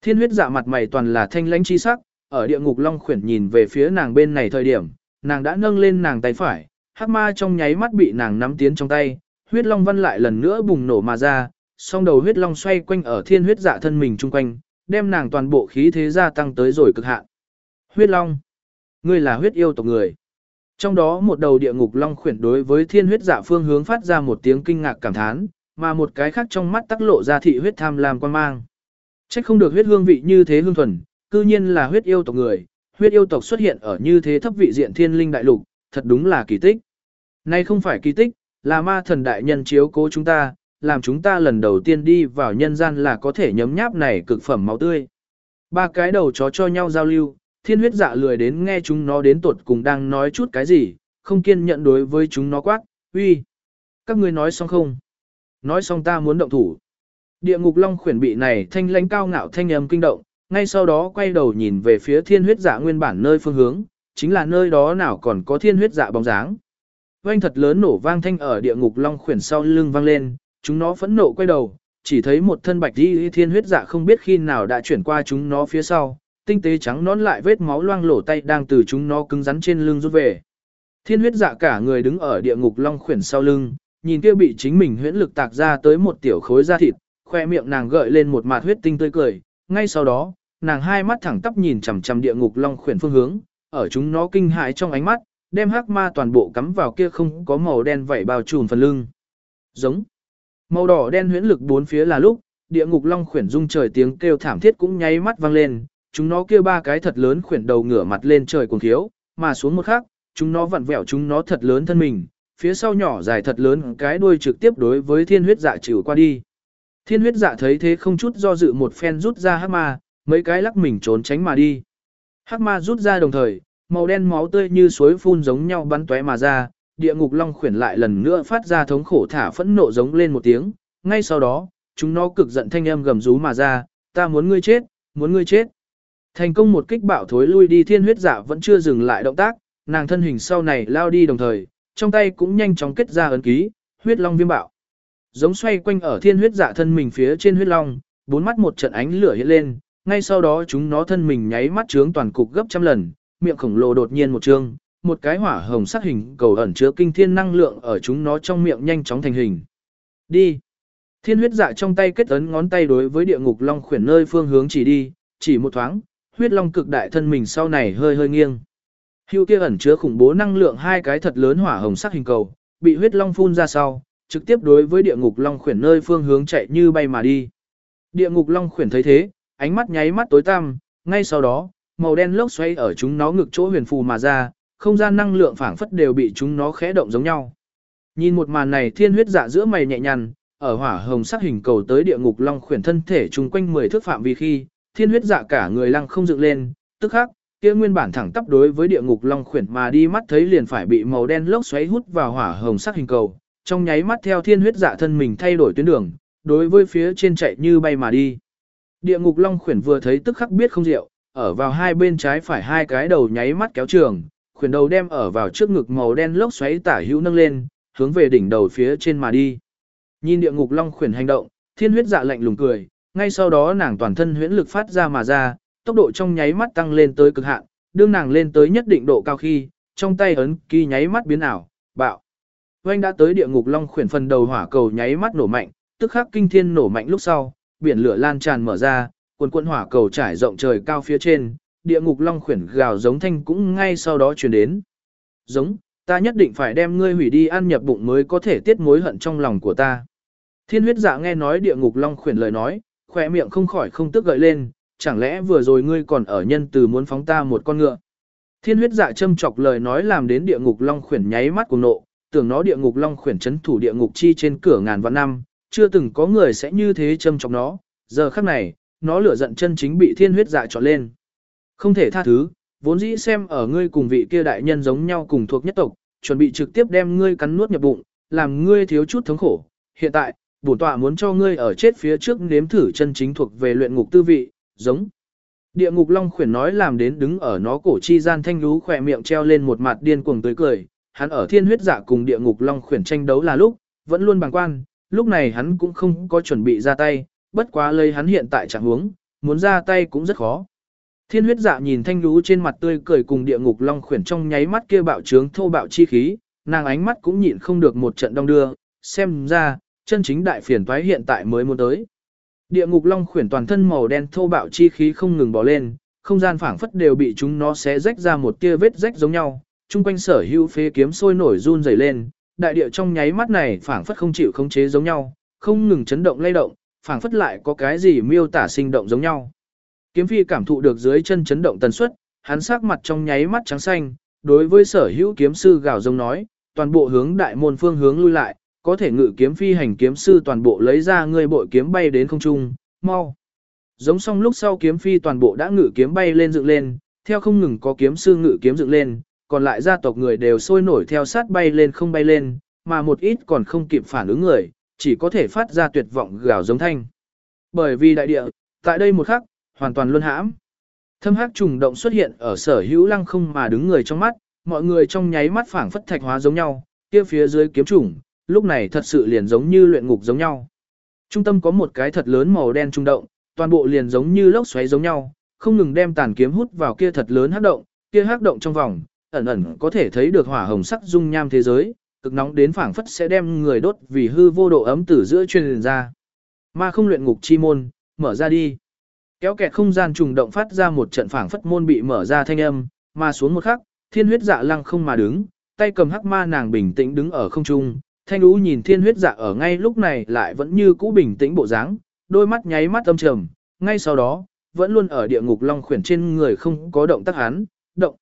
Thiên huyết dạ mặt mày toàn là thanh lãnh chi sắc, ở địa ngục long khuyển nhìn về phía nàng bên này thời điểm, nàng đã nâng lên nàng tay phải, hắc ma trong nháy mắt bị nàng nắm tiến trong tay, huyết long văn lại lần nữa bùng nổ mà ra, song đầu huyết long xoay quanh ở thiên huyết dạ thân mình chung quanh, đem nàng toàn bộ khí thế gia tăng tới rồi cực hạn. Huyết long, ngươi là huyết yêu tộc người. Trong đó một đầu địa ngục long khuyển đối với thiên huyết dạ phương hướng phát ra một tiếng kinh ngạc cảm thán, mà một cái khác trong mắt tắc lộ ra thị huyết tham lam quan mang. Trách không được huyết hương vị như thế hương thuần, cư nhiên là huyết yêu tộc người, huyết yêu tộc xuất hiện ở như thế thấp vị diện thiên linh đại lục, thật đúng là kỳ tích. Nay không phải kỳ tích, là ma thần đại nhân chiếu cố chúng ta, làm chúng ta lần đầu tiên đi vào nhân gian là có thể nhấm nháp này cực phẩm máu tươi. Ba cái đầu chó cho nhau giao lưu, thiên huyết dạ lười đến nghe chúng nó đến tuột cùng đang nói chút cái gì, không kiên nhận đối với chúng nó quát, uy. Các ngươi nói xong không? Nói xong ta muốn động thủ. Địa ngục long khuyển bị này thanh lãnh cao ngạo thanh âm kinh động, ngay sau đó quay đầu nhìn về phía thiên huyết dạ nguyên bản nơi phương hướng, chính là nơi đó nào còn có thiên huyết dạ bóng dáng. Vang thật lớn nổ vang thanh ở địa ngục long khuyển sau lưng vang lên, chúng nó phẫn nộ quay đầu, chỉ thấy một thân bạch đi thiên huyết dạ không biết khi nào đã chuyển qua chúng nó phía sau, tinh tế trắng nón lại vết máu loang lổ tay đang từ chúng nó cứng rắn trên lưng rút về. Thiên huyết dạ cả người đứng ở địa ngục long khuyển sau lưng, nhìn kia bị chính mình huyễn lực tạc ra tới một tiểu khối da thịt, khoe miệng nàng gợi lên một mạt huyết tinh tươi cười, ngay sau đó, nàng hai mắt thẳng tắp nhìn chằm chằm địa ngục long khuyển phương hướng, ở chúng nó kinh hãi trong ánh mắt, đem hắc ma toàn bộ cắm vào kia không có màu đen vảy bao trùm phần lưng. Giống. Màu đỏ đen huyễn lực bốn phía là lúc, địa ngục long khuyển rung trời tiếng kêu thảm thiết cũng nháy mắt vang lên, chúng nó kêu ba cái thật lớn khuyển đầu ngửa mặt lên trời cuồng thiếu, mà xuống một khắc, chúng nó vặn vẹo chúng nó thật lớn thân mình, phía sau nhỏ dài thật lớn cái đuôi trực tiếp đối với thiên huyết dạ trừ qua đi. Thiên huyết dạ thấy thế không chút do dự một phen rút ra hắc ma, mấy cái lắc mình trốn tránh mà đi. Hắc ma rút ra đồng thời, màu đen máu tươi như suối phun giống nhau bắn tóe mà ra, địa ngục long khuyển lại lần nữa phát ra thống khổ thả phẫn nộ giống lên một tiếng, ngay sau đó, chúng nó cực giận thanh âm gầm rú mà ra, ta muốn ngươi chết, muốn ngươi chết. Thành công một kích bạo thối lui đi thiên huyết dạ vẫn chưa dừng lại động tác, nàng thân hình sau này lao đi đồng thời, trong tay cũng nhanh chóng kết ra ấn ký, huyết long viêm bạo. Giống xoay quanh ở thiên huyết dạ thân mình phía trên huyết long, bốn mắt một trận ánh lửa hiện lên, ngay sau đó chúng nó thân mình nháy mắt trướng toàn cục gấp trăm lần, miệng khổng lồ đột nhiên một trương, một cái hỏa hồng sắc hình cầu ẩn chứa kinh thiên năng lượng ở chúng nó trong miệng nhanh chóng thành hình. Đi. Thiên huyết dạ trong tay kết ấn ngón tay đối với địa ngục long khuyển nơi phương hướng chỉ đi, chỉ một thoáng, huyết long cực đại thân mình sau này hơi hơi nghiêng. Hưu kia ẩn chứa khủng bố năng lượng hai cái thật lớn hỏa hồng sắc hình cầu, bị huyết long phun ra sau, trực tiếp đối với địa ngục long khuyển nơi phương hướng chạy như bay mà đi. Địa ngục long khuyển thấy thế, ánh mắt nháy mắt tối tăm, ngay sau đó, màu đen lốc xoay ở chúng nó ngực chỗ huyền phù mà ra, không gian năng lượng phảng phất đều bị chúng nó khẽ động giống nhau. Nhìn một màn này thiên huyết dạ giữa mày nhẹ nhằn, ở hỏa hồng sắc hình cầu tới địa ngục long khuyển thân thể chung quanh 10 thước phạm vi khi, thiên huyết dạ cả người lăng không dựng lên, tức khắc, kia nguyên bản thẳng tắp đối với địa ngục long khuyển mà đi mắt thấy liền phải bị màu đen lốc xoáy hút vào hỏa hồng sắc hình cầu, trong nháy mắt theo thiên huyết dạ thân mình thay đổi tuyến đường, đối với phía trên chạy như bay mà đi. Địa ngục long khuyển vừa thấy tức khắc biết không diệu, ở vào hai bên trái phải hai cái đầu nháy mắt kéo trường, khuyển đầu đem ở vào trước ngực màu đen lốc xoáy tả hữu nâng lên, hướng về đỉnh đầu phía trên mà đi. Nhìn địa ngục long khuyển hành động, thiên huyết dạ lạnh lùng cười, ngay sau đó nàng toàn thân huyễn lực phát ra mà ra, tốc độ trong nháy mắt tăng lên tới cực hạn, đương nàng lên tới nhất định độ cao khi, trong tay ấn ký nháy mắt biến ảo, bạo. Oanh đã tới địa ngục long khuyển phần đầu hỏa cầu nháy mắt nổ mạnh, tức khắc kinh thiên nổ mạnh lúc sau, biển lửa lan tràn mở ra, quần quần hỏa cầu trải rộng trời cao phía trên, địa ngục long khuyển gào giống thanh cũng ngay sau đó truyền đến. Giống, ta nhất định phải đem ngươi hủy đi ăn nhập bụng mới có thể tiết mối hận trong lòng của ta. Thiên huyết dạ nghe nói địa ngục long khuyển lời nói, khỏe miệng không khỏi không tức gợi lên, chẳng lẽ vừa rồi ngươi còn ở nhân từ muốn phóng ta một con ngựa. Thiên huyết dạ châm chọc lời nói làm đến địa ngục long khuyển nháy mắt cùng nộ, tưởng nó địa ngục long khuyển chấn thủ địa ngục chi trên cửa ngàn vạn năm, chưa từng có người sẽ như thế châm chọc nó, giờ khắc này, nó lửa giận chân chính bị thiên huyết dạ trọn lên. Không thể tha thứ, vốn dĩ xem ở ngươi cùng vị kia đại nhân giống nhau cùng thuộc nhất tộc, chuẩn bị trực tiếp đem ngươi cắn nuốt nhập bụng, làm ngươi thiếu chút thống khổ. Hiện tại, bổn tọa muốn cho ngươi ở chết phía trước nếm thử chân chính thuộc về luyện ngục tư vị, giống. Địa ngục long khuyển nói làm đến đứng ở nó cổ chi gian thanh lú khỏe miệng treo lên một mặt điên cuồng tươi cười, hắn ở thiên huyết dạ cùng địa ngục long khuyển tranh đấu là lúc, vẫn luôn bằng quan, lúc này hắn cũng không có chuẩn bị ra tay, bất quá lấy hắn hiện tại trạng huống, muốn ra tay cũng rất khó. Thiên huyết dạ nhìn thanh lú trên mặt tươi cười cùng địa ngục long khuyển trong nháy mắt kia bạo trướng thô bạo chi khí, nàng ánh mắt cũng nhịn không được một trận đông đưa, xem ra, chân chính đại phiền toái hiện tại mới muốn tới. Địa ngục long khuyển toàn thân màu đen thô bạo chi khí không ngừng bò lên, không gian phảng phất đều bị chúng nó xé rách ra một tia vết rách giống nhau, chung quanh sở hữu phế kiếm sôi nổi run rẩy lên, đại địa trong nháy mắt này phảng phất không chịu khống chế giống nhau, không ngừng chấn động lay động, phảng phất lại có cái gì miêu tả sinh động giống nhau. Kiếm phi cảm thụ được dưới chân chấn động tần suất, hắn sắc mặt trong nháy mắt trắng xanh, đối với sở hữu kiếm sư gào giống nói, toàn bộ hướng đại môn phương hướng lui lại, có thể ngự kiếm phi hành kiếm sư toàn bộ lấy ra người bội kiếm bay đến không trung, mau. Giống xong lúc sau kiếm phi toàn bộ đã ngự kiếm bay lên dựng lên, theo không ngừng có kiếm sư ngự kiếm dựng lên, còn lại gia tộc người đều sôi nổi theo sát bay lên không bay lên, mà một ít còn không kịp phản ứng người, chỉ có thể phát ra tuyệt vọng gào giống thanh. Bởi vì đại địa, tại đây một khắc, hoàn toàn luân hãm. Thâm hắc trùng động xuất hiện ở sở hữu lăng không mà đứng người trong mắt, mọi người trong nháy mắt phảng phất thạch hóa giống nhau, kia phía dưới kiếm trùng, lúc này thật sự liền giống như luyện ngục giống nhau. Trung tâm có một cái thật lớn màu đen trung động, toàn bộ liền giống như lốc xoáy giống nhau, không ngừng đem tàn kiếm hút vào kia thật lớn hắc động, kia hắc động trong vòng, ẩn ẩn có thể thấy được hỏa hồng sắc dung nham thế giới, cực nóng đến phảng phất sẽ đem người đốt vì hư vô độ ấm từ giữa truyền ra. Ma không luyện ngục chi môn, mở ra đi. Kéo kẹt không gian trùng động phát ra một trận phảng phất môn bị mở ra thanh âm, mà xuống một khắc, thiên huyết dạ lăng không mà đứng, tay cầm hắc ma nàng bình tĩnh đứng ở không trung, thanh ú nhìn thiên huyết dạ ở ngay lúc này lại vẫn như cũ bình tĩnh bộ dáng, đôi mắt nháy mắt âm trầm, ngay sau đó, vẫn luôn ở địa ngục long khuyển trên người không có động tác hắn, động.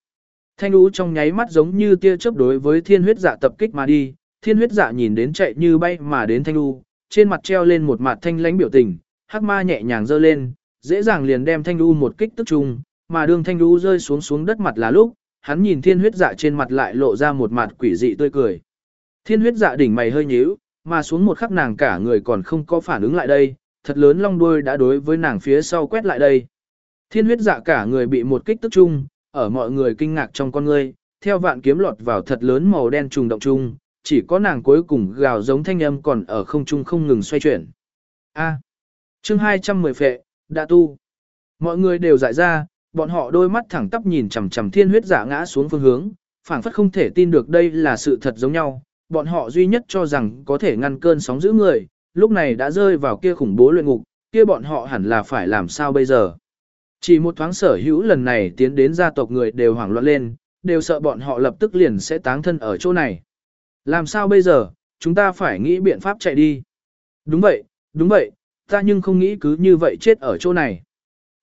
Thanh lũ trong nháy mắt giống như tia chớp đối với thiên huyết dạ tập kích mà đi, thiên huyết dạ nhìn đến chạy như bay mà đến thanh lũ, trên mặt treo lên một mặt thanh lãnh biểu tình, hắc ma nhẹ nhàng giơ lên, dễ dàng liền đem thanh lũ một kích tức trùng, mà đường thanh lũ rơi xuống xuống đất mặt là lúc, hắn nhìn thiên huyết dạ trên mặt lại lộ ra một mặt quỷ dị tươi cười. Thiên huyết dạ đỉnh mày hơi nhíu, mà xuống một khắc nàng cả người còn không có phản ứng lại đây, thật lớn long đuôi đã đối với nàng phía sau quét lại đây. Thiên huyết dạ cả người bị một kích tức chung, ở mọi người kinh ngạc trong con ngươi, theo vạn kiếm lọt vào thật lớn màu đen trùng động chung, chỉ có nàng cuối cùng gào giống thanh âm còn ở không trung không ngừng xoay chuyển. A. chương 210 phệ, đã tu. Mọi người đều dại ra, bọn họ đôi mắt thẳng tắp nhìn chằm chằm thiên huyết giả ngã xuống phương hướng, phảng phất không thể tin được đây là sự thật giống nhau. Bọn họ duy nhất cho rằng có thể ngăn cơn sóng giữ người, lúc này đã rơi vào kia khủng bố luyện ngục, kia bọn họ hẳn là phải làm sao bây giờ. Chỉ một thoáng sở hữu lần này tiến đến gia tộc người đều hoảng loạn lên, đều sợ bọn họ lập tức liền sẽ táng thân ở chỗ này. Làm sao bây giờ, chúng ta phải nghĩ biện pháp chạy đi. Đúng vậy, đúng vậy, ta nhưng không nghĩ cứ như vậy chết ở chỗ này.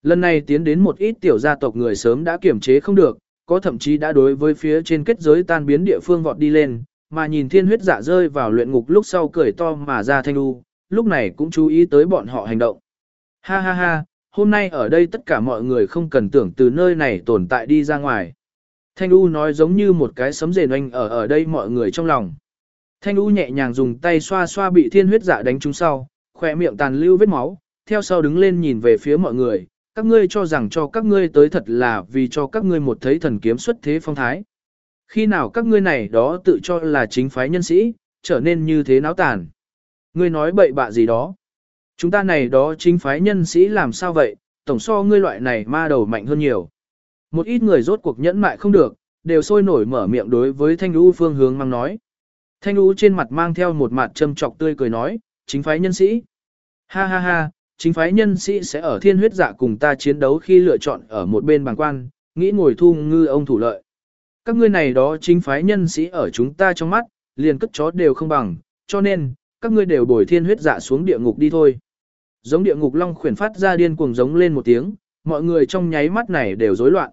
Lần này tiến đến một ít tiểu gia tộc người sớm đã kiểm chế không được, có thậm chí đã đối với phía trên kết giới tan biến địa phương vọt đi lên, mà nhìn thiên huyết giả rơi vào luyện ngục lúc sau cười to mà ra thanh u, lúc này cũng chú ý tới bọn họ hành động. Ha ha ha, hôm nay ở đây tất cả mọi người không cần tưởng từ nơi này tồn tại đi ra ngoài. Thanh U nói giống như một cái sấm rền oanh ở ở đây mọi người trong lòng. Thanh U nhẹ nhàng dùng tay xoa xoa bị thiên huyết dạ đánh trúng sau, khỏe miệng tàn lưu vết máu, theo sau đứng lên nhìn về phía mọi người, các ngươi cho rằng cho các ngươi tới thật là vì cho các ngươi một thấy thần kiếm xuất thế phong thái. Khi nào các ngươi này đó tự cho là chính phái nhân sĩ, trở nên như thế náo tàn. Ngươi nói bậy bạ gì đó. Chúng ta này đó chính phái nhân sĩ làm sao vậy, tổng so ngươi loại này ma đầu mạnh hơn nhiều. Một ít người rốt cuộc nhẫn mại không được, đều sôi nổi mở miệng đối với Thanh Lũ phương hướng mang nói. Thanh Lũ trên mặt mang theo một mặt châm trọc tươi cười nói, chính phái nhân sĩ. Ha ha ha, chính phái nhân sĩ sẽ ở thiên huyết dạ cùng ta chiến đấu khi lựa chọn ở một bên bàn quan, nghĩ ngồi thu ngư ông thủ lợi. Các ngươi này đó chính phái nhân sĩ ở chúng ta trong mắt, liền cất chó đều không bằng, cho nên, các ngươi đều bồi thiên huyết dạ xuống địa ngục đi thôi. Giống địa ngục long khuyển phát ra điên cuồng giống lên một tiếng, mọi người trong nháy mắt này đều rối loạn.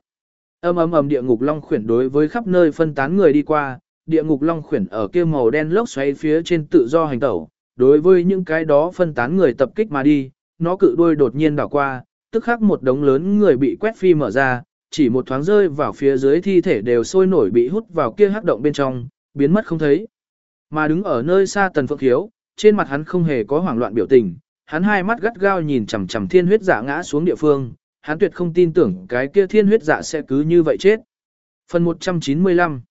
ầm ầm ầm địa ngục long khuyển đối với khắp nơi phân tán người đi qua, địa ngục long khuyển ở kia màu đen lốc xoáy phía trên tự do hành tẩu, đối với những cái đó phân tán người tập kích mà đi, nó cự đuôi đột nhiên đảo qua, tức khắc một đống lớn người bị quét phi mở ra, chỉ một thoáng rơi vào phía dưới thi thể đều sôi nổi bị hút vào kia hắc động bên trong, biến mất không thấy. Mà đứng ở nơi xa Tần Phượng Hiếu, trên mặt hắn không hề có hoảng loạn biểu tình, hắn hai mắt gắt gao nhìn chằm chằm thiên huyết dạ ngã xuống địa phương, hắn tuyệt không tin tưởng cái kia thiên huyết dạ sẽ cứ như vậy chết. Phần 195